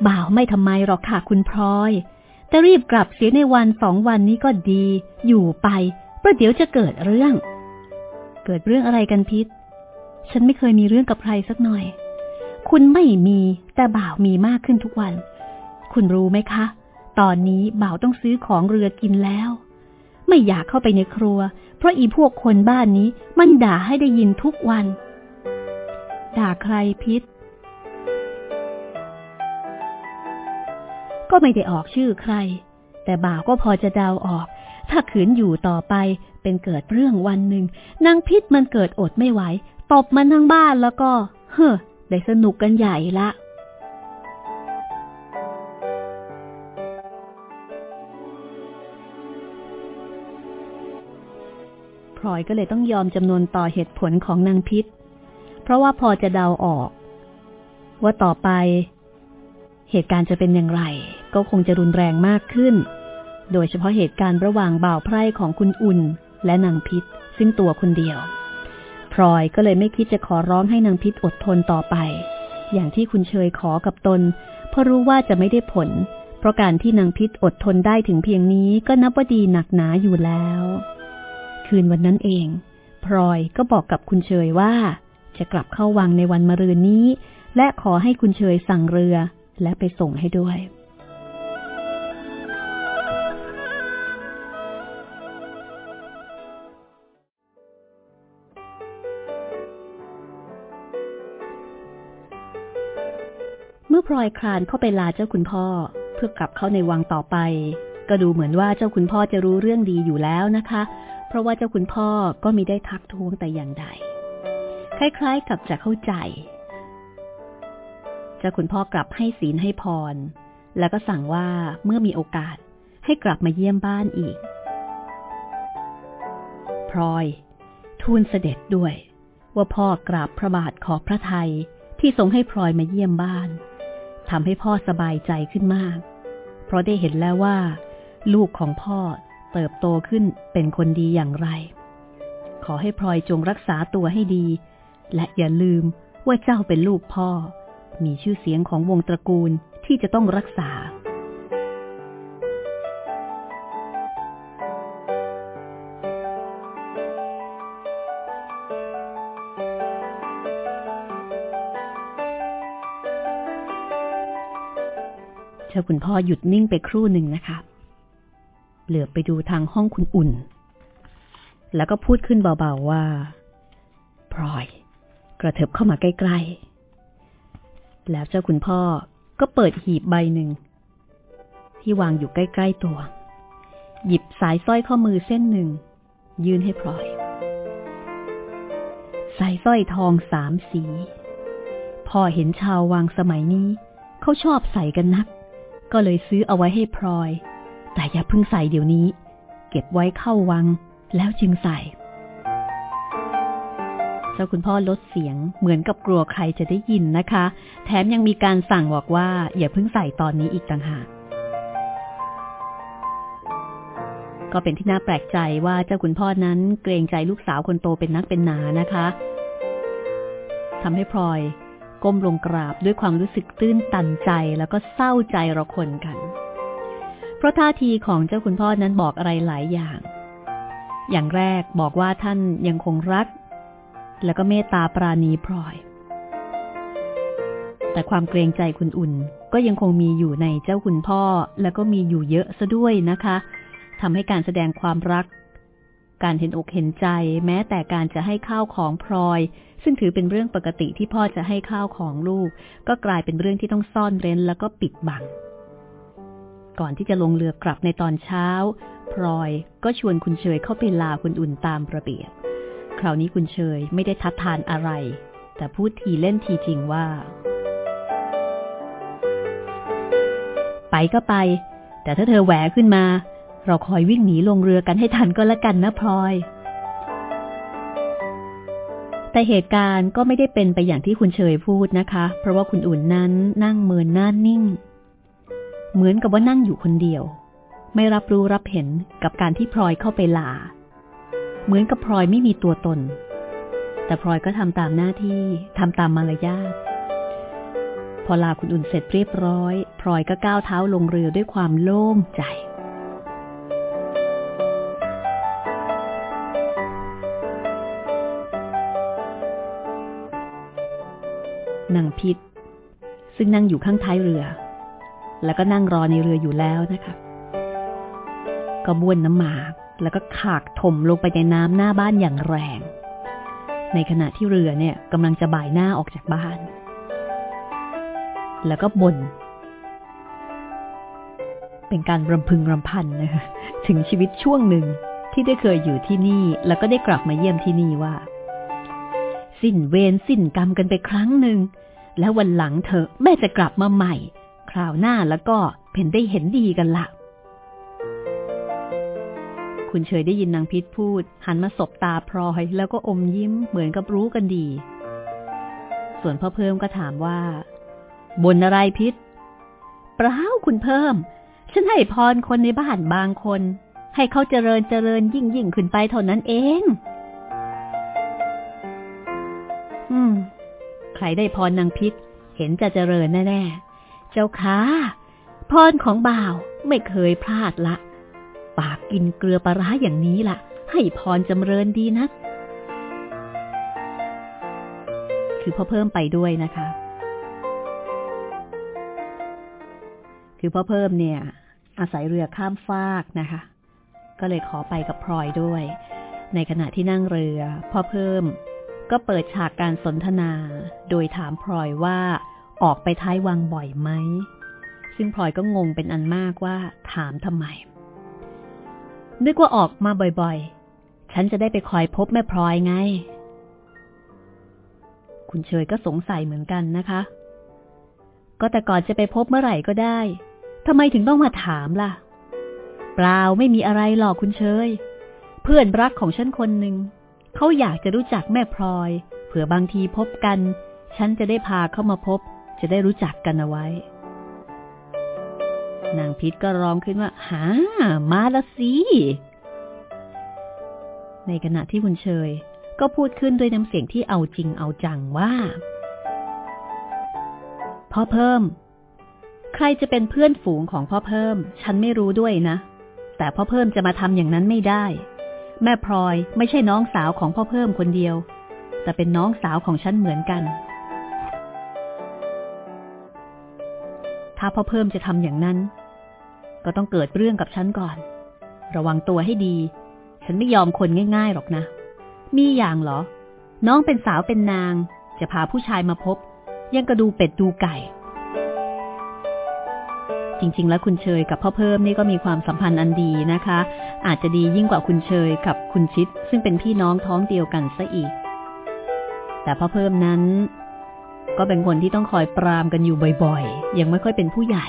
บ่าวไม่ทำไมหรอกค่ะคุณพลอย แต่รีบกลับเสียในวันสองวันนี้ก็ดี อยู่ไปเพราะเดี๋ยวจะเกิดเรื่อง เกิดเรื่องอะไรกันพิษ ฉันไม่เคยมีเรื่องกับใครสักหน่อย คุณไม่มีแต่บ่าวมีมากขึ้นทุกวัน คุณรู้ไหมคะ ตอนนี้บ่าวต้องซื้อของเรือกินแล้ว ไม่อยากเข้าไปในครัว เพราะอีพวกคนบ้านนี้มันด่าให้ได้ยินทุกวัน ด่าใครพิษ ก็ไม่ได้ออกชื่อใคร แต่บ่าวก็พอจะเดาออก ถ้าขืนอยู่ต่อไปเป็นเกิดเรื่องวันหนึ่งนางพิษมันเกิดอดไม่ไหว ตบมันทั้งบ้านแล้วก็ เฮ้อได้สนุกกันใหญ่ละพลอยก็เลยต้องยอมจำนวนต่อเหตุผลของนางพิษ เพราะว่าพอจะเดาออก ว่าต่อไป เหตุการณ์จะเป็นอย่างไร ก็คงจะรุนแรงมากขึ้น โดยเฉพาะเหตุการณ์ระหว่างบ่าวไพร่ของคุณอุ่น และนางพิษ ซึ่งตัวคนเดียว พลอยก็เลยไม่คิดจะขอร้องให้นางพิษอดทนต่อไป อย่างที่คุณเชยขอกับตน เพราะรู้ว่าจะไม่ได้ผล เพราะการที่นางพิษอดทนได้ถึงเพียงนี้ก็นับว่าดีหนักหนาอยู่แล้ว คืนวันนั้นเอง พลอยก็บอกกับคุณเชยว่า จะกลับเข้าวังในวันมะรืนนี้ และขอให้คุณเชยสั่งเรือและไปส่งให้ด้วย อพลอยคลานเข้าไปลาเจ้าคุณพ่อ เพื่อกลับเข้าในวังต่อไป ก็ดูเหมือนว่าเจ้าคุณพ่อจะรู้เรื่องดีอยู่แล้วนะคะ เพราะว่าเจ้าคุณพ่อก็มีได้ทักท้วงแต่อย่างใด คล้ายๆกับจะเข้าใจ เจ้าคุณพ่อกลับให้ศีลให้พร แล้วก็สั่งว่าเมื่อมีโอกาสให้กลับมาเยี่ยมบ้านอีก พลอย ทูลเสด็จด้วย ว่าพ่อกราบพระบาทขอพระไทยที่ทรงให้พลอยมาเยี่ยมบ้าน ทำให้พ่อสบายใจขึ้นมาก เพราะได้เห็นแล้วว่า ลูกของพ่อเติบโตขึ้นเป็นคนดีอย่างไร ขอให้พลอยจงรักษาตัวให้ดี และอย่าลืมว่าเจ้าเป็นลูกพ่อ มีชื่อเสียงของวงตระกูลที่จะต้องรักษา เจ้าคุณพ่อหยุดนิ่งไปครู่หนึ่งนะคะ เหลือไปดูทางห้องคุณอุ่น แล้วก็พูดขึ้นเบาๆว่าพลอย กระเถิบเข้ามาใกล้ๆ แล้วเจ้าคุณพ่อก็เปิดหีบใบหนึ่ง ที่วางอยู่ใกล้ๆตัว หยิบสายสร้อยข้อมือเส้นหนึ่ง ยื่นให้พลอย สายสร้อยทองสามสี พ่อเห็นชาววังสมัยนี้ เขาชอบใส่กันนัก ก็เลยซื้อเอาไว้ให้พลอย แต่อย่าเพิ่งใส่เดี๋ยวนี้ เก็บไว้เข้าวัง แล้วจึงใส่เจ้าคุณพ่อลดเสียงเหมือนกับกลัวใครจะได้ยินนะคะ แถมยังมีการสั่งบอกว่า อย่าเพิ่งใส่ตอนนี้อีกต่างหากก็เป็นที่น่าแปลกใจว่าเจ้าคุณพ่อนั้นเกรงใจลูกสาวคนโตเป็นนักเป็นหนานะคะทำให้พลอย ก้มลงกราบด้วยความรู้สึกตื้นตันใจแล้วก็เศร้าใจระคนกัน เพราะท่าทีของเจ้าคุณพ่อนั้นบอกอะไรหลายอย่าง อย่างแรกบอกว่าท่านยังคงรัก แล้วก็เมตตาปราณีพลอย แต่ความเกรงใจคุณอุ่นก็ยังคงมีอยู่ในเจ้าคุณพ่อแล้วก็มีอยู่เยอะซะด้วยนะคะทำให้การแสดงความรัก การเห็นอกเห็นใจ แม้แต่การจะให้ข้าวของพลอย ซึ่งถือเป็นเรื่องปกติที่พ่อจะให้ข้าวของลูก ก็กลายเป็นเรื่องที่ต้องซ่อนเร้นแล้วก็ปิดบัง ก่อนที่จะลงเรือกลับในตอนเช้า พลอยก็ชวนคุณเชยเข้าไปลาคุณอุ่นตามระเบียบ คราวนี้คุณเชยไม่ได้ทัดทานอะไร แต่พูดทีเล่นทีจริงว่า ไปก็ไป แต่ถ้าเธอแหวขึ้นมา เราคอยวิ่งหนีลงเรือกันให้ทันก็แล้วกันนะพลอย แต่เหตุการณ์ก็ไม่ได้เป็นไปอย่างที่คุณเชยพูดนะคะ เพราะว่าคุณอุ่นนั้นนั่งเมินหน้านิ่ง เหมือนกับว่านั่งอยู่คนเดียว ไม่รับรู้รับเห็นกับการที่พลอยเข้าไปลา เหมือนกับพลอยไม่มีตัวตน แต่พลอยก็ทำตามหน้าที่ทำตามมารยาทพอลาคุณอุ่นเสร็จเรียบร้อย พลอยก็ก้าวเท้าลงเรือด้วยความโล่งใจ นางพิษ ซึ่งนั่งอยู่ข้างท้ายเรือ แล้วก็นั่งรอในเรืออยู่แล้วนะคะก็บ้วนน้ำหมากแล้วก็ขากถมลงไปในน้ำหน้าบ้านอย่างแรง ในขณะที่เรือเนี่ยกำลังจะบ่ายหน้าออกจากบ้าน แล้วก็บน่นเป็นการรำพึงรำพันนะคะถึงชีวิตช่วงหนึ่งที่ได้เคยอยู่ที่นี่ แล้วก็ได้กลับมาเยี่ยมที่นี่ว่า สิ้นเวรสิ้นกรรมกันไปครั้งหนึ่ง แล้ววันหลังเธอแม่จะกลับมาใหม่ คราวหน้าแล้วก็เพนได้เห็นดีกันละคุณเฉยได้ยินนางพิษพูด หันมาสบตาพลอยแล้วก็อมยิ้มเหมือนกับรู้กันดี ส่วนพ่อเพิ่มก็ถามว่าบนอะไรพิษเปล่าคุณเพิ่ม ฉันให้พรคนในบ้านบางคน ให้เขาเจริญเจริญยิ่งยิ่งขึ้นไปเท่านั้นเอง อืม ครได้พรนางพิษ เห็นจะเจริญแน่ๆ เจ้าค่ะพรของบ่าวไม่เคยพลาดละ ปากกินเกลือปลาร้าอย่างนี้ละ่ะ ให้พรจำเริญดีนะคือพ่อเพิ่มไปด้วยนะคะ คือพ่อเพิ่มเนี่ย อาศัยเรือข้ามฟากนะคะ ก็เลยขอไปกับพลอยด้วย ในขณะที่นั่งเรือ พ่อเพิ่ม ก็เปิดฉากการสนทนา โดยถามพลอยว่าออกไปท้ายวังบ่อยไหม ซึ่งพลอยก็งงเป็นอันมากว่าถามทำไม นึกว่าออกมาบ่อยๆ ฉันจะได้ไปคอยพบแม่พลอยไง คุณเชยก็สงสัยเหมือนกันนะคะ ก็แต่ก่อนจะไปพบเมื่อไหร่ก็ได้ทำไมถึงต้องมาถามล่ะ เปล่าไม่มีอะไรหรอกคุณเชย เพื่อนรักของฉันคนหนึ่ง เขาอยากจะรู้จักแม่พลอย เผื่อบางทีพบกัน ฉันจะได้พาเข้ามาพบ จะได้รู้จักกันเอาไว้ นางพิษก็ร้องขึ้นว่าหามาละสิในขณะที่คุณเชย ก็พูดขึ้นด้วยน้ำเสียงที่เอาจริงเอาจังว่าพ่อเพิ่ม ใครจะเป็นเพื่อนฝูงของพ่อเพิ่ม ฉันไม่รู้ด้วยนะ แต่พ่อเพิ่มจะมาทำอย่างนั้นไม่ได้ แม่พลอยไม่ใช่น้องสาวของพ่อเพิ่มคนเดียว แต่เป็นน้องสาวของฉันเหมือนกัน ถ้าพ่อเพิ่มจะทำอย่างนั้น ก็ต้องเกิดเรื่องกับฉันก่อน ระวังตัวให้ดี ฉันไม่ยอมคนง่ายๆหรอกนะ มีอย่างเหรอ น้องเป็นสาวเป็นนาง จะพาผู้ชายมาพบ ยังกระดูเป็ดดูไก่ จริง ๆ แล้วคุณเชยกับพ่อเพิ่มนี่ก็มีความสัมพันธ์อันดีนะคะ อาจจะดียิ่งกว่าคุณเชยกับคุณชิด ซึ่งเป็นพี่น้องท้องเดียวกันซะอีก แต่พ่อเพิ่มนั้น ก็เป็นคนที่ต้องคอยปรามกันอยู่บ่อยๆ ยังไม่ค่อยเป็นผู้ใหญ่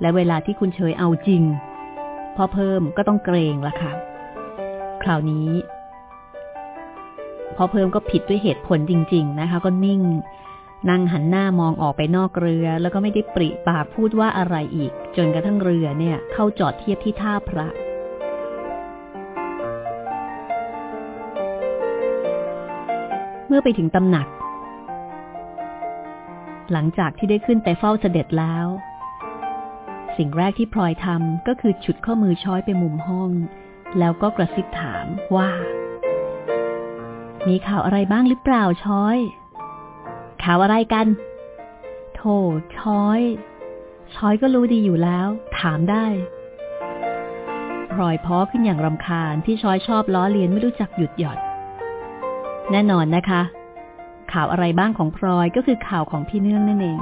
และเวลาที่คุณเชยเอาจริงพ่อเพิ่มก็ต้องเกรงละค่ะ คราวนี้พ่อเพิ่มก็ผิดด้วยเหตุผลจริง ๆ นะคะ ก็นิ่ง นั่งหันหน้ามองออกไปนอกเรือ แล้วก็ไม่ได้ปริปากพูดว่าอะไรอีก จนกระทั่งเรือเนี่ย เข้าจอดเทียบที่ท่าพระ เมื่อไปถึงตำหนัก หลังจากที่ได้ขึ้นไปเฝ้าเสด็จแล้ว สิ่งแรกที่พลอยทำก็คือฉุดข้อมือช้อยไปมุมห้อง แล้วก็กระซิบถามว่า มีข่าวอะไรบ้างหรือเปล่าช้อย ข่าวอะไรกัน โธ่ช้อย ช้อยก็รู้ดีอยู่แล้ว ถามได้พลอยพ้อขึ้นอย่างรำคาญที่ช้อยชอบล้อเลียนไม่รู้จักหยุดหย่อนแน่นอนนะคะ ข่าวอะไรบ้างของพลอยก็คือข่าวของพี่เนื่องนั่นเอง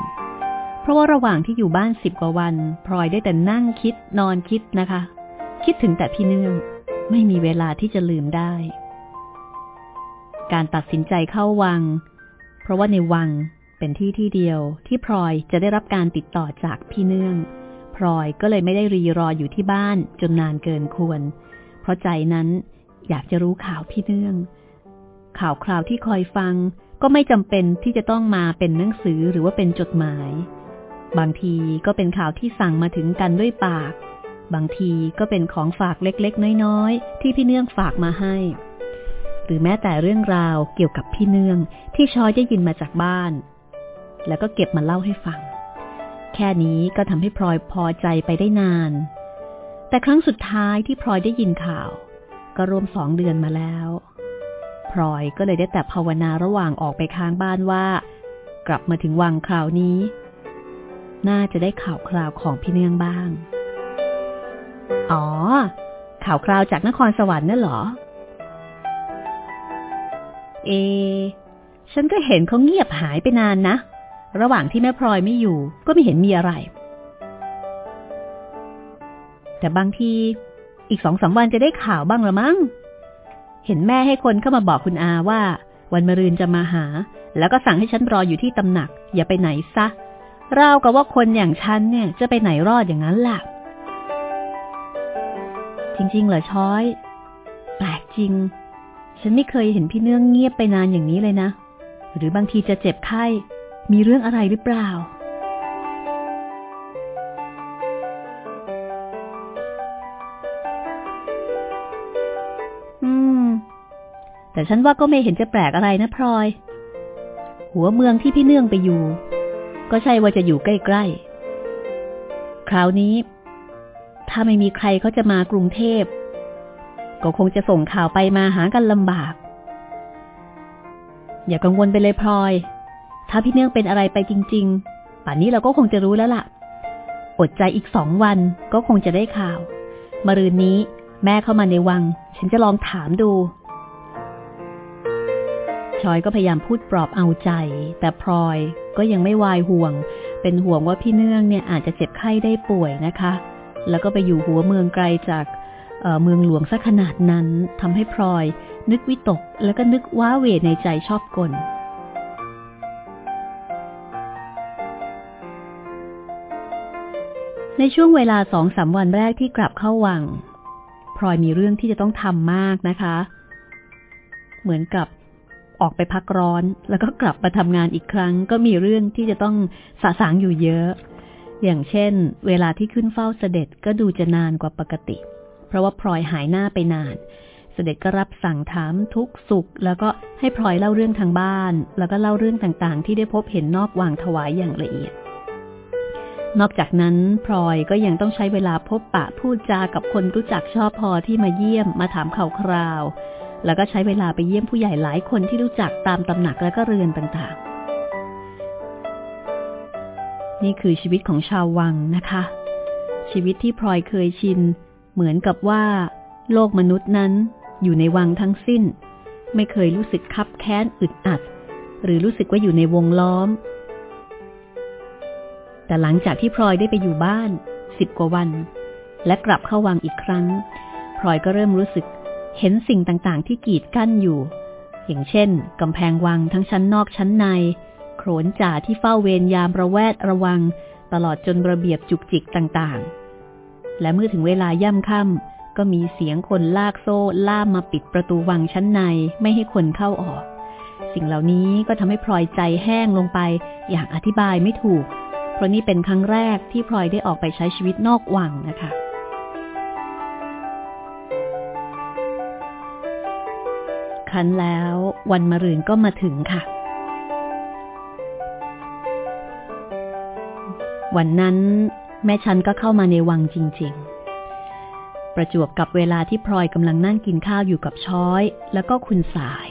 เพราะว่าระหว่างที่อยู่บ้านสิบกว่าวันพลอยได้แต่นั่งคิดนอนคิดนะคะ คิดถึงแต่พี่เนื่องไม่มีเวลาที่จะลืมได้ การตัดสินใจเข้าวัง ราะว่าในวังเป็นที่ที่เดียวที่พลอยจะได้รับการติดต่อจากพี่เนื่องพลอยก็เลยไม่ได้รีรออยู่ที่บ้านจนนานเกินควร เพราะใจนั้นอยากจะรู้ข่าวพี่เนื่อง ข่าวคราวที่คอยฟังก็ไม่จำเป็นที่จะต้องมาเป็นหนังสือหรือว่าเป็นจดหมาย บางทีก็เป็นข่าวที่สั่งมาถึงกันด้วยปาก บางทีก็เป็นของฝากเล็กๆ น้อยๆ ที่พี่เนื่องฝากมาให้ หรือแม้แต่เรื่องราวเกี่ยวกับพี่เนื่องที่ชอยได้ยินมาจากบ้าน แล้วก็เก็บมาเล่าให้ฟัง แค่นี้ก็ทำให้พลอยพอใจไปได้นาน แต่ครั้งสุดท้ายที่พลอยได้ยินข่าว ก็รวมสองเดือนมาแล้วพลอยก็เลยได้แต่ภาวนาระหว่างออกไปค้างบ้านว่า กลับมาถึงวังคราวนี้ น่าจะได้ข่าวคราวของพี่เนืองบ้าง อ๋อ ข่าวคราวจากนครสวรรค์นั่นเหรอ เอ ฉันก็เห็นเขาเงียบหายไปนานนะ ระหว่างที่แม่พลอยไม่อยู่ก็ไม่เห็นมีอะไร แต่บางทีอีกสองสาวันจะได้ข่าวบ้างละมั้ง เห็นแม่ให้คนเข้ามาบอกคุณอาว่า วันมะรืนจะมาหา แล้วก็สั่งให้ฉันรออยู่ที่ตำหนัก อย่าไปไหนซะราวกับว่าคนอย่างฉันเนี่ยจะไปไหนรอดอย่างนั้นล่ะ จริงๆเหรอช้อย แปลกจริง ฉันไม่เคยเห็นพี่เนื่องเงียบไปนานอย่างนี้เลยนะ หรือบางทีจะเจ็บไข้ มีเรื่องอะไรหรือเปล่า อืม แต่ฉันว่าก็ไม่เห็นจะแปลกอะไรนะพลอย หัวเมืองที่พี่เนื่องไปอยู่ ก็ใช่ว่าจะอยู่ใกล้ๆ คราวนี้ ถ้าไม่มีใครเขาจะมากรุงเทพ ก็คงจะส่งข่าวไปมาหากันลำบาก อย่ากังวลไปเลยพลอย ถ้าพี่เนื่องเป็นอะไรไปจริง ๆ ป่านนี้เราก็คงจะรู้แล้วล่ะ อดใจอีกสองวันก็คงจะได้ข่าว มรืนนี้แม่เข้ามาในวัง ฉันจะลองถามดูชอยก็พยายามพูดปลอบเอาใจ แต่พลอยก็ยังไม่วายห่วง เป็นห่วงว่าพี่เนื่องเนี่ยอาจจะเจ็บไข้ได้ป่วยนะคะ แล้วก็ไปอยู่หัวเมืองไกลจาก เมืองหลวงซะขนาดนั้นทำให้พลอย นึกวิตกแล้วก็นึกว้าเวในใจชอบกลในช่วงเวลาสองสาวันแรกที่กลับเข้าวังพลอยมีเรื่องที่จะต้องทำมากนะคะ เหมือนกับออกไปพักร้อน แล้วก็กลับมาทำงานอีกครั้ง ก็มีเรื่องที่จะต้องสะสางอยู่เยอะ อย่างเช่น เวลาที่ขึ้นเฝ้าเสด็จก็ดูจะนานกว่าปกติเพราะว่าพลอยหายหน้าไปนาน เสด็จก็รับสั่งถามทุกสุข แล้วก็ให้พลอยเล่าเรื่องทางบ้าน แล้วก็เล่าเรื่องต่างๆ ที่ได้พบเห็นนอกวังถวายอย่างละเอียด นอกจากนั้นพลอยก็ยังต้องใช้เวลาพบปะพูดจากับคนรู้จักชอบพอที่มาเยี่ยมมาถามข่าวคราว แล้วก็ใช้เวลาไปเยี่ยมผู้ใหญ่หลายคนที่รู้จักตามตำหนักและก็เรือนต่างๆนี่คือชีวิตของชาววังนะคะ ชีวิตที่พลอยเคยชิน เหมือนกับว่า โลกมนุษย์นั้นอยู่ในวังทั้งสิ้น ไม่เคยรู้สึกคับแค้นอึดอัด หรือรู้สึกว่าอยู่ในวงล้อม แต่หลังจากที่พลอยได้ไปอยู่บ้านสิบกว่าวัน และกลับเข้าวังอีกครั้งพลอยก็เริ่มรู้สึกเห็นสิ่งต่างๆ ที่กีดกั้นอยู่ อย่างเช่นกำแพงวังทั้งชั้นนอกชั้นใน โขนจ่าที่เฝ้าเวรยามระแวดระวัง ตลอดจนระเบียบจุกจิกต่างๆ และเมื่อถึงเวลาย่ำค่ำก็มีเสียงคนลากโซ่ล่ามมาปิดประตูวังชั้นในไม่ให้คนเข้าออก สิ่งเหล่านี้ก็ทำให้พลอยใจแห้งลงไปอย่างอธิบายไม่ถูก เพราะนี่เป็นครั้งแรกที่พลอยได้ออกไปใช้ชีวิตนอกวังนะคะคันแล้ววันมะรืนก็มาถึงค่ะ วันนั้น แม่ชันก็เข้ามาในวังจริง ๆ ประจวบกับเวลาที่พลอยกำลังนั่งกินข้าวอยู่กับช้อย แล้วก็คุณสาย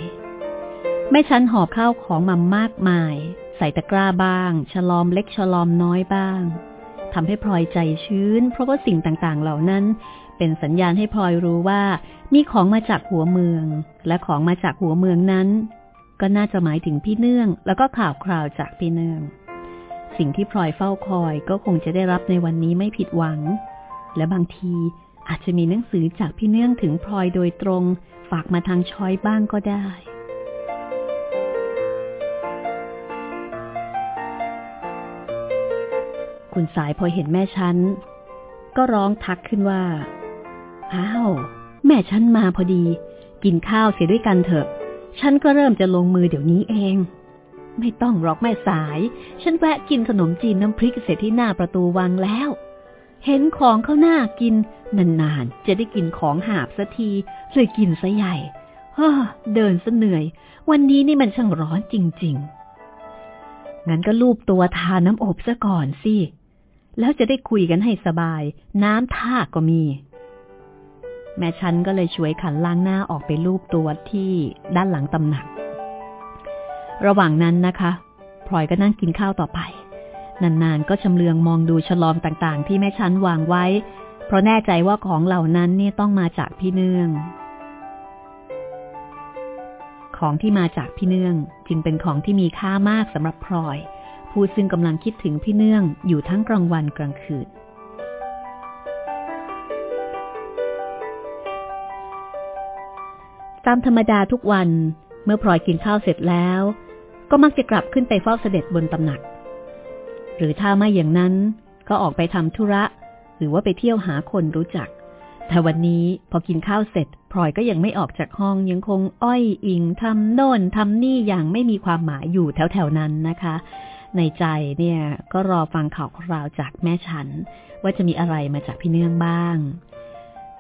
แม่ชันหอบข้าวของมามากมาย ใส่ตะกร้าบ้าง ฉลอมเล็กฉลอมน้อยบ้างทำให้พลอยใจชื้น เพราะว่าสิ่งต่างๆ เหล่านั้น เป็นสัญญาณให้พลอยรู้ว่า มีของมาจากหัวเมือง และของมาจากหัวเมืองนั้น ก็น่าจะหมายถึงพี่เนื่อง แล้วก็ข่าวคราวจากพี่เนื่อง สิ่งที่พลอยเฝ้าคอยก็คงจะได้รับในวันนี้ไม่ผิดหวัง และบางทีอาจจะมีหนังสือจากพี่เนื่องถึงพลอยโดยตรง ฝากมาทางช้อยบ้างก็ได้ คุณสายพอเห็นแม่ฉัน ก็ร้องทักขึ้นว่า อ้าว แม่ฉันมาพอดี กินข้าวเสียด้วยกันเถอะ ฉันก็เริ่มจะลงมือเดี๋ยวนี้เอง ไม่ต้องหรอกแม่สาย ฉันแวะกินขนมจีนน้ำพริกเสร็จที่หน้าประตูวังแล้ว เห็นของเขาหน้ากิน นานๆ จะได้กินของหาบสักที เลยกินซะใหญ่เฮ้อเดินซะเหนื่อย วันนี้นี่มันช่างร้อนจริง ๆ งั้นก็ลูบตัวทาน้ำอบซะก่อนสิ แล้วจะได้คุยกันให้สบาย น้ำท่าก็มี แม่ฉันก็เลยช่วยขันล้างหน้าออกไปลูบตัวที่ด้านหลังตำหนัก ระหว่างนั้นนะคะพลอยก็นั่งกินข้าวต่อไป นานๆก็ชำเลืองมองดูฉลอมต่างๆ ที่แม่ชั้นวางไว้ เพราะแน่ใจว่าของเหล่านั้นนี่ต้องมาจากพี่เนื่อง ของที่มาจากพี่เนื่องจึงเป็นของที่มีค่ามากสำหรับพลอย ผู้ซึ่งกำลังคิดถึงพี่เนื่องอยู่ทั้งกลางวันกลางคืนตามธรรมดาทุกวันเมื่อพลอยกินข้าวเสร็จแล้ว ก็มักจะกลับขึ้นไปเฝ้าเสด็จบนตำหนัก หรือถ้าไม่อย่างนั้นก็ออกไปทำธุระ หรือว่าไปเที่ยวหาคนรู้จัก แต่วันนี้พอกินข้าวเสร็จพลอยก็ยังไม่ออกจากห้องยังคงอ้อยอิงทำโน่นทำนี่อย่างไม่มีความหมายอยู่แถวๆนั้นนะคะ ในใจเนี่ยก็รอฟังข่าวคราวจากแม่ฉัน ว่าจะมีอะไรมาจากพี่เนื่องบ้าง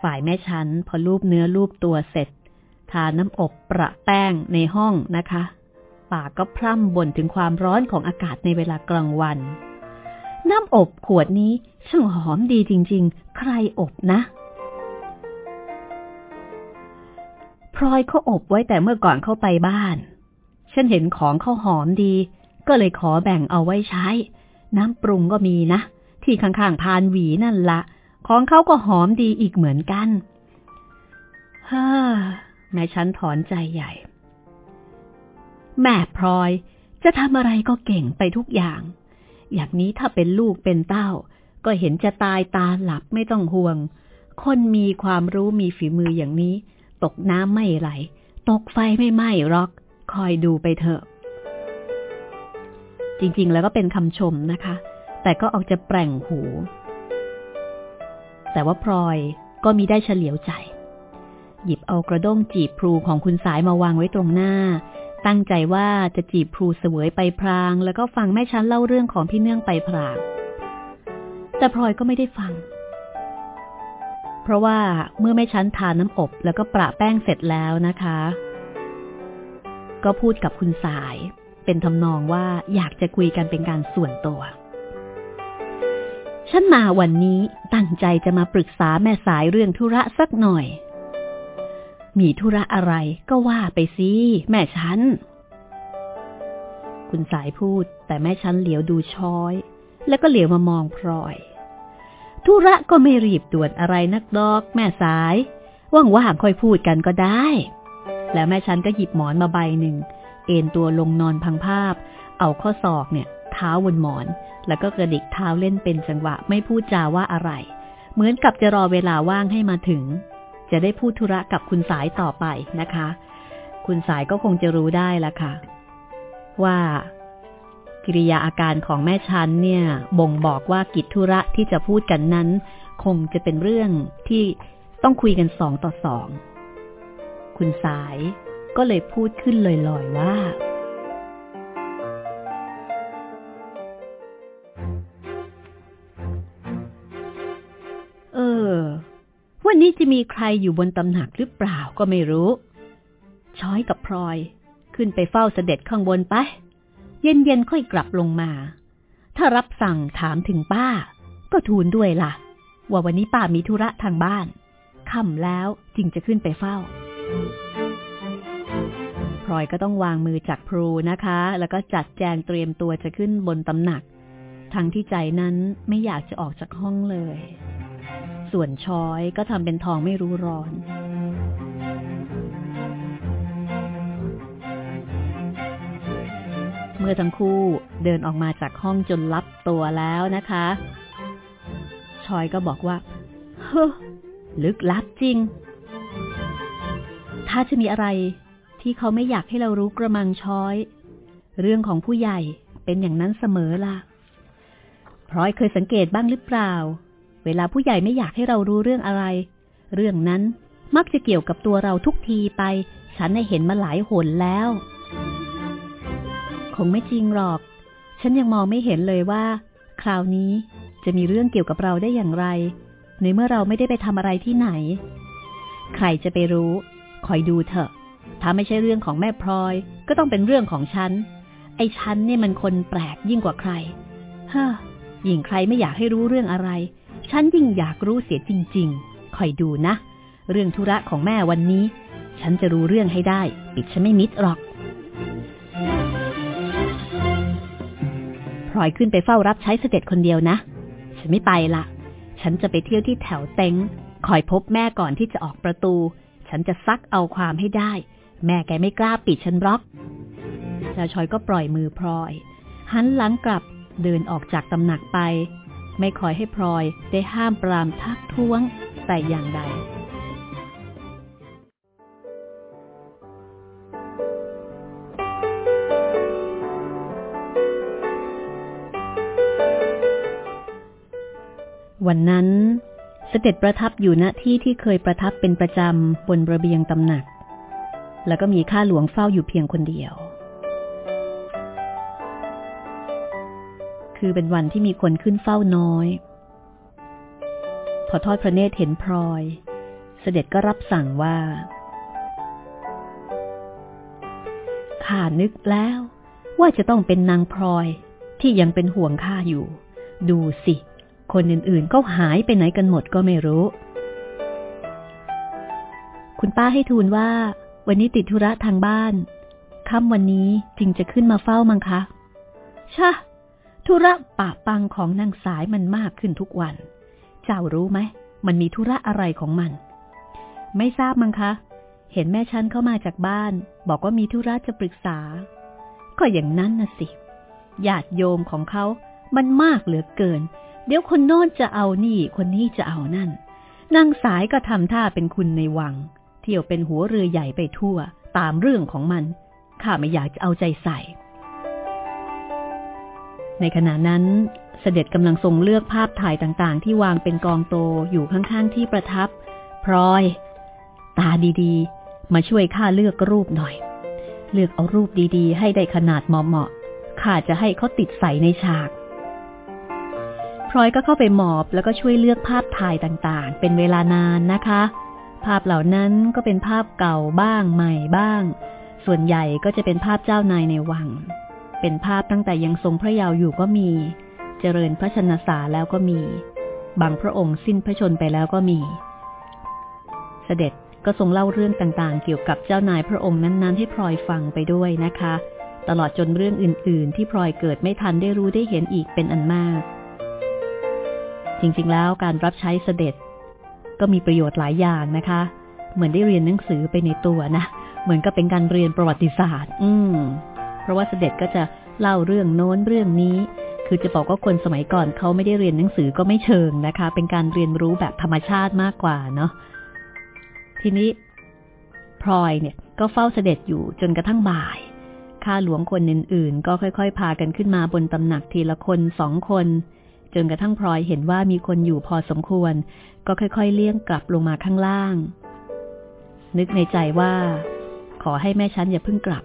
ฝ่ายแม่ฉันพอรูปเนื้อรูปตัวเสร็จทาน้ำอบประแป้งในห้องนะคะ ปากก็พร่ำบ่นถึงความร้อนของอากาศในเวลากลางวัน น้ำอบขวดนี้ช่างหอมดีจริง ๆ ใครอบนะพลอยเขาอบไว้แต่เมื่อก่อนเข้าไปบ้าน ฉันเห็นของเขาหอมดี ก็เลยขอแบ่งเอาไว้ใช้ น้ำปรุงก็มีนะ ที่ข้างๆพานหวีนั่นละ ของเขาก็หอมดีอีกเหมือนกันฮ่าแม่ฉันถอนใจใหญ่ แม่พลอย จะทำอะไรก็เก่งไปทุกอย่าง อย่างนี้ถ้าเป็นลูกเป็นเต้า ก็เห็นจะตายตาหลับไม่ต้องห่วง คนมีความรู้มีฝีมืออย่างนี้ ตกน้ำไม่ไหล ตกไฟไม่ไหม้รอก คอยดูไปเถอะ จริงๆ แล้วก็เป็นคำชมนะคะ แต่ก็ออกจะแปลงหู แต่ว่าพลอยก็มีได้เฉลียวใจ หยิบเอากระด้งจีบพลูของคุณสายมาวางไว้ตรงหน้า ตั้งใจว่าจะจีบครูเสวยไปพราง แล้วก็ฟังแม่ชั้นเล่าเรื่องของพี่เนื่องไปพราง แต่พลอยก็ไม่ได้ฟัง เพราะว่าเมื่อแม่ชั้นทานน้ำอบแล้วก็ประแป้งเสร็จแล้วนะคะ ก็พูดกับคุณสาย เป็นทำนองว่าอยากจะคุยกันเป็นการส่วนตัวฉันมาวันนี้ตั้งใจจะมาปรึกษาแม่สายเรื่องธุระสักหน่อย มีธุระอะไรก็ว่าไปสิแม่ฉัน คุณสายพูดแต่แม่ฉันเหลียวดูช้อย แล้วก็เหลียวมามองพลอย ธุระก็ไม่รีบด่วนอะไรนักดอก แม่สาย ว่างๆค่อยพูดกันก็ได้ แล้วแม่ฉันก็หยิบหมอนมาใบหนึ่ง เอนตัวลงนอนพังภาพ เอาข้อศอกเนี่ย เท้าบนหมอน แล้วก็กระดิกเท้าเล่นเป็นจังหวะไม่พูดจาว่าอะไร เหมือนกับจะรอเวลาว่างให้มาถึง จะได้พูดธุระกับคุณสายต่อไปนะคะ คุณสายก็คงจะรู้ได้ละค่ะ ว่ากิริยาอาการของแม่ชันเนี่ย บ่งบอกว่ากิจธุระที่จะพูดกันนั้น คงจะเป็นเรื่องที่ต้องคุยกันสองต่อสอง คุณสายก็เลยพูดขึ้นลอยๆว่าเออ วันนี้จะมีใครอยู่บนตำหนักหรือเปล่าก็ไม่รู้ ช้อยกับพลอย ขึ้นไปเฝ้าเสด็จข้างบนไป เย็นๆค่อยกลับลงมา ถ้ารับสั่งถามถึงป้า ก็ทูลด้วยละ่ะ ว่าวันนี้ป้ามีธุระทางบ้านค่ำแล้วจึงจะขึ้นไปเฝ้าพลอยก็ต้องวางมือจากพลูนะคะ แล้วก็จัดแจงเตรียมตัวจะขึ้นบนตำหนัก ทั้งที่ใจนั้นไม่อยากจะออกจากห้องเลย ส่วนช้อยก็ทำเป็นทองไม่รู้ร้อน เมื่อทั้งคู่เดินออกมาจากห้องจนลับตัวแล้วนะคะ ชอยก็บอกว่า เฮ้ลึกลับจริง ถ้าจะมีอะไรที่เขาไม่อยากให้เรารู้กระมังช้อย เรื่องของผู้ใหญ่เป็นอย่างนั้นเสมอล่ะพรอยเคยสังเกตบ้างหรือเปล่า เวลาผู้ใหญ่ไม่อยากให้เรารู้เรื่องอะไร เรื่องนั้นมักจะเกี่ยวกับตัวเราทุกทีไป ฉันได้เห็นมาหลายหนแล้ว คงไม่จริงหรอก ฉันยังมองไม่เห็นเลยว่า คราวนี้จะมีเรื่องเกี่ยวกับเราได้อย่างไร ในเมื่อเราไม่ได้ไปทำอะไรที่ไหน ใครจะไปรู้ คอยดูเถอะ ถ้าไม่ใช่เรื่องของแม่พลอย ก็ต้องเป็นเรื่องของฉัน ไอ้ฉันเนี่ยมันคนแปลกยิ่งกว่าใคร เฮ้อยิ่งใครไม่อยากให้รู้เรื่องอะไร ฉันยิ่งอยากรู้เสียจริง ๆ คอยดูนะ เรื่องธุระของแม่วันนี้ ฉันจะรู้เรื่องให้ได้ ปิดฉันไม่มิดหรอกพลอยขึ้นไปเฝ้ารับใช้เสด็จคนเดียวนะ ฉันไม่ไปละ ฉันจะไปเที่ยวที่แถวเต็งคอยพบแม่ก่อนที่จะออกประตู ฉันจะซักเอาความให้ได้ แม่แกไม่กล้าปิดฉันบล็อก แล้วชอยก็ปล่อยมือพลอย หันหลังกลับเดินออกจากตำหนักไป ไม่คอยให้พลอยได้ห้ามปรามทักท้วงแต่อย่างใดวันนั้นเสด็จประทับอยู่ณที่ที่เคยประทับเป็นประจำบนระเบียงตำหนัก แล้วก็มีข้าหลวงเฝ้าอยู่เพียงคนเดียว คือเป็นวันที่มีคนขึ้นเฝ้าน้อย พอทอดพระเนตรเห็นพลอย เสด็จก็รับสั่งว่าข้านึกแล้วว่าจะต้องเป็นนางพลอยที่ยังเป็นห่วงข้าอยู่ ดูสิ คนอื่นๆก็หายไปไหนกันหมดก็ไม่รู้ คุณป้าให้ทูลว่า วันนี้ติดธุระทางบ้านค่ำวันนี้จึงจะขึ้นมาเฝ้ามังคะ ชะ ธุระปะปังของนางสายมันมากขึ้นทุกวัน เจ้ารู้ไหม มันมีธุระอะไรของมัน ไม่ทราบมั้งคะ เห็นแม่ฉันเข้ามาจากบ้าน บอกว่ามีธุระจะปรึกษา ก็อย่างนั้นนะสิ ญาติโยมของเขา มันมากเหลือเกิน เดี๋ยวคนโน้นจะเอานี่ คนนี้จะเอานั่น นางสายก็ทำท่าเป็นคุณในวัง เที่ยวเป็นหัวเรือใหญ่ไปทั่ว ตามเรื่องของมัน ข้าไม่อยากจะเอาใจใส่ ในขณะนั้นเสด็จกำลังทรงเลือกภาพถ่ายต่างๆ ที่วางเป็นกองโตอยู่ข้างๆที่ประทับพลอย ตาดีๆ มาช่วยข้าเลือกรูปหน่อย เลือกเอารูปดีๆ ให้ได้ขนาดเหมาะๆข้าจะให้เขาติดใส่ในฉากพลอยก็เข้าไปหมอบแล้วก็ช่วยเลือกภาพถ่ายต่างๆ เป็นเวลานานนะคะ ภาพเหล่านั้นก็เป็นภาพเก่าบ้างใหม่บ้าง ส่วนใหญ่ก็จะเป็นภาพเจ้านายในวัง เป็นภาพตั้งแต่ยังทรงพระเยาว์อยู่ก็มี เจริญพระชนสาแล้วก็มี บางพระองค์สิ้นพระชนไปแล้วก็มี เสด็จก็ทรงเล่าเรื่องต่างๆ เกี่ยวกับเจ้านายพระองค์นั้นๆ ให้พลอยฟังไปด้วยนะคะ ตลอดจนเรื่องอื่น ๆ ที่พลอยเกิดไม่ทันได้รู้ได้เห็นอีกเป็นอันมาก จริงๆ แล้วการรับใช้เสด็จ ก็มีประโยชน์หลายอย่างนะคะ เหมือนได้เรียนหนังสือไปในตัวนะ เหมือนกับเป็นการเรียนประวัติศาสตร์ อืม ราะว่าเสด็จก็จะเล่าเรื่องโน้นเรื่องนี้ คือจะบอกว่าคนสมัยก่อนเขาไม่ได้เรียนหนังสือก็ไม่เชิงนะคะ เป็นการเรียนรู้แบบธรรมชาติมากกว่าเนาะทีนี้พลอยเนี่ยก็เฝ้าเสด็จอยู่จนกระทั่งบ่าย ข้าหลวงคนอื่นๆ ก็ค่อยๆ พากันขึ้นมาบนตำหนักทีละคนสองคน จนกระทั่งพลอยเห็นว่ามีคนอยู่พอสมควร ก็ค่อยๆ เลี่ยงกลับลงมาข้างล่าง นึกในใจว่า ขอให้แม่ชั้นอย่าเพิ่งกลับ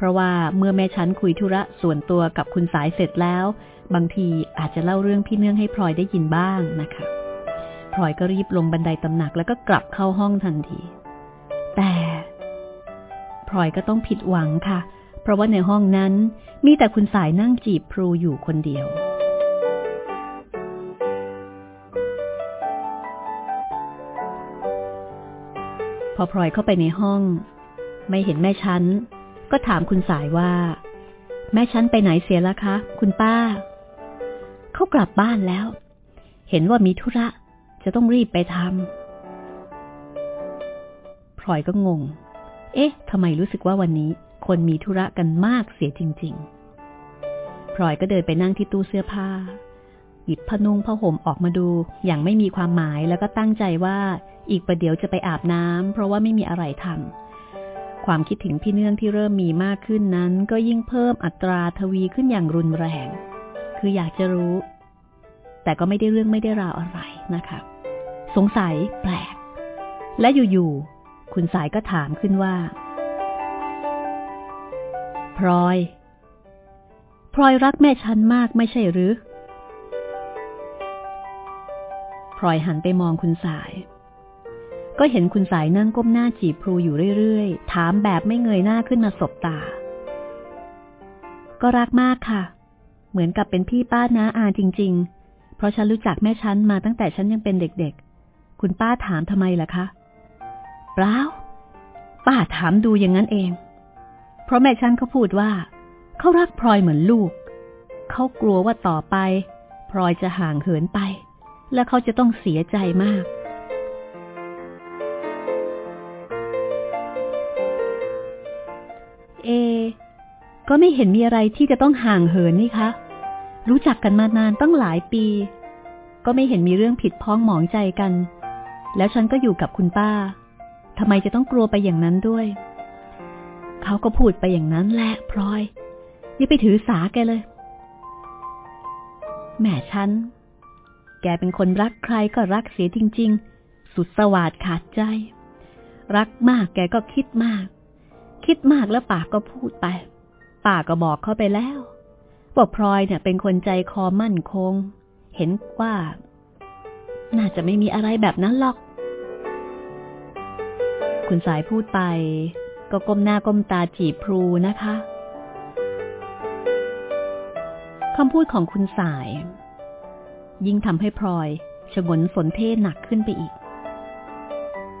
เพราะว่าเมื่อแม่ชั้นคุยธุระส่วนตัวกับคุณสายเสร็จแล้ว บางทีอาจจะเล่าเรื่องพี่เนื่องให้พลอยได้ยินบ้างนะคะพลอยก็รีบลงบันไดตำหนักแล้วก็กลับเข้าห้องทันที แต่พลอยก็ต้องผิดหวังค่ะ เพราะว่าในห้องนั้นมีแต่คุณสายนั่งจีบพลูอยู่คนเดียว พอพลอยเข้าไปในห้อง ไม่เห็นแม่ชั้น ก็ถามคุณสายว่า แม่ชั้นไปไหนเสียแล้วคะ คุณป้า เขากลับบ้านแล้ว เห็นว่ามีธุระจะต้องรีบไปทำพลอยก็งง เอ๊ะทำไมรู้สึกว่าวันนี้ คนมีธุระกันมากเสียจริง ๆ พลอยก็เดินไปนั่งที่ตู้เสื้อผ้า หยิบผ้านุ่งผ้าห่มออกมาดู อย่างไม่มีความหมายแล้วก็ตั้งใจว่า อีกประเดี๋ยวจะไปอาบน้ำเพราะว่าไม่มีอะไรทำ ความคิดถึงพี่เนื่องที่เริ่มมีมากขึ้นนั้น ก็ยิ่งเพิ่มอัตราทวีขึ้นอย่างรุนแรง คืออยากจะรู้ แต่ก็ไม่ได้เรื่องไม่ได้ราวอะไรนะคะ สงสัยแปลก และอยู่ๆคุณสายก็ถามขึ้นว่าพลอยพลอยรักแม่ฉันมากไม่ใช่หรือพลอยหันไปมองคุณสาย ก็เห็นคุณสายนั่งก้มหน้าจีบพลูอยู่เรื่อยๆ ถามแบบไม่เงยหน้าขึ้นมาสบตา ก็รักมากค่ะ เหมือนกับเป็นพี่ป้าน้าอาจริง ๆ เพราะฉันรู้จักแม่ฉันมาตั้งแต่ฉันยังเป็นเด็กๆ คุณป้าถามทำไมล่ะคะเปล่าป้าถามดูอย่างนั้นเอง เพราะแม่ฉันเขาพูดว่าเขารักพลอยเหมือนลูก เขากลัวว่าต่อไปพลอยจะห่างเหินไป และเขาจะต้องเสียใจมาก ก็ไม่เห็นมีอะไรที่จะต้องห่างเหินนี่คะ รู้จักกันมานานตั้งหลายปี ก็ไม่เห็นมีเรื่องผิดพ้องหมองใจกัน แล้วฉันก็อยู่กับคุณป้าทำไมจะต้องกลัวไปอย่างนั้นด้วย เขาก็พูดไปอย่างนั้นแหละพลอย อย่าไปถือสาแกเลยแม่ฉัน แกเป็นคนรักใครก็รักเสียจริง ๆ สุดสวาดขาดใจ รักมากแกก็คิดมาก คิดมากแล้วปากก็พูดไป ป้าก็บอกเขาไปแล้วว่าพลอยเนี่ยเป็นคนใจคอมั่นคง เห็นว่า น่าจะไม่มีอะไรแบบนั้นหรอก คุณสายพูดไป ก็ก้มหน้าก้มตาจีบพลูนะคะคำพูดของคุณสาย ยิ่งทำให้พลอยฉงนสนเทหนักขึ้นไปอีก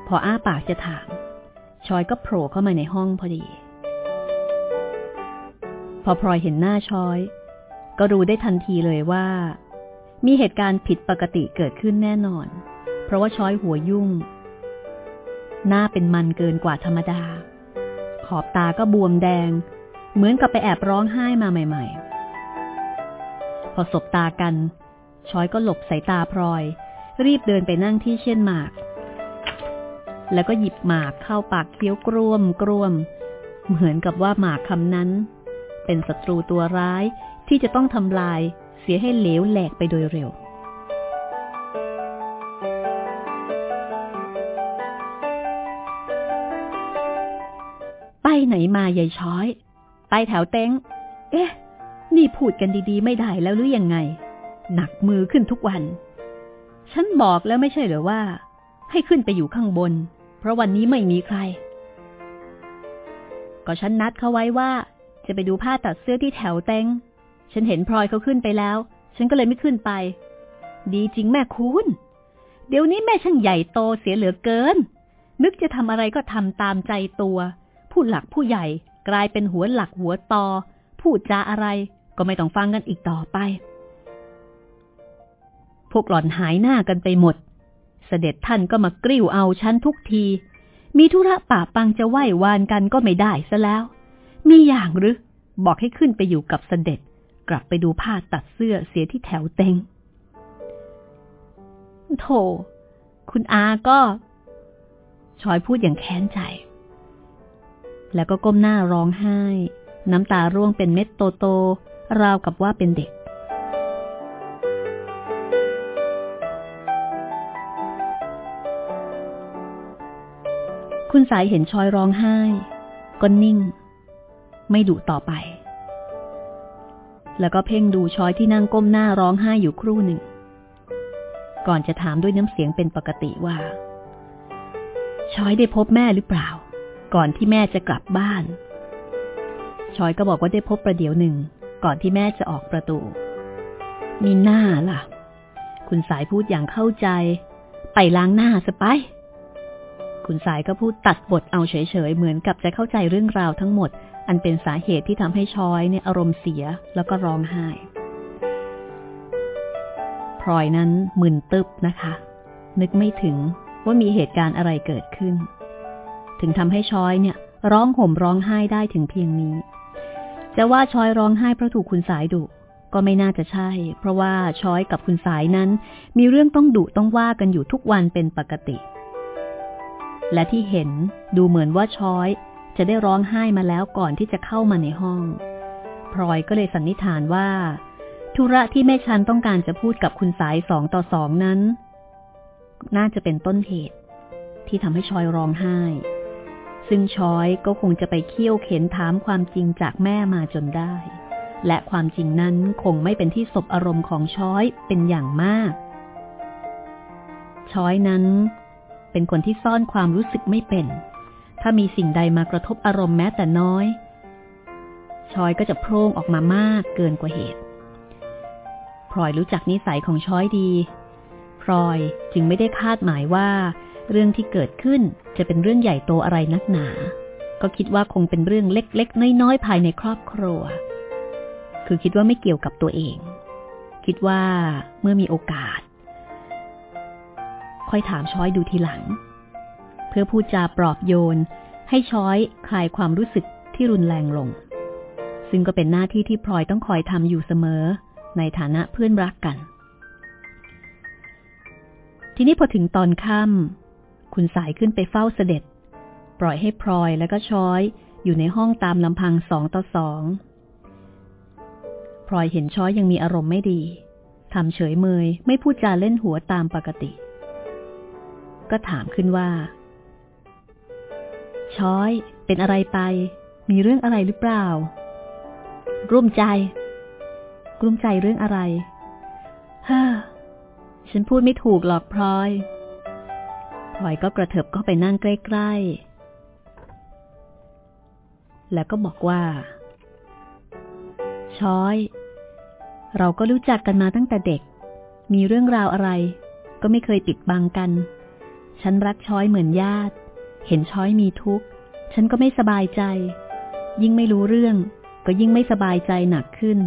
พออ้าปากจะถาม ชอยก็โผล่เข้ามาในห้องพอดี อพลอยเห็นหน้าชอย ก็รู้ได้ทันทีเลยว่า มีเหตุการณ์ผิดปกติเกิดขึ้นแน่นอน เพราะว่าชอยหัวยุ่ง หน้าเป็นมันเกินกว่าธรรมดา ขอบตาก็บวมแดง เหมือนกับไปแอบร้องไห้มาใหม่ ๆ พอสบตากันชอยก็หลบสายตาพลอย รีบเดินไปนั่งที่เช่นหมาก แล้วก็หยิบหมากเข้าปากเคี้ยวกรวมกรวม เหมือนกับว่าหมากคำนั้น เป็นศัตรูตัวร้ายที่จะต้องทำลายเสียให้เหลวแหลกไปโดยเร็ว ไปไหนมายายช้อย ไปแถวเต็ง เอ๊ะ นี่พูดกันดีๆ ไม่ได้แล้วหรือยังไง หนักมือขึ้นทุกวัน ฉันบอกแล้วไม่ใช่หรือว่า ให้ขึ้นไปอยู่ข้างบน เพราะวันนี้ไม่มีใคร ก็ฉันนัดเขาไว้ว่า จะไปดูผ้าตัดเสื้อที่แถวเต็ง ฉันเห็นพลอยเขาขึ้นไปแล้ว ฉันก็เลยไม่ขึ้นไป ดีจริงแม่คุณ เดี๋ยวนี้แม่ช่างใหญ่โตเสียเหลือเกิน นึกจะทำอะไรก็ทำตามใจตัว ผู้หลักผู้ใหญ่กลายเป็นหัวหลักหัวตอ พูดจาอะไรก็ไม่ต้องฟังกันอีกต่อไป พวกหล่อนหายหน้ากันไปหมด เสด็จท่านก็มากริ้วเอาฉันทุกที มีธุระป่าปังจะไหว้วานกันก็ไม่ได้ซะแล้ว มีอย่างหรือ บอกให้ขึ้นไปอยู่กับเสด็จ กลับไปดูผ้าตัดเสื้อเสียที่แถวเต็ง โธ่คุณอาก็ชอยพูดอย่างแค้นใจ แล้วก็ก้มหน้าร้องไห้ น้ำตาร่วงเป็นเม็ดโตๆราวกับว่าเป็นเด็ก คุณสายเห็นชอยร้องไห้ ก็นิ่ง ไม่ดุต่อไป แล้วก็เพ่งดูชอยที่นั่งก้มหน้าร้องไห้อยู่ครู่หนึ่ง ก่อนจะถามด้วยน้ำเสียงเป็นปกติว่าชอยได้พบแม่หรือเปล่า ก่อนที่แม่จะกลับบ้านชอยก็บอกว่าได้พบประเดี๋ยวหนึ่ง ก่อนที่แม่จะออกประตู มีหน้าล่ะ คุณสายพูดอย่างเข้าใจ ไปล้างหน้าสไปคุณสายก็พูดตัดบทเอาเฉยๆ เหมือนกับจะเข้าใจเรื่องราวทั้งหมด อันเป็นสาเหตุที่ทำให้ช้อยเนี่ยอารมณ์เสียแล้วก็ร้องไห้พลอยนั้นมึนตึบนะคะ นึกไม่ถึงว่ามีเหตุการณ์อะไรเกิดขึ้น ถึงทำให้ช้อยเนี่ย ร้องห่มร้องไห้ได้ถึงเพียงนี้ จะว่าช้อยร้องไห้เพราะถูกคุณสายดุก็ไม่น่าจะใช่ เพราะว่าช้อยกับคุณสายนั้น มีเรื่องต้องดุต้องว่ากันอยู่ทุกวันเป็นปกติ และที่เห็นดูเหมือนว่าช้อย จะได้ร้องไห้มาแล้วก่อนที่จะเข้ามาในห้อง พลอยก็เลยสันนิษฐานว่า ธุระที่แม่ชันต้องการจะพูดกับคุณสายสองต่อสองนั้น น่าจะเป็นต้นเหตุ ที่ทำให้ชอยร้องไห้ ซึ่งชอยก็คงจะไปเคี่ยวเข็นถามความจริงจากแม่มาจนได้ และความจริงนั้นคงไม่เป็นที่สบอารมณ์ของชอยเป็นอย่างมากชอยนั้น เป็นคนที่ซ่อนความรู้สึกไม่เป็น ถ้ามีสิ่งใดมากระทบอารมณ์แม้แต่น้อย ชอยก็จะโพร่งออกมามากเกินกว่าเหตุพลอยรู้จักนิสัยของชอยดีพลอยจึงไม่ได้คาดหมายว่า เรื่องที่เกิดขึ้นจะเป็นเรื่องใหญ่โตอะไรนักหนา ก็คิดว่าคงเป็นเรื่องเล็กๆ น้อยๆ ภายในครอบครัว คือคิดว่าไม่เกี่ยวกับตัวเอง คิดว่าเมื่อมีโอกาส ค่อยถามช้อยดูทีหลัง เพื่อพูดจาปลอบโยน ให้ช้อยคลายความรู้สึกที่รุนแรงลง ซึ่งก็เป็นหน้าที่ที่พลอยต้องคอยทำอยู่เสมอ ในฐานะเพื่อนรักกัน ทีนี้พอถึงตอนค่ำคุณสายขึ้นไปเฝ้าเสด็จ ปล่อยให้พลอยและก็ช้อยอยู่ในห้องตามลำพังสองต่อสองพลอยเห็นช้อยยังมีอารมณ์ไม่ดีทำเฉยเมย ไม่พูดจาเล่นหัวตามปกติ ก็ถามขึ้นว่า ช้อย เป็นอะไรไป มีเรื่องอะไรหรือเปล่ารุ่มใจ กลุ้มใจเรื่องอะไรฮ่าฉันพูดไม่ถูกหรอกพลอยพลอยก็กระเถิบก็ไปนั่งใกล้ๆ แล้วก็บอกว่า ช้อย เราก็รู้จักกันมาตั้งแต่เด็ก มีเรื่องราวอะไร ก็ไม่เคยปิดบังกัน ฉันรักช้อยเหมือนญาติ เห็นช้อยมีทุกข์ ฉันก็ไม่สบายใจ ยิ่งไม่รู้เรื่อง ก็ยิ่งไม่สบายใจหนักขึ้น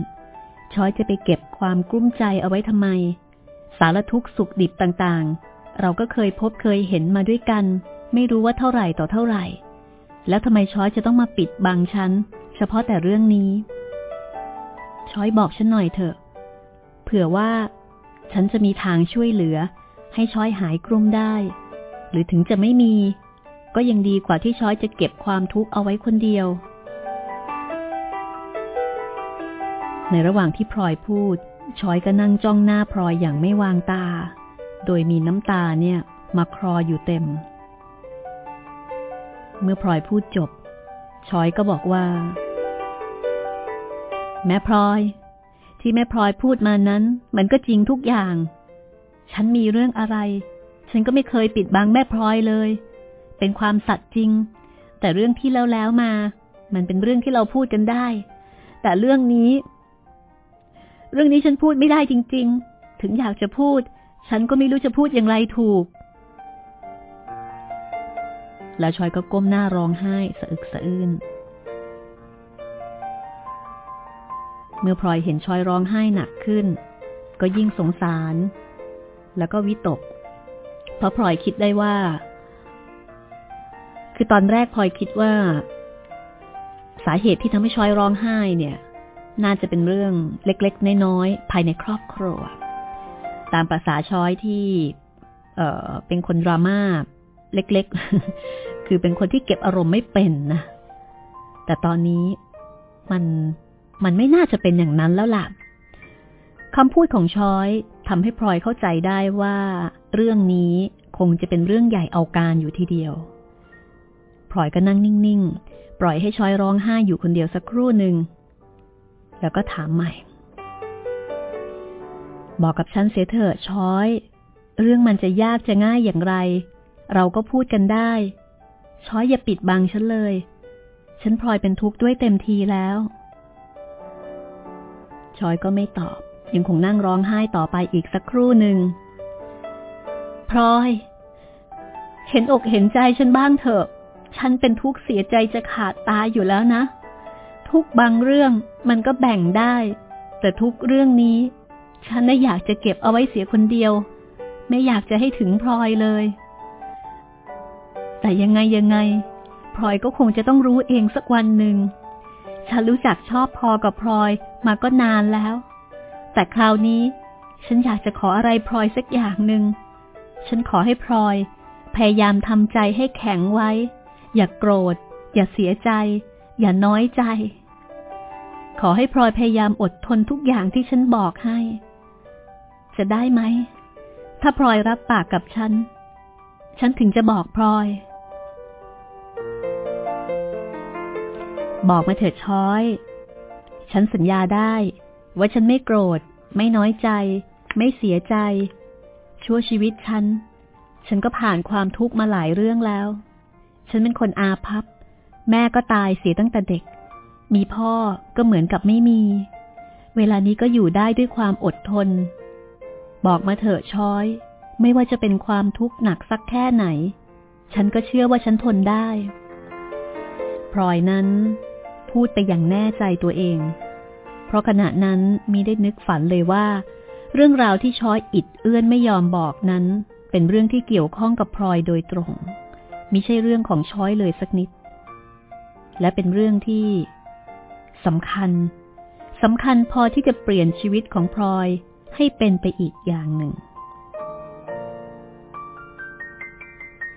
ช้อยจะไปเก็บความกลุ้มใจเอาไว้ทำไม สารทุกข์สุขดิบต่างๆ เราก็เคยพบเคยเห็นมาด้วยกัน ไม่รู้ว่าเท่าไหร่ต่อเท่าไหร่ แล้วทำไมช้อยจะต้องมาปิดบังฉัน เฉพาะแต่เรื่องนี้ ช้อยบอกฉันหน่อยเถอะ เผื่อว่า ฉันจะมีทางช่วยเหลือ ให้ช้อยหายกลุ้มได้ หรือถึงจะไม่มี ก็ยังดีกว่าที่ช้อยจะเก็บความทุกข์เอาไว้คนเดียว ในระหว่างที่พลอยพูด ช้อยก็นั่งจ้องหน้าพลอยอย่างไม่วางตา โดยมีน้ำตาเนี่ยมาคลออยู่เต็ม เมื่อพลอยพูดจบ ช้อยก็บอกว่า แม่พลอย ที่แม่พลอยพูดมานั้น มันก็จริงทุกอย่าง ฉันมีเรื่องอะไร ฉันก็ไม่เคยปิดบังแม่พลอยเลย เป็นความสัตย์จริง แต่เรื่องที่แล้วแล้วมา มันเป็นเรื่องที่เราพูดกันได้ แต่เรื่องนี้ เรื่องนี้ฉันพูดไม่ได้จริง ๆ ถึงอยากจะพูด ฉันก็ไม่รู้จะพูดอย่างไรถูก แล้วชอยก็ก้มหน้าร้องไห้สะอึกสะอื้นเมื่อพลอยเห็นชอยร้องไห้หนักขึ้น ก็ยิ่งสงสาร แล้วก็วิตก เพราะพลอยคิดได้ว่า คือตอนแรกพลอยคิดว่า สาเหตุที่ทำให้ชอยร้องไห้เนี่ย น่าจะเป็นเรื่องเล็กๆ น้อยๆ ภายในครอบครัว ตามภาษาชอยที่เออเป็นคนดราม่าเล็กๆ คือเป็นคนที่เก็บอารมณ์ไม่เป็นนะ แต่ตอนนี้มันมันไม่น่าจะเป็นอย่างนั้นแล้วล่ะคำพูดของชอยทำให้พลอยเข้าใจได้ว่า เรื่องนี้คงจะเป็นเรื่องใหญ่เอาการอยู่ทีเดียว พลอยก็นั่งนิ่งๆ ปล่อยให้ชอยร้องไห้อยู่คนเดียวสักครู่หนึ่ง แล้วก็ถามใหม่ บอกกับฉันเสียเถอะชอย เรื่องมันจะยากจะง่ายอย่างไร เราก็พูดกันได้ ชอยอย่าปิดบังฉันเลย ฉันพลอยเป็นทุกข์ด้วยเต็มทีแล้ว ชอยก็ไม่ตอบ ยังคงนั่งร้องไห้ต่อไปอีกสักครู่หนึ่งพลอย เห็นอกเห็นใจฉันบ้างเถอะ ฉันเป็นทุกข์เสียใจจะขาดตายอยู่แล้วนะ ทุกบางเรื่องมันก็แบ่งได้ แต่ทุกเรื่องนี้ ฉันน่ะอยากจะเก็บเอาไว้เสียคนเดียว ไม่อยากจะให้ถึงพลอยเลย แต่ยังไงยังไงพลอยก็คงจะต้องรู้เองสักวันหนึ่ง ฉันรู้จักชอบพอกับพลอยมาก็นานแล้ว แต่คราวนี้ ฉันอยากจะขออะไรพลอยสักอย่างหนึ่ง ฉันขอให้พลอย พยายามทำใจให้แข็งไว้ อย่ากโกรธ อย่าเสียใจ อย่าน้อยใจ ขอให้พลอยพยายามอดทนทุกอย่างที่ฉันบอกให้ จะได้ไหม ถ้าพลอยรับปากกับฉัน ฉันถึงจะบอกพลอย บอกมาเถิดช้อย ฉันสัญญาได้ว่าฉันไม่โกรธ ไม่น้อยใจ ไม่เสียใจ ชั่วชีวิตฉัน ฉันก็ผ่านความทุกข์มาหลายเรื่องแล้ว ฉันเป็นคนอาภัพแม่ก็ตายเสียตั้งแต่เด็ก มีพ่อก็เหมือนกับไม่มี เวลานี้ก็อยู่ได้ด้วยความอดทน บอกมาเถอะช้อย ไม่ว่าจะเป็นความทุกข์หนักสักแค่ไหน ฉันก็เชื่อว่าฉันทนได้พลอยนั้น พูดไปอย่างแน่ใจตัวเอง เพราะขณะนั้นมีได้นึกฝันเลยว่า เรื่องราวที่ช้อยอิดเอื้อนไม่ยอมบอกนั้น เป็นเรื่องที่เกี่ยวข้องกับพลอยโดยตรง มิใช่เรื่องของช้อยเลยสักนิด และเป็นเรื่องที่สำคัญสำคัญพอที่จะเปลี่ยนชีวิตของพลอยให้เป็นไปอีกอย่างหนึ่ง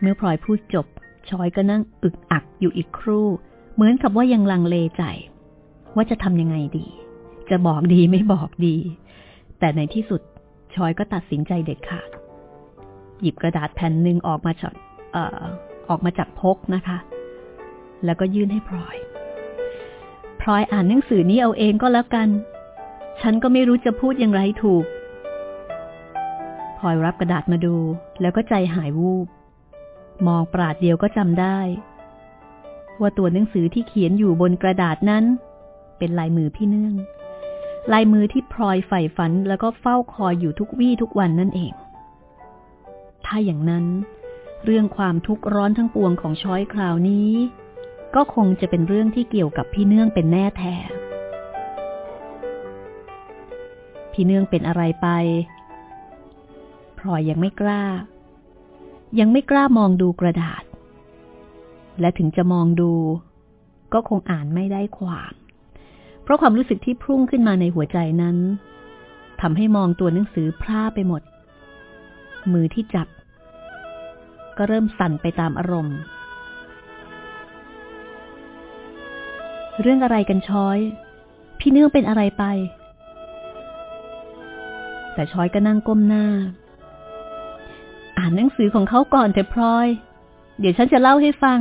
เมื่อพลอยพูดจบช้อยก็นั่งอึกอักอยู่อีกครู่ เหมือนกับว่ายังลังเลใจ ว่าจะทำยังไงดี จะบอกดีไม่บอกดี แต่ในที่สุดชอยก็ตัดสินใจเด็ดขาด หยิบกระดาษแผ่นหนึ่งออกมาจากเอ่อ ออกมาจากพกนะคะ แล้วก็ยื่นให้พลอย พลอยอ่านหนังสือนี้เอาเองก็แล้วกัน ฉันก็ไม่รู้จะพูดอย่างไรถูกพลอยรับกระดาษมาดู แล้วก็ใจหายวูบ มองปราดเดียวก็จำได้ ว่าตัวหนังสือที่เขียนอยู่บนกระดาษนั้น เป็นลายมือพี่เนื่อง ลายมือที่พลอยใฝ่ฝันแล้วก็เฝ้าคอยอยู่ทุกวี่ทุกวันนั่นเอง ถ้าอย่างนั้น เรื่องความทุกข์ร้อนทั้งปวงของช้อยคราวนี้ ก็คงจะเป็นเรื่องที่เกี่ยวกับพี่เนื่องเป็นแน่แท้พี่เนื่องเป็นอะไรไปพลอยยังไม่กล้า ยังไม่กล้ามองดูกระดาษ และถึงจะมองดู ก็คงอ่านไม่ได้ความ เพราะความรู้สึกที่พุ่งขึ้นมาในหัวใจนั้นทำให้มองตัวหนังสือพร่าไปหมด มือที่จับ ก็เริ่มสั่นไปตามอารมณ์ เรื่องอะไรกันช้อย พี่เนื่องเป็นอะไรไป แต่ช้อยก็นั่งก้มหน้า อ่านหนังสือของเขาก่อนเถอะพลอย เดี๋ยวฉันจะเล่าให้ฟัง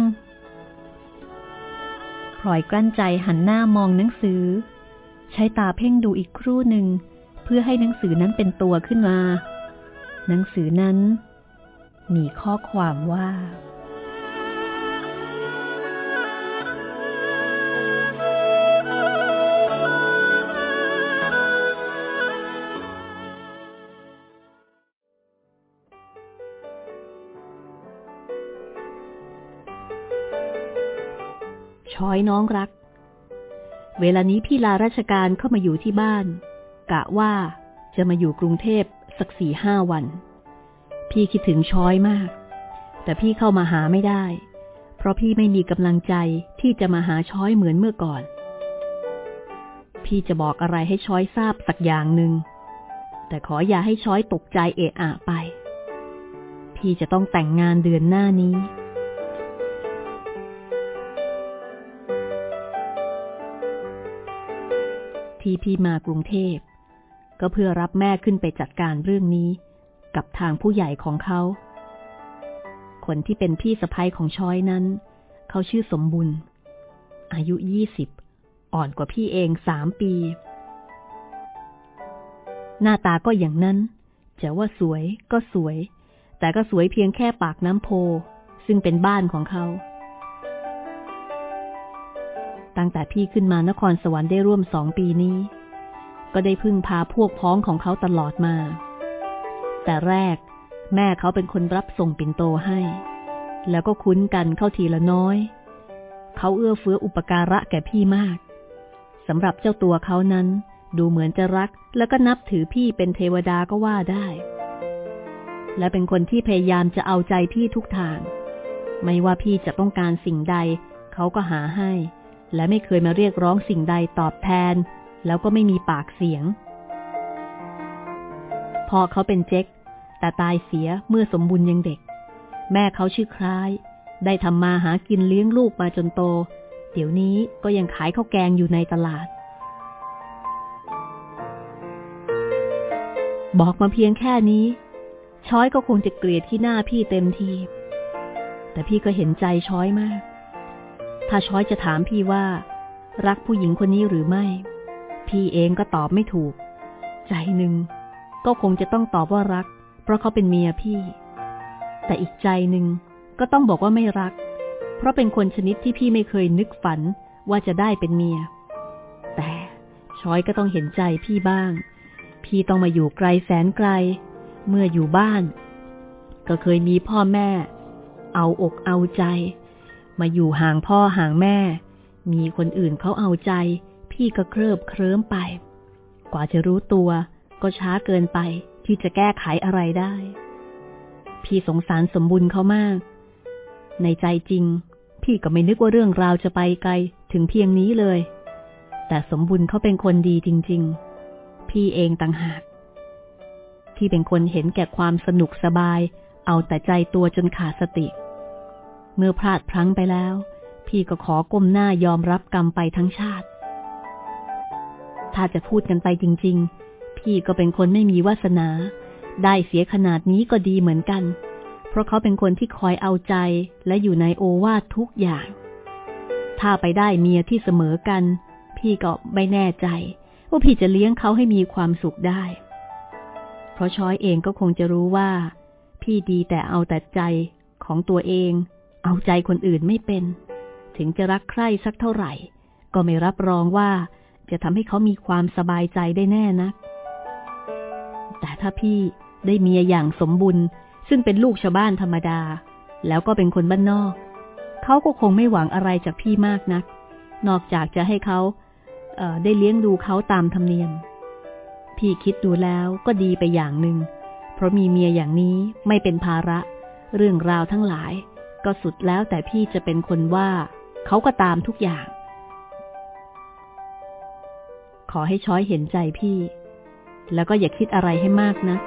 พลอยกลั้นใจหันหน้ามองหนังสือ ใช้ตาเพ่งดูอีกครู่หนึ่งเพื่อให้หนังสือนั้นเป็นตัวขึ้นมา หนังสือนั้น มีข้อความว่า ช้อยน้องรัก เวลานี้พี่ลาราชการเข้ามาอยู่ที่บ้าน กะว่าจะมาอยู่กรุงเทพสักสี่ห้าวัน พี่คิดถึงช้อยมาก แต่พี่เข้ามาหาไม่ได้ เพราะพี่ไม่มีกำลังใจที่จะมาหาช้อยเหมือนเมื่อก่อน พี่จะบอกอะไรให้ช้อยทราบสักอย่างหนึ่ง แต่ขออย่าให้ช้อยตกใจเอะอะไป พี่จะต้องแต่งงานเดือนหน้านี้ที่พี่มากรุงเทพ ก็เพื่อรับแม่ขึ้นไปจัดการเรื่องนี้ กับทางผู้ใหญ่ของเขา คนที่เป็นพี่สะพ้ยของช้อยนั้น เขาชื่อสมบุญ อายุยี่สิบอ่อนกว่าพี่เองสามปี หน้าตาก็อย่างนั้น จะว่าสวยก็สวย แต่ก็สวยเพียงแค่ปากน้ำโพ ซึ่งเป็นบ้านของเขา ตั้งแต่พี่ขึ้นมานครสวรรค์ได้ร่วมสองปีนี้ ก็ได้พึ่งพาพวกพ้องของเขาตลอดมา แต่แรก แม่เขาเป็นคนรับส่งปิ่นโตให้ แล้วก็คุ้นกันเข้าทีละน้อย เขาเอื้อเฟื้ออุปการะแก่พี่มากสำหรับเจ้าตัวเขานั้น ดูเหมือนจะรักแล้วก็นับถือพี่เป็นเทวดาก็ว่าได้ และเป็นคนที่พยายามจะเอาใจพี่ทุกทาง ไม่ว่าพี่จะต้องการสิ่งใด เขาก็หาให้ และไม่เคยมาเรียกร้องสิ่งใดตอบแทน แล้วก็ไม่มีปากเสียง พอเขาเป็นเจ๊ก แต่ตายเสียเมื่อสมบุญยังเด็ก แม่เขาชื่อคล้าย ได้ทำมาหากินเลี้ยงลูกมาจนโต เดี๋ยวนี้ก็ยังขายข้าวแกงอยู่ในตลาด บอกมาเพียงแค่นี้ ช้อยก็คงจะเกลียดที่หน้าพี่เต็มที แต่พี่ก็เห็นใจช้อยมาก ถ้าช้อยจะถามพี่ว่า รักผู้หญิงคนนี้หรือไม่ พี่เองก็ตอบไม่ถูก ใจหนึ่งก็คงจะต้องตอบว่ารัก เพราะเขาเป็นเมียพี่ แต่อีกใจหนึ่งก็ต้องบอกว่าไม่รัก เพราะเป็นคนชนิดที่พี่ไม่เคยนึกฝันว่าจะได้เป็นเมีย แต่ช้อยก็ต้องเห็นใจพี่บ้าง พี่ต้องมาอยู่ไกลแสนไกล เมื่ออยู่บ้าน ก็เคยมีพ่อแม่ เอาอกเอาใจ มาอยู่ห่างพ่อห่างแม่ มีคนอื่นเขาเอาใจ พี่ก็เคลิบเคลิ้มไป กว่าจะรู้ตัวก็ช้าเกินไป ที่จะแก้ไขอะไรได้ พี่สงสารสมบุญเขามาก ในใจจริง พี่ก็ไม่นึกว่าเรื่องราวจะไปไกลถึงเพียงนี้เลย แต่สมบุญเขาเป็นคนดีจริง ๆ พี่เองต่างหากที่เป็นคนเห็นแก่ความสนุกสบาย เอาแต่ใจตัวจนขาดสติ เมื่อพลาดพลั้งไปแล้ว พี่ก็ขอก้มหน้ายอมรับกรรมไปทั้งชาติ ถ้าจะพูดกันไปจริง ๆ พี่ก็เป็นคนไม่มีวาสนา ได้เสียขนาดนี้ก็ดีเหมือนกัน เพราะเขาเป็นคนที่คอยเอาใจและอยู่ในโอวาททุกอย่าง ถ้าไปได้เมียที่เสมอกัน พี่ก็ไม่แน่ใจ ว่าพี่จะเลี้ยงเขาให้มีความสุขได้ เพราะช้อยเองก็คงจะรู้ว่า พี่ดีแต่เอาแต่ใจของตัวเอง เอาใจคนอื่นไม่เป็น ถึงจะรักใคร่สักเท่าไหร่ ก็ไม่รับรองว่าจะทำให้เขามีความสบายใจได้แน่นะัก แต่ถ้าพี่ได้เมียอย่างสมบุญซึ่งเป็นลูกชาวบ้านธรรมดา แล้วก็เป็นคนบ้านนอก เขาก็คงไม่หวังอะไรจากพี่มากนัก นอกจากจะให้เขาเได้เลี้ยงดูเขาตามธรรมเนียม พี่คิดดูแล้วก็ดีไปอย่างหนึ่ง เพราะมีเมียอย่างนี้ไม่เป็นภาระ เรื่องราวทั้งหลาย ก็สุดแล้วแต่พี่จะเป็นคนว่า เขาก็ตามทุกอย่าง ขอให้ช้อยเห็นใจพี่ แล้วก็อย่าคิดอะไรให้มากนะ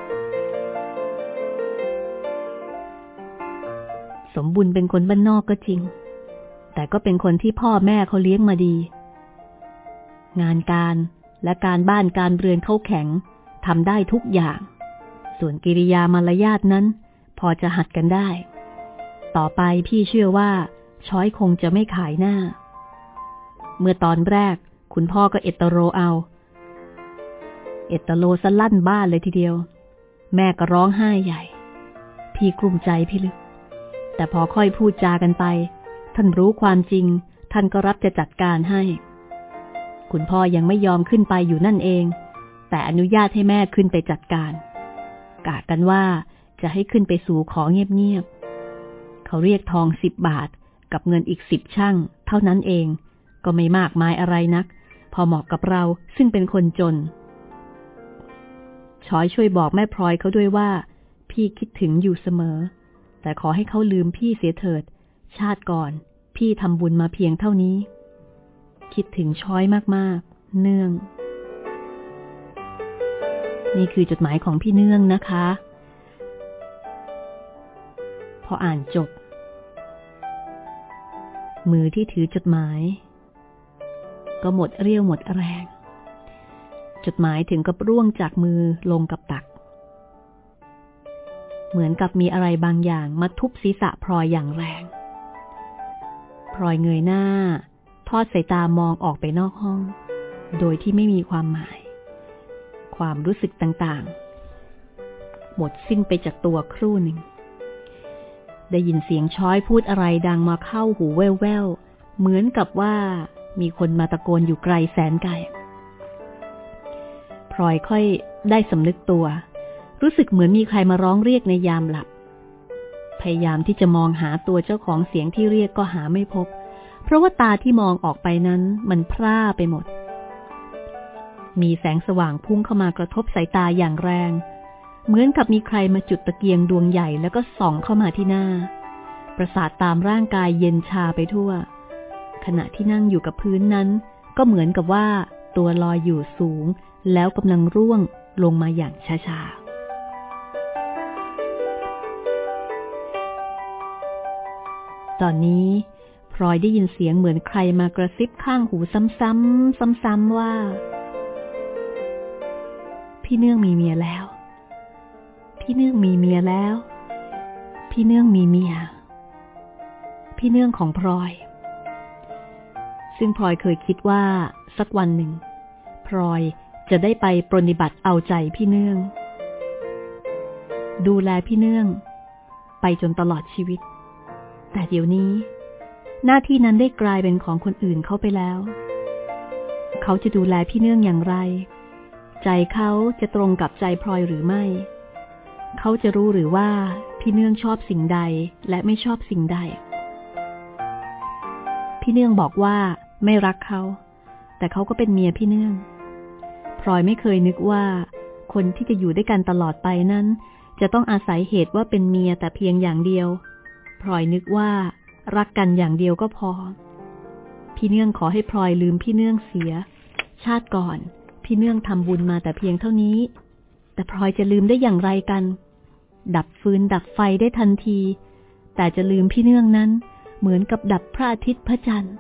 สมบุญเป็นคนบ้านนอกก็จริง แต่ก็เป็นคนที่พ่อแม่เขาเลี้ยงมาดี งานการและการบ้านการเรือนเข้าแข็งทำได้ทุกอย่าง ส่วนกิริยามารยาทนั้น พอจะหัดกันได้ ต่อไปพี่เชื่อว่า ช้อยคงจะไม่ขายหน้า เมื่อตอนแรก คุณพ่อก็เอตโรเอา เอตโลสลั่นบ้านเลยทีเดียว แม่ก็ร้องไห้ใหญ่ พี่กลุ้มใจพี่ลึก แต่พอค่อยพูดจากันไป ท่านรู้ความจริง ท่านก็รับจะจัดการให้ คุณพ่อยังไม่ยอมขึ้นไปอยู่นั่นเอง แต่อนุญาตให้แม่ขึ้นไปจัดการ กะกันว่าจะให้ขึ้นไปสู่ขอเงียบๆ เขาเรียกทองสิบบาทกับเงินอีกสิบช่างเท่านั้นเอง ก็ไม่มากมายอะไรนัก พอเหมาะกับเราซึ่งเป็นคนจน ชอยช่วยบอกแม่พลอยเขาด้วยว่า พี่คิดถึงอยู่เสมอ แต่ขอให้เขาลืมพี่เสียเถิด ชาติก่อน พี่ทำบุญมาเพียงเท่านี้ คิดถึงช้อยมากๆ เนื่อง นี่คือจดหมายของพี่เนื่องนะคะ พออ่านจบ มือที่ถือจดหมาย ก็หมดเรี่ยวหมดแรง จดหมายถึงกับร่วงจากมือลงกับตัก เหมือนกับมีอะไรบางอย่างมาทุบศีรษะพลอยอย่างแรง พลอยเงยหน้า ทอดสายตามองออกไปนอกห้อง โดยที่ไม่มีความหมาย ความรู้สึกต่างๆ หมดสิ้นไปจากตัวครู่หนึ่ง ได้ยินเสียงช้อยพูดอะไรดังมาเข้าหูแว่วๆ เหมือนกับว่ามีคนมาตะโกนอยู่ไกลแสนไกล ลอยค่อยได้สำนึกตัว รู้สึกเหมือนมีใครมาร้องเรียกในยามหลับ พยายามที่จะมองหาตัวเจ้าของเสียงที่เรียกก็หาไม่พบ เพราะว่าตาที่มองออกไปนั้นมันพร่าไปหมด มีแสงสว่างพุ่งเข้ามากระทบสายตาอย่างแรง เหมือนกับมีใครมาจุดตะเกียงดวงใหญ่แล้วก็ส่องเข้ามาที่หน้า ประสาทตามร่างกายเย็นชาไปทั่ว ขณะที่นั่งอยู่กับพื้นนั้น ก็เหมือนกับว่าตัวลอยอยู่สูง แล้วกำลังร่วงลงมาอย่างช้าๆตอนนี้พลอยได้ยินเสียงเหมือนใครมากระซิบข้างหูซ้ำๆซ้ำๆว่า พี่เนื่องมีเมียแล้ว พี่เนื่องมีเมียแล้ว พี่เนื่องมีเมีย พี่เนื่องของพลอย ซึ่งพลอยเคยคิดว่า สักวันหนึ่งพลอย จะได้ไปปรนิบัติเอาใจพี่เนื่อง ดูแลพี่เนื่อง ไปจนตลอดชีวิต แต่เดี๋ยวนี้ หน้าที่นั้นได้กลายเป็นของคนอื่นเข้าไปแล้ว เขาจะดูแลพี่เนื่องอย่างไร ใจเขาจะตรงกับใจพลอยหรือไม่ เขาจะรู้หรือว่าพี่เนื่องชอบสิ่งใดและไม่ชอบสิ่งใด พี่เนื่องบอกว่าไม่รักเขา แต่เขาก็เป็นเมียพี่เนื่อง พลอยไม่เคยนึกว่า คนที่จะอยู่ด้วยกันตลอดไปนั้น จะต้องอาศัยเหตุว่าเป็นเมียแต่เพียงอย่างเดียวพลอยนึกว่ารักกันอย่างเดียวก็พอ พี่เนื่องขอให้พลอยลืมพี่เนื่องเสีย ชาติก่อน พี่เนื่องทำบุญมาแต่เพียงเท่านี้ แต่พลอยจะลืมได้อย่างไรกัน ดับฟืนดับไฟได้ทันที แต่จะลืมพี่เนื่องนั้น เหมือนกับดับพระอาทิตย์พระจันทร์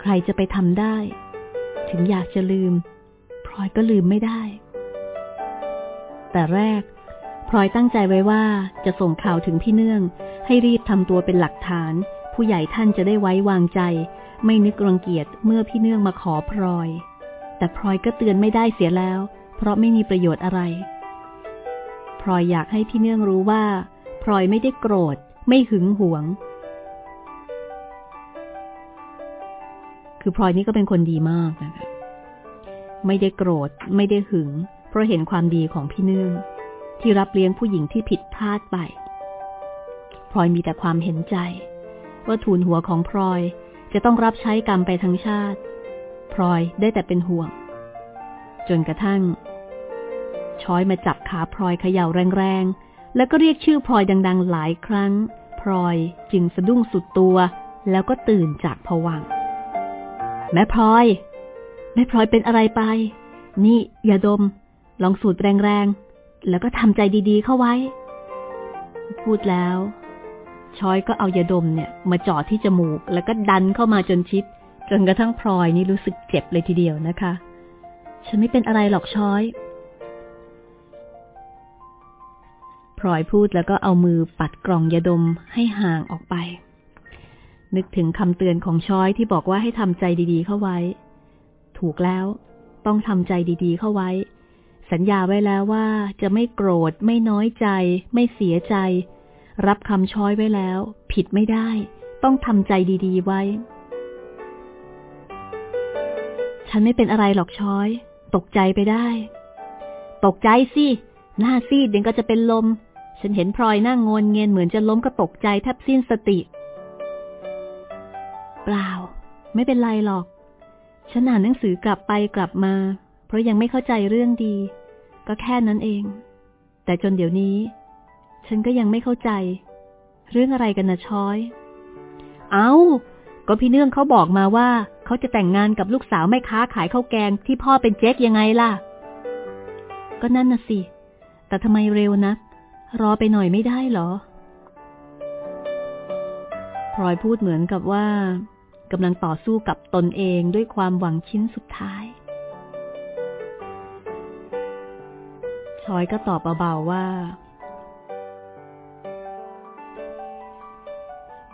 ใครจะไปทำได้ ถึงอยากจะลืม ลอยก็ลืมไม่ได้ แต่แรกพลอยตั้งใจไว้ว่าจะส่งข่าวถึงพี่เนื่อง ให้รีบทำตัวเป็นหลักฐาน ผู้ใหญ่ท่านจะได้ไว้วางใจ ไม่นึกรังเกียจเมื่อพี่เนื่องมาขอพลอย แต่พลอยก็เตือนไม่ได้เสียแล้ว เพราะไม่มีประโยชน์อะไรพลอยอยากให้พี่เนื่องรู้ว่าพลอยไม่ได้โกรธ ไม่หึงหวง คือพลอยนี่ก็เป็นคนดีมากนะคะ ไม่ได้โกรธ ไม่ได้หึง เพราะเห็นความดีของพี่เนื่องที่รับเลี้ยงผู้หญิงที่ผิดพลาดไปพลอยมีแต่ความเห็นใจ ว่าทูลหัวของพลอยจะต้องรับใช้กรรมไปทั้งชาติพลอยได้แต่เป็นห่วง จนกระทั่ง ช้อยมาจับขาพลอยเขย่าแรงๆ แล้วก็เรียกชื่อพลอยดัง ๆ หลายครั้งพลอยจึงสะดุ้งสุดตัว แล้วก็ตื่นจากผวัง แม่พลอย แม่พลอยเป็นอะไรไป นี่อย่าดม ลองสูดแรงๆ แล้วก็ทำใจดีๆเข้าไว้ พูดแล้ว ช้อยก็เอายาดมเนี่ย มาจ่อที่จมูก แล้วก็ดันเข้ามาจนชิด จนกระทั่งพลอยนี่รู้สึกเจ็บเลยทีเดียวนะคะ ฉันไม่เป็นอะไรหรอกช้อยพลอยพูดแล้วก็เอามือปัดกล่องยาดมให้ห่างออกไป นึกถึงคำเตือนของช้อยที่บอกว่าให้ทำใจดีๆเข้าไว้ ถูกแล้ว ต้องทำใจดีๆเข้าไว้ สัญญาไว้แล้วว่าจะไม่โกรธ ไม่น้อยใจ ไม่เสียใจ รับคำช้อยไว้แล้ว ผิดไม่ได้ ต้องทำใจดีๆไว้ ฉันไม่เป็นอะไรหรอกช้อย ตกใจไปได้ ตกใจสิหน้าซีดเดี๋ยวก็จะเป็นลม ฉันเห็นพลอยนั่งงนเงียนเหมือนจะล้มก็ตกใจแทบสิ้นสติ เปล่า ไม่เป็นไรหรอก ฉันอ่านหนังสือกลับไปกลับมา เพราะยังไม่เข้าใจเรื่องดี ก็แค่นั้นเอง แต่จนเดี๋ยวนี้ ฉันก็ยังไม่เข้าใจ เรื่องอะไรกันนะช้อย เอา้า ก็พี่เนื่องเขาบอกมาว่า เขาจะแต่งงานกับลูกสาวแม่ค้าขายข้าวแกงที่พ่อเป็นเจ๊กยังไงล่ะ ก็นั่นน่ะสิ แต่ทำไมเร็วนะัก รอไปหน่อยไม่ได้หรอพลอยพูดเหมือนกับว่า กำลังต่อสู้กับตนเองด้วยความหวังชิ้นสุดท้าย ชอยก็ตอบเบาๆว่า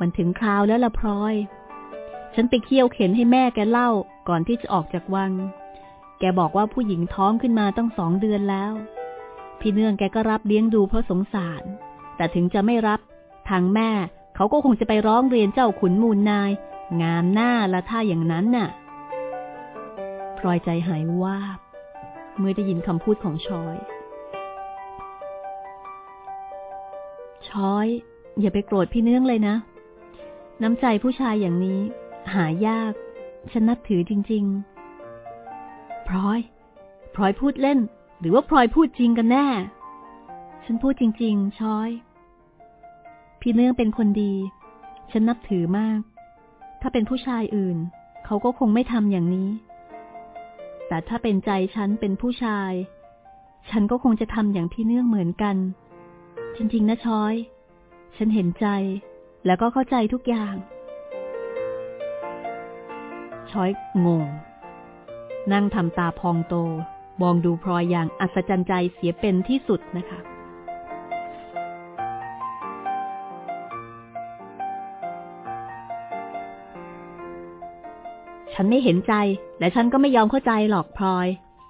มันถึงคราวแล้วละพลอย ฉันไปเคี่ยวเข็นให้แม่แกเล่าก่อนที่จะออกจากวัง แกบอกว่าผู้หญิงท้องขึ้นมาตั้งสองเดือนแล้ว พี่เนื่องแกก็รับเลี้ยงดูเพราะสงสาร แต่ถึงจะไม่รับ ทางแม่เขาก็คงจะไปร้องเรียนเจ้าขุนมูลนาย งามหน้าละท่าอย่างนั้นน่ะพลอยใจหายวาบ เมื่อได้ยินคำพูดของชอย ชอย อย่าไปโกรธพี่เนื่องเลยนะ น้ำใจผู้ชายอย่างนี้ หายาก ฉันนับถือจริง ๆ พลอย พลอยพูดเล่น หรือว่าพลอยพูดจริงกันแน่ ฉันพูดจริง ๆ ชอย พี่เนื่องเป็นคนดี ฉันนับถือมาก ถ้าเป็นผู้ชายอื่น เขาก็คงไม่ทำอย่างนี้ แต่ถ้าเป็นใจฉันเป็นผู้ชาย ฉันก็คงจะทำอย่างพี่เนื่องเหมือนกัน จริง ๆ นะช้อย ฉันเห็นใจ แล้วก็เข้าใจทุกอย่าง ช้อยงง นั่งทำตาพองโต มองดูพลอยอย่างอัศจรรย์ใจเสียเป็นที่สุดนะคะ ฉันไม่เห็นใจ และฉันก็ไม่ยอมเข้าใจหรอกพลอย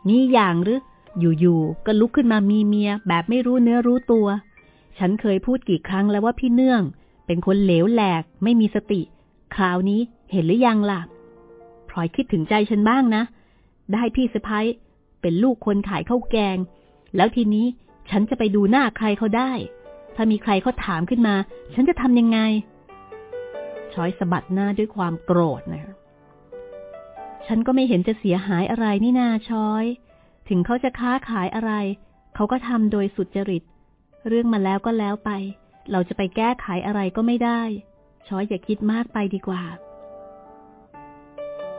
นี่อย่างหรือ อยู่ๆ ก็ลุกขึ้นมามีเมีย แบบไม่รู้เนื้อรู้ตัว ฉันเคยพูดกี่ครั้งแล้วว่าพี่เนื่อง เป็นคนเหลวแหลก ไม่มีสติ คราวนี้เห็นหรือยังล่ะพลอยคิดถึงใจฉันบ้างนะ ได้พี่สะพ้ยเป็นลูกคนขายข้าวแกง แล้วทีนี้ฉันจะไปดูหน้าใครเขาได้ ถ้ามีใครเขาถามขึ้นมา ฉันจะทำยังไงช้อยสะบัดหน้าด้วยความโกรธนะ ฉันก็ไม่เห็นจะเสียหายอะไรนี่นาช้อย ถึงเขาจะค้าขายอะไร เขาก็ทำโดยสุจริต เรื่องมาแล้วก็แล้วไป เราจะไปแก้ไขอะไรก็ไม่ได้ ช้อยอย่าคิดมากไปดีกว่า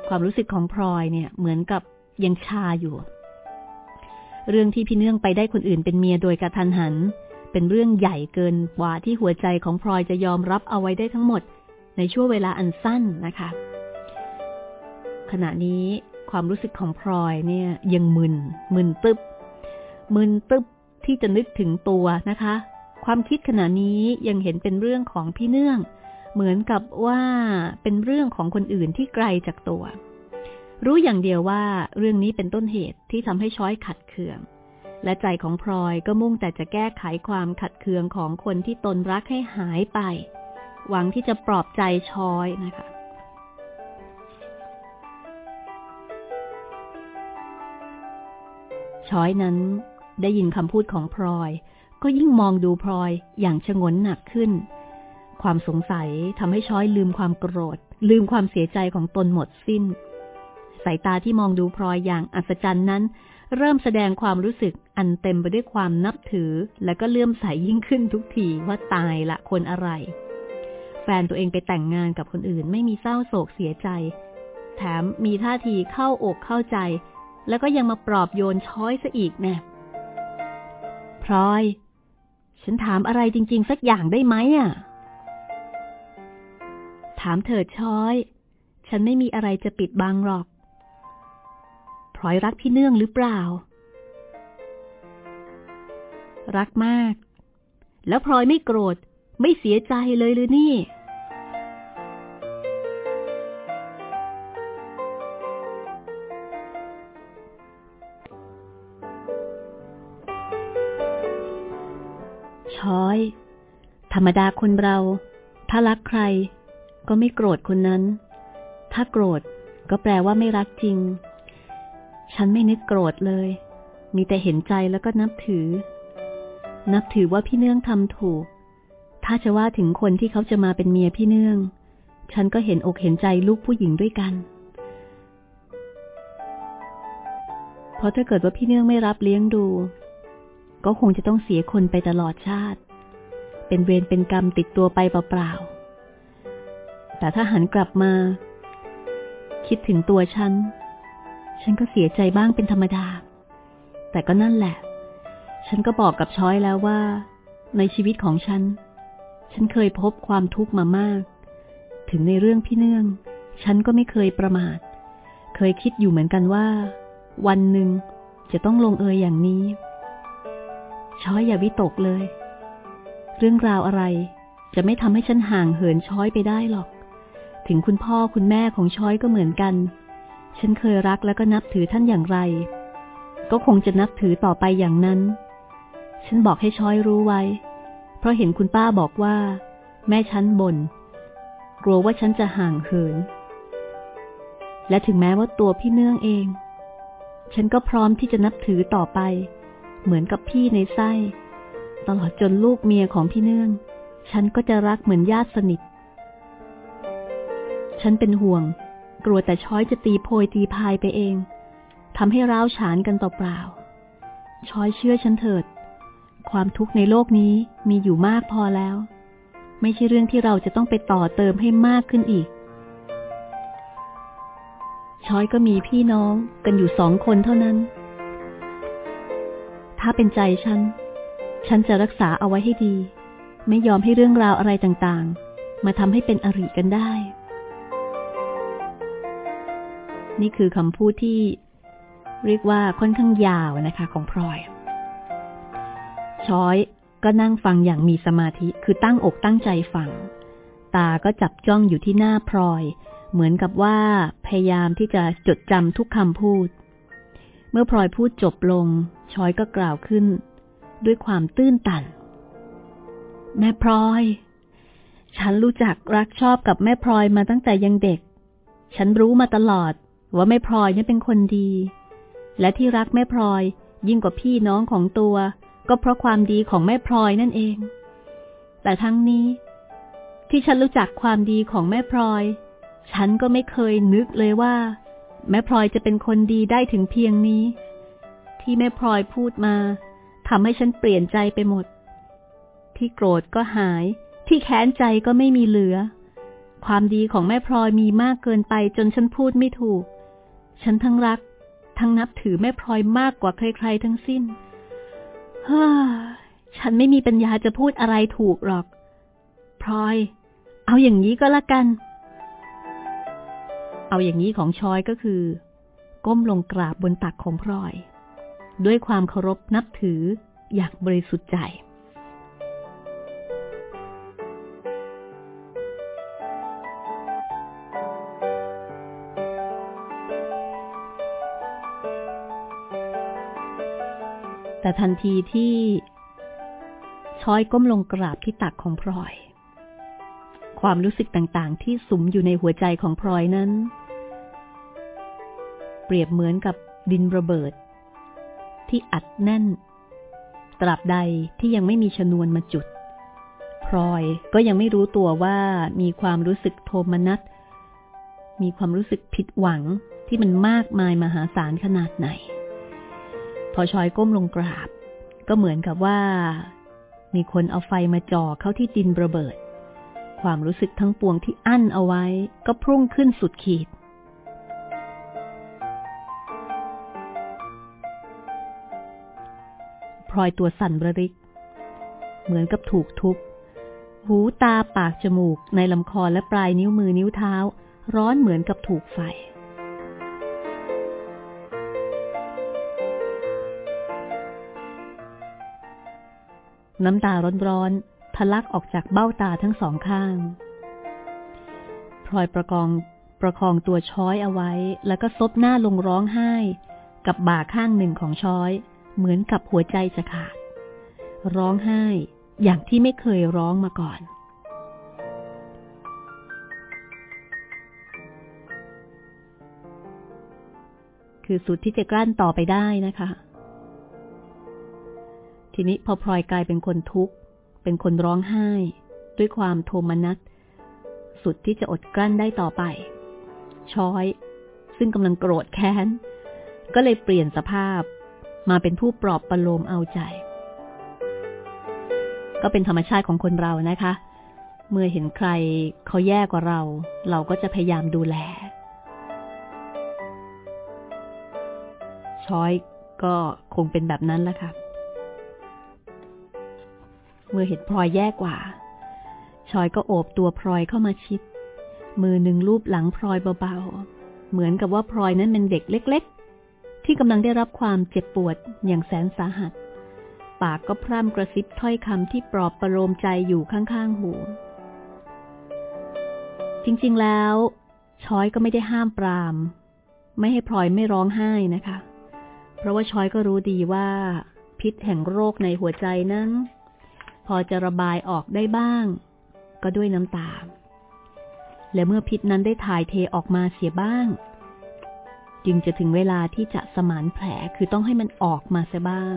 ความรู้สึกของพลอยเนี่ย เหมือนกับยังชาอยู่ เรื่องที่พี่เนื่องไปได้คนอื่นเป็นเมียโดยกระทันหัน เป็นเรื่องใหญ่เกินกว่าที่หัวใจของพลอยจะยอมรับเอาไว้ได้ทั้งหมด ในช่วงเวลาอันสั้นนะคะ ขณะนี้ความรู้สึกของพลอยเนี่ย ยังมึน มึนตึบ มึนตึบที่จะนึกถึงตัวนะคะ ความคิดขณะนี้ยังเห็นเป็นเรื่องของพี่เนื่อง เหมือนกับว่าเป็นเรื่องของคนอื่นที่ไกลจากตัว รู้อย่างเดียวว่าเรื่องนี้เป็นต้นเหตุที่ทำให้ช้อยขัดเคือง และใจของพลอยก็มุ่งแต่จะแก้ไขความขัดเคืองของคนที่ตนรักให้หายไป หวังที่จะปลอบใจช้อยนะคะ ช้อยนั้นได้ยินคำพูดของพลอย ก็ยิ่งมองดูพลอยอย่างชงนหนักขึ้น ความสงสัยทำให้ช้อยลืมความโกรธ ลืมความเสียใจของตนหมดสิ้น สายตาที่มองดูพลอยอย่างอัศจรรย์นั้น เริ่มแสดงความรู้สึกอันเต็มไปด้วยความนับถือ และก็เลื่อมใสยยิ่งขึ้นทุกทีว่าตายละคนอะไร แฟนตัวเองไปแต่งงานกับคนอื่นไม่มีเศร้าโศกเสียใจ แถมมีท่าทีเข้าอกเข้าใจ แล้วก็ยังมาปลอบโยนช้อยซะอีกแน่พลอย ฉันถามอะไรจริง ๆ สักอย่างได้ไหมอะ ถามเถิดช้อย ฉันไม่มีอะไรจะปิดบังหรอก พลอยรักพี่เนื่องหรือเปล่า รักมาก แล้วพลอยไม่โกรธ ไม่เสียใจเลยหรือนี่ รรมดาคนเรา ถ้ารักใคร ก็ไม่โกรธคนนั้น ถ้าโกรธก็แปลว่าไม่รักจริง ฉันไม่นึกโกรธเลย มีแต่เห็นใจแล้วก็นับถือ นับถือว่าพี่เนื่องทำถูก ถ้าจะว่าถึงคนที่เขาจะมาเป็นเมียพี่เนื่อง ฉันก็เห็นอกเห็นใจลูกผู้หญิงด้วยกัน เพราะถ้าเกิดว่าพี่เนื่องไม่รับเลี้ยงดู ก็คงจะต้องเสียคนไปตลอดชาติ เป็นเวรเป็นกรรมติดตัวไปเปล่าๆ แต่ถ้าหันกลับมา คิดถึงตัวฉัน ฉันก็เสียใจบ้างเป็นธรรมดา แต่ก็นั่นแหละ ฉันก็บอกกับช้อยแล้วว่า ในชีวิตของฉัน ฉันเคยพบความทุกข์มามาก ถึงในเรื่องพี่เนื่อง ฉันก็ไม่เคยประมาท เคยคิดอยู่เหมือนกันว่า วันหนึ่งจะต้องลงเอยอย่างนี้ช้อยอย่าวิตกเลย เรื่องราวอะไร จะไม่ทำให้ฉันห่างเหินช้อยไปได้หรอก ถึงคุณพ่อคุณแม่ของช้อยก็เหมือนกัน ฉันเคยรักแล้วก็นับถือท่านอย่างไร ก็คงจะนับถือต่อไปอย่างนั้น ฉันบอกให้ช้อยรู้ไว้ เพราะเห็นคุณป้าบอกว่า แม่ฉันบน่นกลัวว่าฉันจะห่างเหิน และถึงแม้ว่าตัวพี่เนื่องเอง ฉันก็พร้อมที่จะนับถือต่อไป เหมือนกับพี่ในไส้ ตลอดจนลูกเมียของพี่เนื่อง ฉันก็จะรักเหมือนญาติสนิท ฉันเป็นห่วง กลัวแต่ช้อยจะตีโพยตีพายไปเองทำให้ร้าวฉานกันต่อเปล่า ช้อยเชื่อฉันเถิด ความทุกข์ในโลกนี้มีอยู่มากพอแล้ว ไม่ใช่เรื่องที่เราจะต้องไปต่อเติมให้มากขึ้นอีก ช้อยก็มีพี่น้องกันอยู่สองคนเท่านั้น ถ้าเป็นใจฉัน ฉันจะรักษาเอาไว้ให้ดี ไม่ยอมให้เรื่องราวอะไรต่างๆ มาทำให้เป็นอริกันได้ นี่คือคำพูดที่เรียกว่าค่อนข้างยาวนะคะ ของพลอย ช้อยก็นั่งฟังอย่างมีสมาธิ คือตั้งอกตั้งใจฟัง ตาก็จับจ้องอยู่ที่หน้าพลอย เหมือนกับว่าพยายามที่จะจดจำทุกคำพูด เมื่อพลอยพูดจบลง ช้อยก็กล่าวขึ้น ด้วยความตื้นตัน แม่พลอย ฉันรู้จักรักชอบกับแม่พลอยมาตั้งแต่ยังเด็ก ฉันรู้มาตลอดว่าแม่พลอยนี่เป็นคนดี และที่รักแม่พลอยยิ่งกว่าพี่น้องของตัว ก็เพราะความดีของแม่พลอยนั่นเอง แต่ทั้งนี้ ที่ฉันรู้จักความดีของแม่พลอย ฉันก็ไม่เคยนึกเลยว่า แม่พลอยจะเป็นคนดีได้ถึงเพียงนี้ ที่แม่พลอยพูดมา ทำให้ฉันเปลี่ยนใจไปหมด ที่โกรธก็หาย ที่แค้นใจก็ไม่มีเหลือ ความดีของแม่พลอยมีมากเกินไปจนฉันพูดไม่ถูก ฉันทั้งรัก ทั้งนับถือแม่พลอยมากกว่าใครๆทั้งสิ้นฮ่าฉันไม่มีปัญญาจะพูดอะไรถูกหรอก พลอย เอาอย่างนี้ก็แล้วกัน เอาอย่างนี้ของชอยก็คือ ก้มลงกราบบนตักของพลอย ด้วยความเคารพนับถืออยากบริสุทธิ์ใจ แต่ทันทีที่ช้อยก้มลงกราบที่ตักของพลอย ความรู้สึกต่างๆ ที่สุมอยู่ในหัวใจของพลอยนั้น เปรียบเหมือนกับดินระเบิด ที่อัดแน่น ตราบใดที่ยังไม่มีชนวนมาจุด พลอยก็ยังไม่รู้ตัวว่ามีความรู้สึกโทมนัส มีความรู้สึกผิดหวังที่มันมากมายมหาศาลขนาดไหน พอชอยก้มลงกราบ ก็เหมือนกับว่า มีคนเอาไฟมาจ่อเข้าที่ดินระเบิด ความรู้สึกทั้งปวงที่อั้นเอาไว้ ก็พุ่งขึ้นสุดขีด ลอยตัวสั่นระริก เหมือนกับถูกทุบ หูตาปากจมูกในลำคอและปลายนิ้วมือนิ้วเท้า ร้อนเหมือนกับถูกไฟ น้ำตาร้อนๆทะลักออกจากเบ้าตาทั้งสองข้างพลอยประกองประคองตัวช้อยเอาไว้ แล้วก็ซบหน้าลงร้องไห้ กับบ่าข้างหนึ่งของช้อย เหมือนกับหัวใจจะขาด ร้องไห้อย่างที่ไม่เคยร้องมาก่อน คือสุดที่จะกลั้นต่อไปได้นะคะ ทีนี้พอพลอยกลายเป็นคนทุกข์ เป็นคนร้องไห้ ด้วยความโทมนัสสุดที่จะอดกลั้นได้ต่อไป ช้อย ซึ่งกำลังโกรธแค้น ก็เลยเปลี่ยนสภาพ มาเป็นผู้ปลอบประโลมเอาใจ ก็เป็นธรรมชาติของคนเรานะคะ เมื่อเห็นใครเขาแย่กว่าเรา เราก็จะพยายามดูแล ช้อยก็คงเป็นแบบนั้นแหละค่ะ เมื่อเห็นพลอยแย่กว่า ชอยก็โอบตัวพลอยเข้ามาชิด มือหนึ่งลูบหลังพลอยเบาๆ เหมือนกับว่าพลอยนั้นเป็นเด็กเล็ก ที่กำลังได้รับความเจ็บปวดอย่างแสนสาหัส ปากก็พร่ำกระซิบถ้อยคำที่ปลอบประโลมใจอยู่ข้างๆหู จริงๆแล้วชอยก็ไม่ได้ห้ามปราม ไม่ให้พลอยไม่ร้องไห้นะคะ เพราะว่าชอยก็รู้ดีว่า พิษแห่งโรคในหัวใจนั้น พอจะระบายออกได้บ้าง ก็ด้วยน้ำตาและเมื่อพิษนั้นได้ถ่ายเทออกมาเสียบ้าง จึงจะถึงเวลาที่จะสมานแผลคือต้องให้มันออกมาเสียบ้าง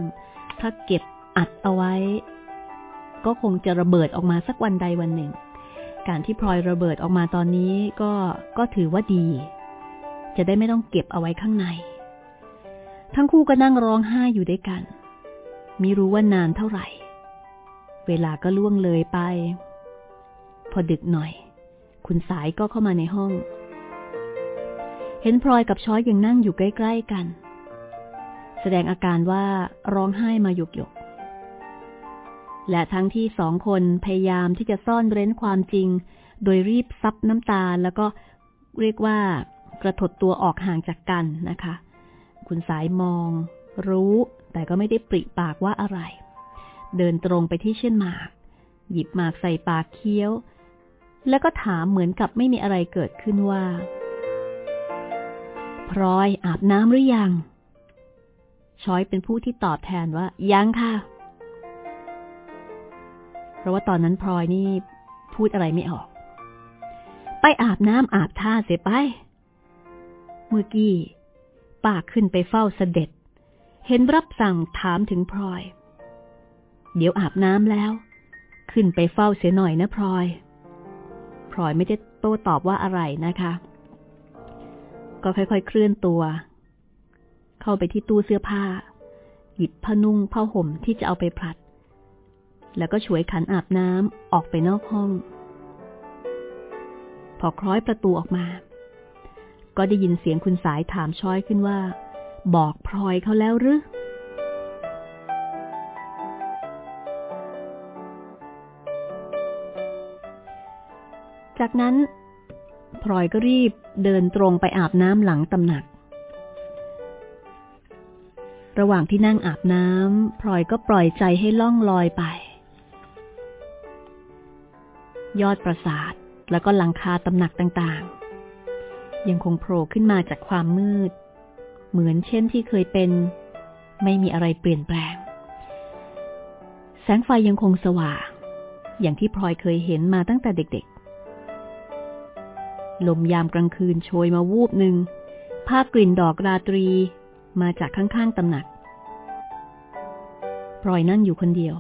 ถ้าเก็บอัดเอาไว้ ก็คงจะระเบิดออกมาสักวันใดวันหนึ่ง การที่พลอยระเบิดออกมาตอนนี้ก็ก็ถือว่าดี จะได้ไม่ต้องเก็บเอาไว้ข้างใน ทั้งคู่ก็นั่งร้องไห้อยู่ด้วยกันมิรู้ว่านานเท่าไหร่ เวลาก็ล่วงเลยไป พอดึกหน่อย คุณสายก็เข้ามาในห้อง เห็นพลอยกับช้อยยังนั่งอยู่ใกล้ๆกัน แสดงอาการว่าร้องไห้มาหยกหยกและทั้งที่สองคนพยายามที่จะซ่อนเร้นความจริง โดยรีบซับน้ำตาแล้วก็เรียกว่ากระถดตัวออกห่างจากกันนะคะ คุณสายมอง รู้ แต่ก็ไม่ได้ปริปากว่าอะไร เดินตรงไปที่เช่นหมาก หยิบหมากใส่ปากเคี้ยว แล้วก็ถามเหมือนกับไม่มีอะไรเกิดขึ้นว่า พลอยอาบน้ำหรือยัง ช้อยเป็นผู้ที่ตอบแทนว่า ยังค่ะ เพราะว่าตอนนั้นพลอยนี่พูดอะไรไม่ออก ไปอาบน้ำอาบท่าเสียไป เมื่อกี้ป้าขึ้นไปเฝ้าเสด็จ เห็นรับสั่งถามถึงพลอย เดี๋ยวอาบน้ำแล้ว ขึ้นไปเฝ้าเสียหน่อยนะพลอย พลอยไม่ได้โต้ตอบว่าอะไรนะคะ ก็ค่อยๆ เคลื่อนตัว เข้าไปที่ตู้เสื้อผ้า หยิบผ้านุ่งผ้าห่มที่จะเอาไปพลัด แล้วก็ช่วยขันอาบน้ำออกไปนอกห้อง พอคล้อยประตูออกมา ก็ได้ยินเสียงคุณสายถามช้อยขึ้นว่า บอกพลอยเขาแล้วหรือจากนั้น พลอยก็รีบเดินตรงไปอาบน้ำหลังตำหนัก ระหว่างที่นั่งอาบน้ำพลอยก็ปล่อยใจให้ล่องลอยไป ยอดปราสาทแล้วก็หลังคาตำหนักต่างๆ ยังคงโผล่ขึ้นมาจากความมืด เหมือนเช่นที่เคยเป็น ไม่มีอะไรเปลี่ยนแปลง แสงไฟยังคงสว่าง อย่างที่พลอยเคยเห็นมาตั้งแต่เด็ก ลมยามกลางคืนโชยมาวูบหนึ่ง ภาพกลิ่นดอกราตรีมาจากข้างๆตำหนักปล่อยนั่งอยู่คนเดียว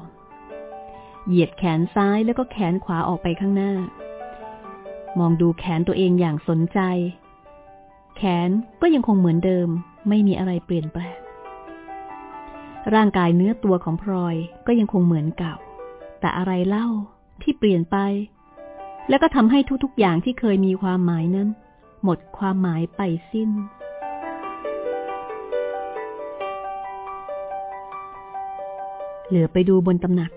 เหยียดแขนซ้ายแล้วก็แขนขวาออกไปข้างหน้า มองดูแขนตัวเองอย่างสนใจ แขนก็ยังคงเหมือนเดิม ไม่มีอะไรเปลี่ยนแปลง ร่างกายเนื้อตัวของพลอยก็ยังคงเหมือนเก่า แต่อะไรเล่าที่เปลี่ยนไป แล้วก็ทำให้ทุกๆอย่างที่เคยมีความหมายนั้น หมดความหมายไปสิ้น เหลือไปดูบนตำหนัก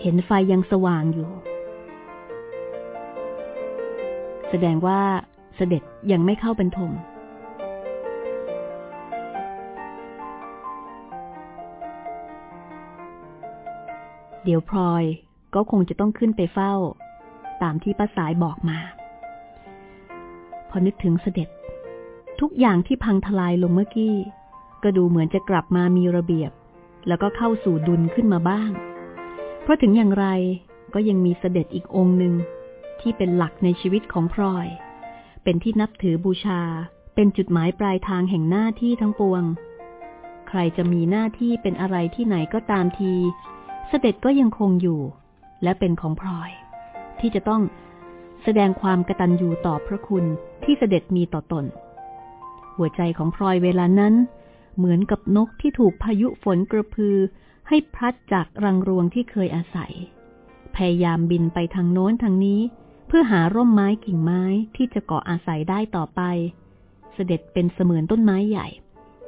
เห็นไฟยังสว่างอยู่ แสดงว่าเสด็จยังไม่เข้าบรรทมเดี๋ยวพลอยก็คงจะต้องขึ้นไปเฝ้า ตามที่ป้าสายบอกมา พอนึกถึงเสด็จ ทุกอย่างที่พังทลายลงเมื่อกี้ ก็ดูเหมือนจะกลับมามีระเบียบ แล้วก็เข้าสู่ดุลขึ้นมาบ้าง เพราะถึงอย่างไรก็ยังมีเสด็จอีกองค์หนึ่งที่เป็นหลักในชีวิตของพลอย เป็นที่นับถือบูชา เป็นจุดหมายปลายทางแห่งหน้าที่ทั้งปวง ใครจะมีหน้าที่เป็นอะไรที่ไหนก็ตามที เสด็จก็ยังคงอยู่ และเป็นของพลอย ที่จะต้องแสดงความกตัญญูต่อพระคุณที่เสด็จมีต่อตน หัวใจของพลอยเวลานั้น เหมือนกับนกที่ถูกพายุฝนกระพือให้พลัดจากรังรวงที่เคยอาศัย พยายามบินไปทางโน้นทางนี้ เพื่อหาร่มไม้กิ่งไม้ที่จะเกาะอาศัยได้ต่อไป เสด็จเป็นเสมือนต้นไม้ใหญ่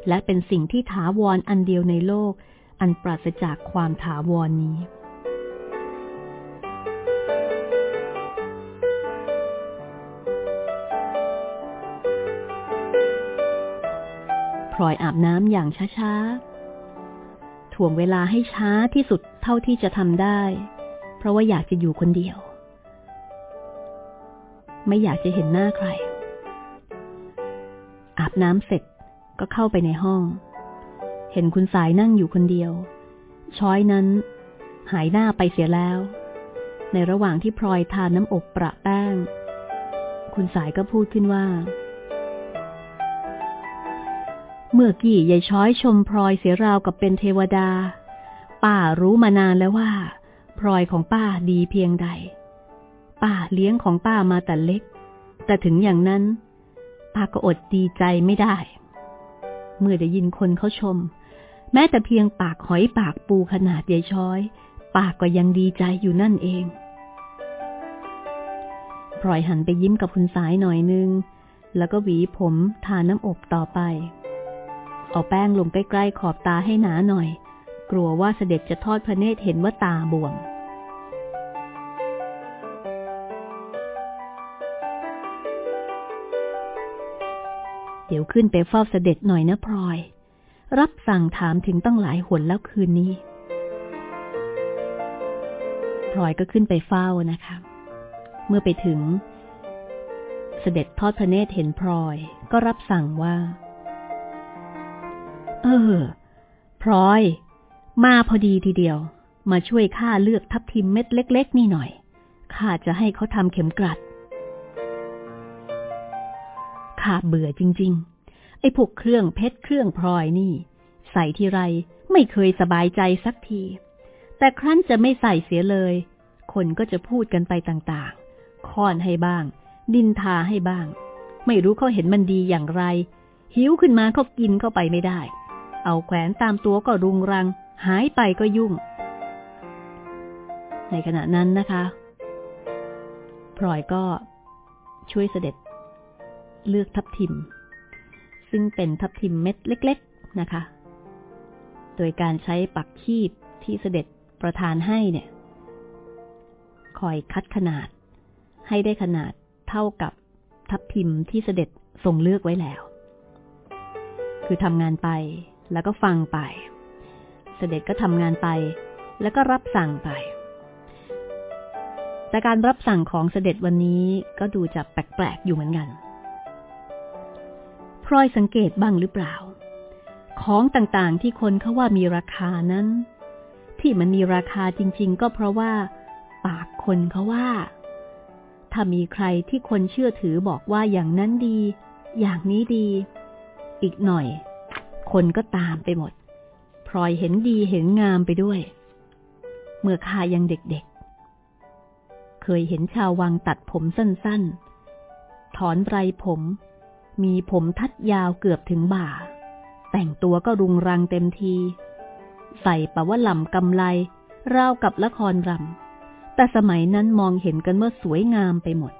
และเป็นสิ่งที่ถาวรออันเดียวในโลก อันปราศจากความถาวรนนี้ ลอยอาบน้ำอย่างช้าๆ ถ่วงเวลาให้ช้าที่สุดเท่าที่จะทำได้ เพราะว่าอยากจะอยู่คนเดียว ไม่อยากจะเห็นหน้าใคร อาบน้ำเสร็จก็เข้าไปในห้อง เห็นคุณสายนั่งอยู่คนเดียว ช้อยนั้น หายหน้าไปเสียแล้ว ในระหว่างที่พลอยทานน้ำอบประแป้ง คุณสายก็พูดขึ้นว่า เมื่อกี้ยายช้อยชมพลอยเสียราวกับเป็นเทวดา ป้ารู้มานานแล้วว่า พลอยของป้าดีเพียงใด ป้าเลี้ยงของป้ามาแต่เล็ก แต่ถึงอย่างนั้น ป้าก็อดดีใจไม่ได้ เมื่อได้ยินคนเขาชม แม้แต่เพียงปากหอยปากปูขนาดใหญ่ช้อย ป้าก็ยังดีใจอยู่นั่นเองพลอยหันไปยิ้มกับคุณสายหน่อยนึง แล้วก็หวีผมทาน้ำอบต่อไป เอาแป้งลงใกล้ๆขอบตาให้หนาหน่อย กลัวว่าเสด็จจะทอดพระเนตรเห็นว่าตาบวมเดี๋ยวขึ้นไปเฝ้าเสด็จหน่อยนะพลอย รับสั่งถามถึงตั้งหลายหนแล้วคืนนี้พลอยก็ขึ้นไปเฝ้านะคะ เมื่อไปถึง เสด็จทอดพระเนตรเห็นพลอย ก็รับสั่งว่า เออ พลอย มาพอดีทีเดียว มาช่วยข้าเลือกทับทิมเม็ดเล็ก ๆ นี่หน่อย ข้าจะให้เขาทำเข็มกลัด ข้าเบื่อจริง ๆ ไอ้พวกเครื่องเพชรเครื่องพลอยนี่ ใส่ทีไรไม่เคยสบายใจสักที แต่ครั้นจะไม่ใส่เสียเลย คนก็จะพูดกันไปต่างๆ ค้อนให้บ้าง ดินทาให้บ้าง ไม่รู้เขาเห็นมันดีอย่างไร หิวขึ้นมาเขากินเข้าไปไม่ได้ เอาแขวนตามตัวก็รุงรัง หายไปก็ยุ่ง ในขณะนั้นนะคะพลอยก็ช่วยเสด็จ เลือกทับทิม ซึ่งเป็นทับทิมเม็ดเล็ก ๆนะคะ โดยการใช้ปักคีบที่เสด็จประธานให้เนี่ย คอยคัดขนาด ให้ได้ขนาดเท่ากับทับทิมที่เสด็จทรงเลือกไว้แล้ว คือทำงานไป แล้วก็ฟังไป เสด็จก็ทำงานไป แล้วก็รับสั่งไป แต่การรับสั่งของเสด็จวันนี้ก็ดูจะแปลกๆอยู่เหมือนกันพลอยสังเกตบ้างหรือเปล่า ของต่างๆที่คนเขาว่ามีราคานั้น ที่มันมีราคาจริง ๆ ก็เพราะว่า ปากคนเขาว่า ถ้ามีใครที่คนเชื่อถือบอกว่าอย่างนั้นดี อย่างนี้ดี อีกหน่อย คนก็ตามไปหมด พลอยเห็นดีเห็นงามไปด้วย เมื่อข้ายังเด็กๆ เคยเห็นชาววังตัดผมสั้นๆ ถอนไรผม มีผมทัดยาวเกือบถึงบ่า แต่งตัวก็รุงรังเต็มที ใส่ปะว่าลำกำไลราวกับละครรำ แต่สมัยนั้นมองเห็นกันเมื่อสวยงามไปหมด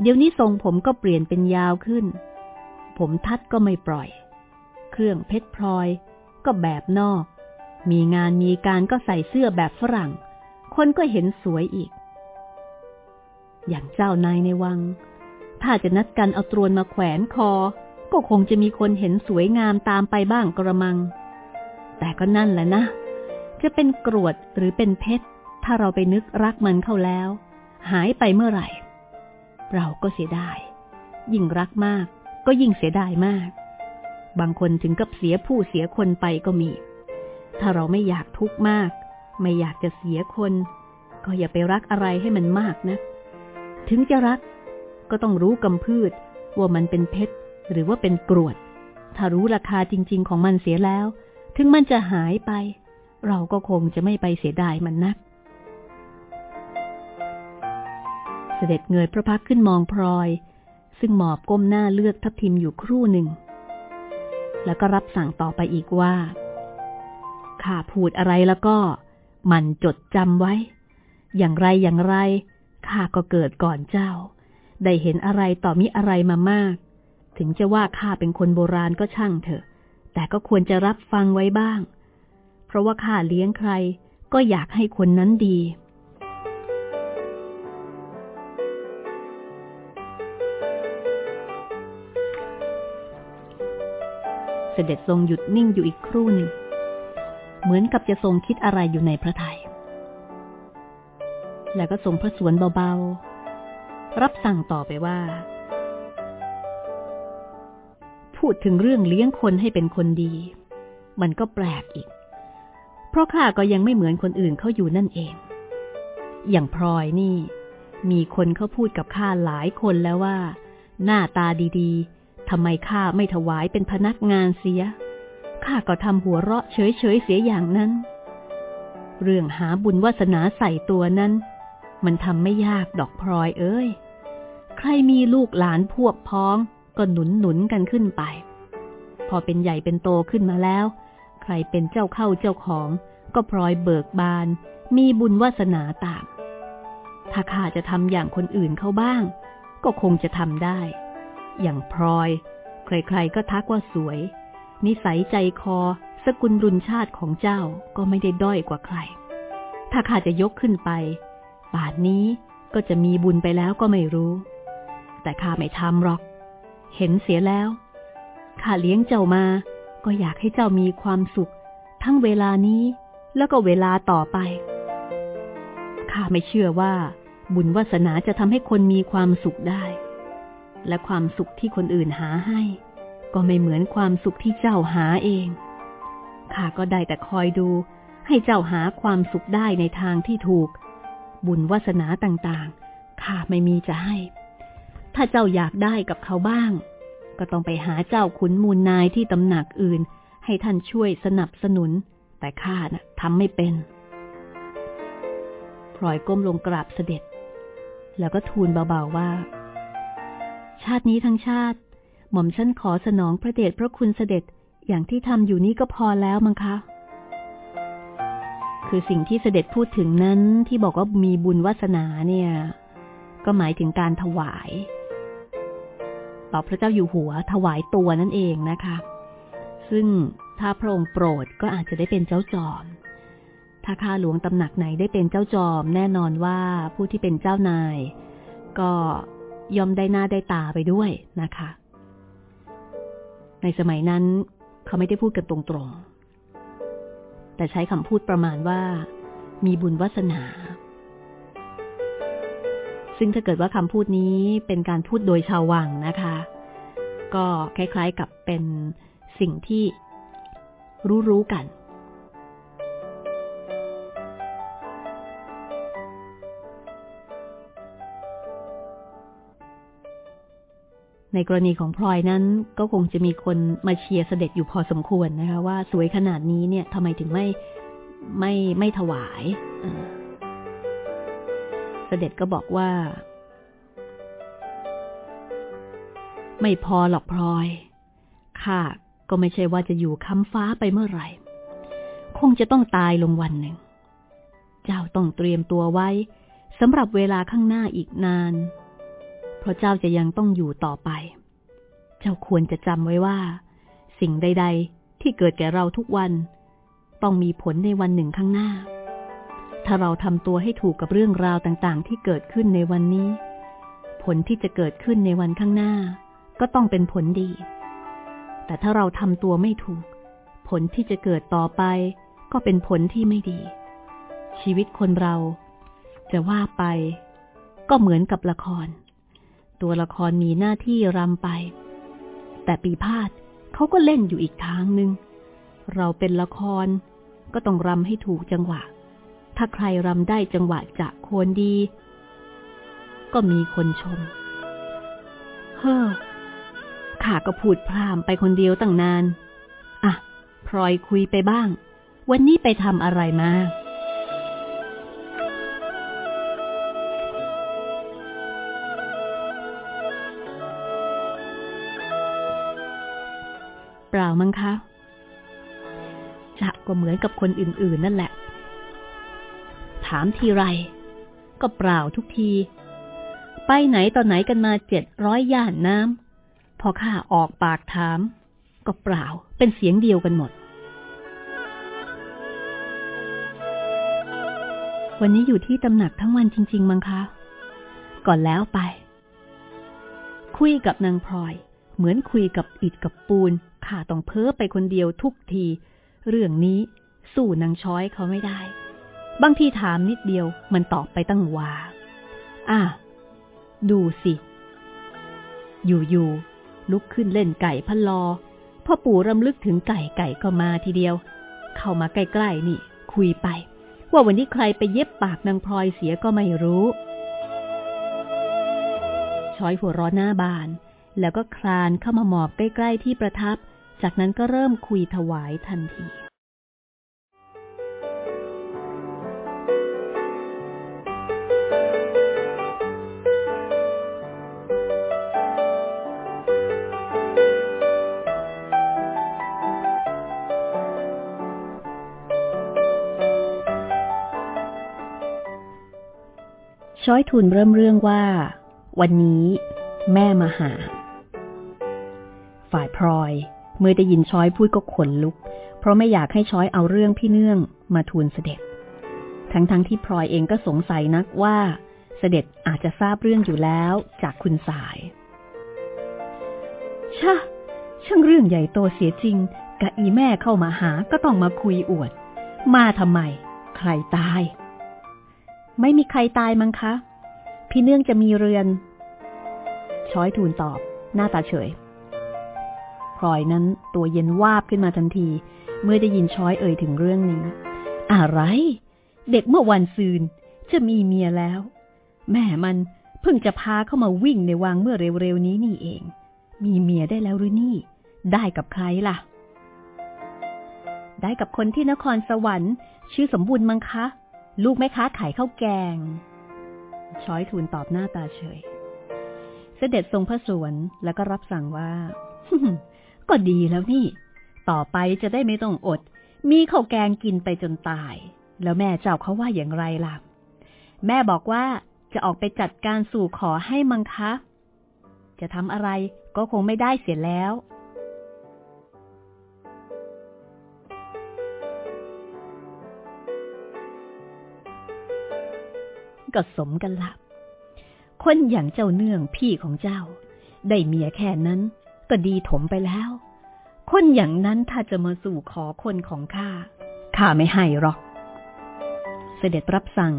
เดี๋ยวนี้ทรงผมก็เปลี่ยนเป็นยาวขึ้น ผมทัดก็ไม่ปล่อย รื่องเพชรพลอย ก็แบบนอก มีงานมีการก็ใส่เสื้อแบบฝรั่ง คนก็เห็นสวยอีก อย่างเจ้านายในวัง ถ้าจะนัดกันเอาตรวนมาแขวนคอ ก็คงจะมีคนเห็นสวยงามตามไปบ้างกระมัง แต่ก็นั่นแหละนะ จะเป็นกรวดหรือเป็นเพชร ถ้าเราไปนึกรักมันเข้าแล้ว หายไปเมื่อไหร่ เราก็เสียดายยิ่งรักมากก็ยิ่งเสียดายมาก บางคนถึงกับเสียผู้เสียคนไปก็มี ถ้าเราไม่อยากทุกข์มาก ไม่อยากจะเสียคน ก็อย่าไปรักอะไรให้มันมากนะ ถึงจะรัก ก็ต้องรู้กำพืช ว่ามันเป็นเพชรหรือว่าเป็นกรวด ถ้ารู้ราคาจริง ๆ ของมันเสียแล้ว ถึงมันจะหายไป เราก็คงจะไม่ไปเสียดายมันนัก เสด็จเงยพระพักขึ้นมองพลอย ซึ่งหมอบก้มหน้าเลือกทับทิมอยู่ครู่หนึ่ง แล้วก็รับสั่งต่อไปอีกว่า ข้าพูดอะไรแล้วก็มันจดจำไว้ อย่างไรอย่างไร ข้าก็เกิดก่อนเจ้า ได้เห็นอะไรต่อมิอะไรมามาก ถึงจะว่าข้าเป็นคนโบราณก็ช่างเถอะ แต่ก็ควรจะรับฟังไว้บ้าง เพราะว่าข้าเลี้ยงใคร ก็อยากให้คนนั้นดี ด็จทรงหยุดนิ่งอยู่อีกครู่หนึ่ง เหมือนกับจะทรงคิดอะไรอยู่ในพระทยัย แล้วก็ทรงพระสวนเบาๆ รับสั่งต่อไปว่า พูดถึงเรื่องเลี้ยงคนให้เป็นคนดี มันก็แปลกอีก เพราะข้าก็ยังไม่เหมือนคนอื่นเขาอยู่นั่นเอง อย่างพลอยนี่ มีคนเขาพูดกับข้าหลายคนแล้วว่า หน้าตาดีๆ ทำไมข้าไม่ถวายเป็นพนักงานเสีย ข้าก็ทำหัวเราะเฉยๆเสียอย่างนั้น เรื่องหาบุญวาสนาใส่ตัวนั้น มันทำไม่ยากดอกพลอยเอ้ย ใครมีลูกหลานพวกพ้องก็หนุนหนุนกันขึ้นไป พอเป็นใหญ่เป็นโตขึ้นมาแล้ว ใครเป็นเจ้าเข้าเจ้าของ ก็พลอยเบิกบาน มีบุญวาสนาตาม ถ้าข้าจะทำอย่างคนอื่นเขาบ้าง ก็คงจะทำได้ อย่างพลอย ใครๆก็ทักว่าสวย นิสัยใจคอ สกุลรุนชาติของเจ้าก็ไม่ได้ด้อยกว่าใคร ถ้าข้าจะยกขึ้นไปป่านนี้ก็จะมีบุญไปแล้วก็ไม่รู้ แต่ข้าไม่ทำหรอก เห็นเสียแล้วข้าเลี้ยงเจ้ามา ก็อยากให้เจ้ามีความสุข ทั้งเวลานี้แล้วก็เวลาต่อไปข้าไม่เชื่อว่า บุญวาสนาจะทำให้คนมีความสุขได้ และความสุขที่คนอื่นหาให้ ก็ไม่เหมือนความสุขที่เจ้าหาเอง ข้าก็ได้แต่คอยดู ให้เจ้าหาความสุขได้ในทางที่ถูก บุญวาสนาต่างๆ ข้าไม่มีจะให้ ถ้าเจ้าอยากได้กับเขาบ้าง ก็ต้องไปหาเจ้าขุนมูลนายที่ตำหนักอื่น ให้ท่านช่วยสนับสนุน แต่ข้านะ่ะทำไม่เป็นพลอยก้มลงกราบเสด็จ แล้วก็ทูลเบาๆว่าชา ตินี้ทั้งชาติ หม่อมฉันขอสนองพระเดชพระคุณเสด็จอย่างที่ทำอยู่นี้ก็พอแล้วมั้งคะ คือสิ่งที่เสด็จพูดถึงนั้นที่บอกว่ามีบุญวาสนาเนี่ย ก็หมายถึงการถวาย ต่อพระเจ้าอยู่หัวถวายตัวนั่นเองนะคะ ซึ่งถ้าพระองค์โปรดก็อาจจะได้เป็นเจ้าจอม ถ้าข้าหลวงตำหนักไหนได้เป็นเจ้าจอม แน่นอนว่าผู้ที่เป็นเจ้านาย ก็ ยอมได้หน้าได้ตาไปด้วยนะคะ ในสมัยนั้น เขาไม่ได้พูดกันตรงๆ แต่ใช้คำพูดประมาณว่า มีบุญวาสนา ซึ่งถ้าเกิดว่าคำพูดนี้เป็นการพูดโดยชาววังนะคะ ก็คล้ายๆกับเป็นสิ่งที่รู้ๆกัน ในกรณีของพลอยนั้นก็คงจะมีคนมาเชียร์เสด็จอยู่พอสมควรนะคะ ว่าสวยขนาดนี้เนี่ยทำไมถึงไม่ไม่ไม่ถวายเสด็จก็บอกว่า ไม่พอหรอกพลอยข้าก็ไม่ใช่ว่าจะอยู่ค้ำฟ้าไปเมื่อไหร่ คงจะต้องตายลงวันหนึ่ง เจ้าต้องเตรียมตัวไว้สำหรับเวลาข้างหน้าอีกนาน เพราะเจ้าจะยังต้องอยู่ต่อไป เจ้าควรจะจำไว้ว่า สิ่งใด ๆ ที่เกิดแก่เราทุกวัน ต้องมีผลในวันหนึ่งข้างหน้า ถ้าเราทำตัวให้ถูกกับเรื่องราวต่างๆ ที่เกิดขึ้นในวันนี้ ผลที่จะเกิดขึ้นในวันข้างหน้า ก็ต้องเป็นผลดี แต่ถ้าเราทำตัวไม่ถูก ผลที่จะเกิดต่อไป ก็เป็นผลที่ไม่ดี ชีวิตคนเรา จะว่าไป ก็เหมือนกับละคร ตัวละครมีหน้าที่รำไป แต่ปีพาดเขาก็เล่นอยู่อีกทางหนึ่ง เราเป็นละครก็ต้องรำให้ถูกจังหวะ ถ้าใครรำได้จังหวะจะโคนดี ก็มีคนชม เฮ้อข้าก็พูดพรามไปคนเดียวตั้งนาน อะ พลอยคุยไปบ้าง วันนี้ไปทำอะไรมาามั้งคะจะก็เหมือนกับคนอื่น ๆ นั่นแหละ ถามทีไร ก็เปล่าทุกที ไปไหนตอนไหนกันมาเจ็ดร้อยย่านน้ำพอข้าออกปากถาม ก็เปล่าเป็นเสียงเดียวกันหมด วันนี้อยู่ที่ตำหนักทั้งวันจริง ๆ มั้งคะ ก่อนแล้วไป คุยกับนางพลอย เหมือนคุยกับอิดกับปูนข้าต้องเพ้อไปคนเดียวทุกที เรื่องนี้สู้นางช้อยเขาไม่ได้ บางทีถามนิดเดียวมันตอบไปตั้งวาอะดูสิ อยู่ๆลุกขึ้นเล่นไก่พันลอพ่อปู่รำลึกถึงไก่ไก่ก็มาทีเดียว เข้ามาใกล้ๆนี่ คุยไป ว่าวันนี้ใครไปเย็บปากนางพลอยเสียก็ไม่รู้ ช้อยหัวร้อนหน้าบาน แล้วก็คลานเข้ามาหมอบใกล้ๆที่ประทับ จากนั้นก็เริ่มคุยถวายทันทีช้อยทุนเริ่มเรื่องว่า วันนี้แม่มาหา ฝ่ายพลอย เมื่อได้ยินช้อยพูดก็ขนลุก เพราะไม่อยากให้ช้อยเอาเรื่องพี่เนื่องมาทูลเสด็จ ทั้งๆทที่พลอยเองก็สงสัยนักว่า เสด็จอาจจะทราบเรื่องอยู่แล้วจากคุณสาย ชะ ช่างเรื่องใหญ่โตเสียจริงกะอีแม่เข้ามาหาก็ต้องมาคุยอวด มาทำไม ใครตาย ไม่มีใครตายมั้งคะ พี่เนื่องจะมีเรือน ช้อยทูลตอบ หน้าตาเฉย พลอยนั้นตัวเย็นวาบขึ้นมาทันที เมื่อได้ยินช้อยเอ่ยถึงเรื่องนี้ อะไร เด็กเมื่อวันซืนจะมีเมียแล้ว แม่มันเพิ่งจะพาเข้ามาวิ่งในวังเมื่อเร็วๆนี้นี่เอง มีเมียได้แล้วหรือนี่ ได้กับใครล่ะ ได้กับคนที่นครสวรรค์ ชื่อสมบูรณ์มังคะ ลูกแม่ค้าขายข้าวแกง ช้อยทูลตอบหน้าตาเฉย เสด็จทรงพระสวนแล้วก็รับสั่งว่า ก็ดีแล้วนี่ ต่อไปจะได้ไม่ต้องอด มีข้าวแกงกินไปจนตาย แล้วแม่เจ้าเขาว่าอย่างไรล่ะ แม่บอกว่าจะออกไปจัดการสู่ขอให้มังคะ จะทำอะไรก็คงไม่ได้เสียแล้วก็สมกันละ คนอย่างเจ้าเนื่องพี่ของเจ้า ได้เมียแค่นั้น ก็ดีถมไปแล้ว คนอย่างนั้นถ้าจะมาสู่ขอคนของข้า ข้าไม่ให้หรอก เสด็จรับสั่ง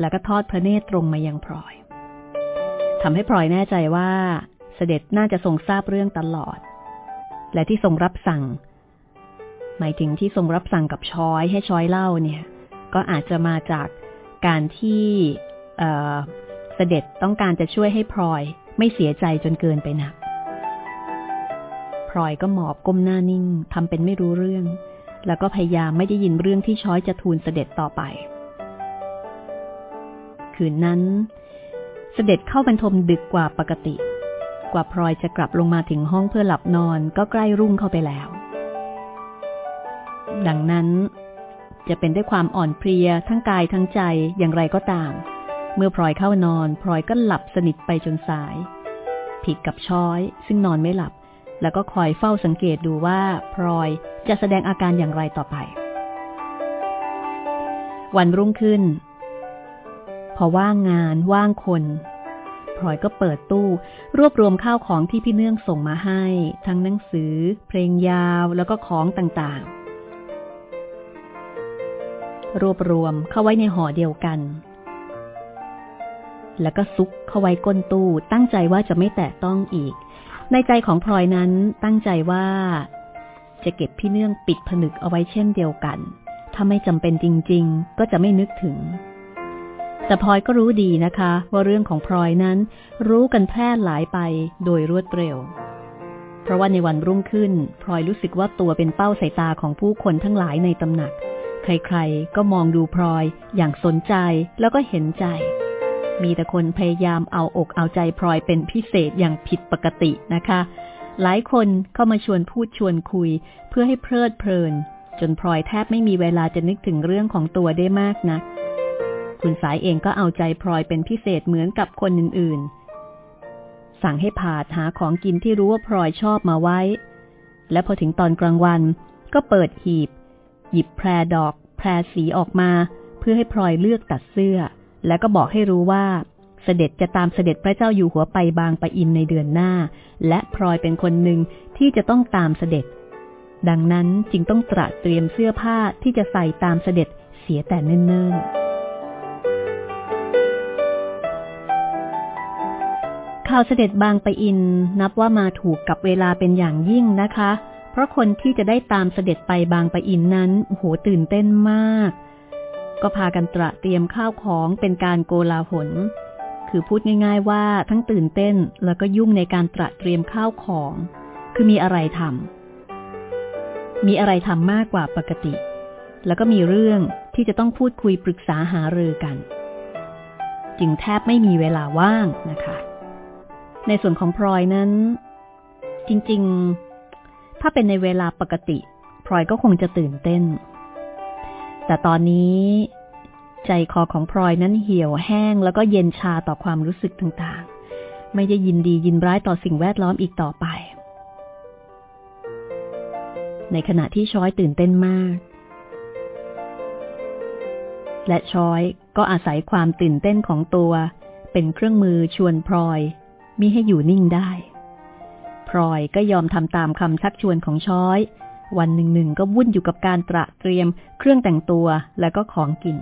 แล้วก็ทอดพระเนตรตรงมายังพลอยทำให้พลอยแน่ใจว่าเสด็จน่าจะทรงทราบเรื่องตลอด และที่ทรงรับสั่ง หมายถึงที่ทรงรับสั่งกับช้อยให้ช้อยเล่าเนี่ย ก็อาจจะมาจากการที่เสด็จต้องการจะช่วยให้พลอยไม่เสียใจจนเกินไปหนัก พลอยก็หมอบก้มหน้านิ่งทำเป็นไม่รู้เรื่อง แล้วก็พยายามไม่ได้ยินเรื่องที่ช้อยจะทูลเสด็จต่อไป คืนนั้น เสด็จเข้าบรรทมดึกกว่าปกติ กว่าพลอยจะกลับลงมาถึงห้องเพื่อหลับนอนก็ใกล้รุ่งเข้าไปแล้ว ดังนั้นจะเป็นด้วยความอ่อนเพลียทั้งกายทั้งใจอย่างไรก็ตาม เมื่อพลอยเข้านอนพลอยก็หลับสนิทไปจนสาย ผิดกับช้อยซึ่งนอนไม่หลับ แล้วก็คอยเฝ้าสังเกตดูว่าพลอยจะแสดงอาการอย่างไรต่อไป วันรุ่งขึ้น พอว่างงานว่างคนพลอยก็เปิดตู้ รวบรวมข้าวของที่พี่เนื่องส่งมาให้ ทั้งหนังสือ เพลงยาวแล้วก็ของต่างๆ รวบรวมเข้าไว้ในห่อเดียวกัน แล้วก็ซุกเข้าไว้ก้นตู้ตั้งใจว่าจะไม่แตะต้องอีก ในใจของพลอยนั้นตั้งใจว่า จะเก็บพี่เนื่องปิดผนึกเอาไว้เช่นเดียวกัน ถ้าไม่จำเป็นจริง ๆ ก็จะไม่นึกถึง แต่พลอยก็รู้ดีนะคะ ว่าเรื่องของพลอยนั้นรู้กันแพร่หลายไปโดยรวดเร็ว เพราะว่าในวันรุ่งขึ้นพลอยรู้สึกว่าตัวเป็นเป้าสายตาของผู้คนทั้งหลายในตำหนัก ใครๆ ก็มองดูพลอยอย่างสนใจแล้วก็เห็นใจ มีแต่คนพยายามเอาอกเอาใจพลอยเป็นพิเศษอย่างผิดปกตินะคะ หลายคนเข้ามาชวนพูดชวนคุย เพื่อให้เพลิดเพลิน จนพลอยแทบไม่มีเวลาจะนึกถึงเรื่องของตัวได้มากนะัก คุณสายเองก็เอาใจพลอยเป็นพิเศษเหมือนกับคนอื่นๆ สั่งให้ผาดหาของกินที่รู้ว่าพลอยชอบมาไว้ และพอถึงตอนกลางวันก็เปิดหีบ หยิบแพรดอก แพรสีออกมา เพื่อให้พลอยเลือกตัดเสื้อ แล้วก็บอกให้รู้ว่า เสด็จจะตามเสด็จพระเจ้าอยู่หัวไปบางปะอินในเดือนหน้า และพลอยเป็นคนหนึ่งที่จะต้องตามเสด็จ ดังนั้นจึงต้องตระเตรียมเสื้อผ้าที่จะใส่ตามเสด็จเสียแต่เนิ่นๆข่าวเสด็จบางปะอินนับว่ามาถูกกับเวลาเป็นอย่างยิ่งนะคะ เพราะคนที่จะได้ตามเสด็จไปบางปะอินนั้นโหตื่นเต้นมาก ก็พากันตระเตรียมข้าวของเป็นการโกลาหล คือพูดง่าย ๆ ว่าทั้งตื่นเต้นแล้วก็ยุ่งในการตระเตรียมข้าวของ คือมีอะไรทำมีอะไรทำมากกว่าปกติ แล้วก็มีเรื่องที่จะต้องพูดคุยปรึกษาหารือกัน จึงแทบไม่มีเวลาว่างนะคะ ในส่วนของพลอยนั้น จริง ๆ ถ้าเป็นในเวลาปกติพลอยก็คงจะตื่นเต้น แต่ตอนนี้ ใจคอของพลอยนั้นเหี่ยวแห้งแล้วก็เย็นชาต่อความรู้สึกต่างๆ ไม่ได้ยินดียินร้ายต่อสิ่งแวดล้อมอีกต่อไป ในขณะที่ช้อยตื่นเต้นมาก และช้อยก็อาศัยความตื่นเต้นของตัว เป็นเครื่องมือชวนพลอยมิให้อยู่นิ่งได้พลอยก็ยอมทำตามคำชักชวนของช้อย วันหนึ่งๆก็วุ่นอยู่กับการตระเตรียมเครื่องแต่งตัวและก็ของกิน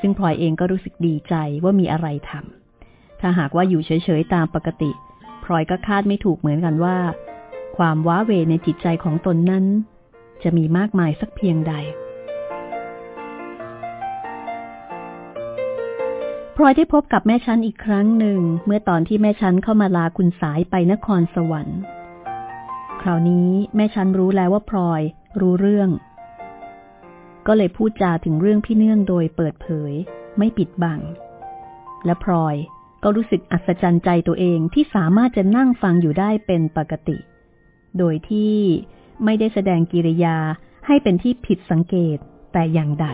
ซึ่งพลอยเองก็รู้สึกดีใจว่ามีอะไรทำถ้าหากว่าอยู่เฉยๆตามปกติพลอยก็คาดไม่ถูกเหมือนกันว่า ความว้าเวในจิตใจของตนนั้น จะมีมากมายสักเพียงใดพลอยได้พบกับแม่ชั้นอีกครั้งหนึ่ง เมื่อตอนที่แม่ชั้นเข้ามาลาคุณสายไปนครสวรรค์ คราวนี้แม่ชันรู้แล้วว่าพลอย รู้เรื่อง ก็เลยพูดจาถึงเรื่องพี่เนื่องโดยเปิดเผย ไม่ปิดบัง และพลอยก็รู้สึกอัศจรรย์ใจตัวเองที่สามารถจะนั่งฟังอยู่ได้เป็นปกติ โดยที่ไม่ได้แสดงกิริยาให้เป็นที่ผิดสังเกตแต่อย่างใด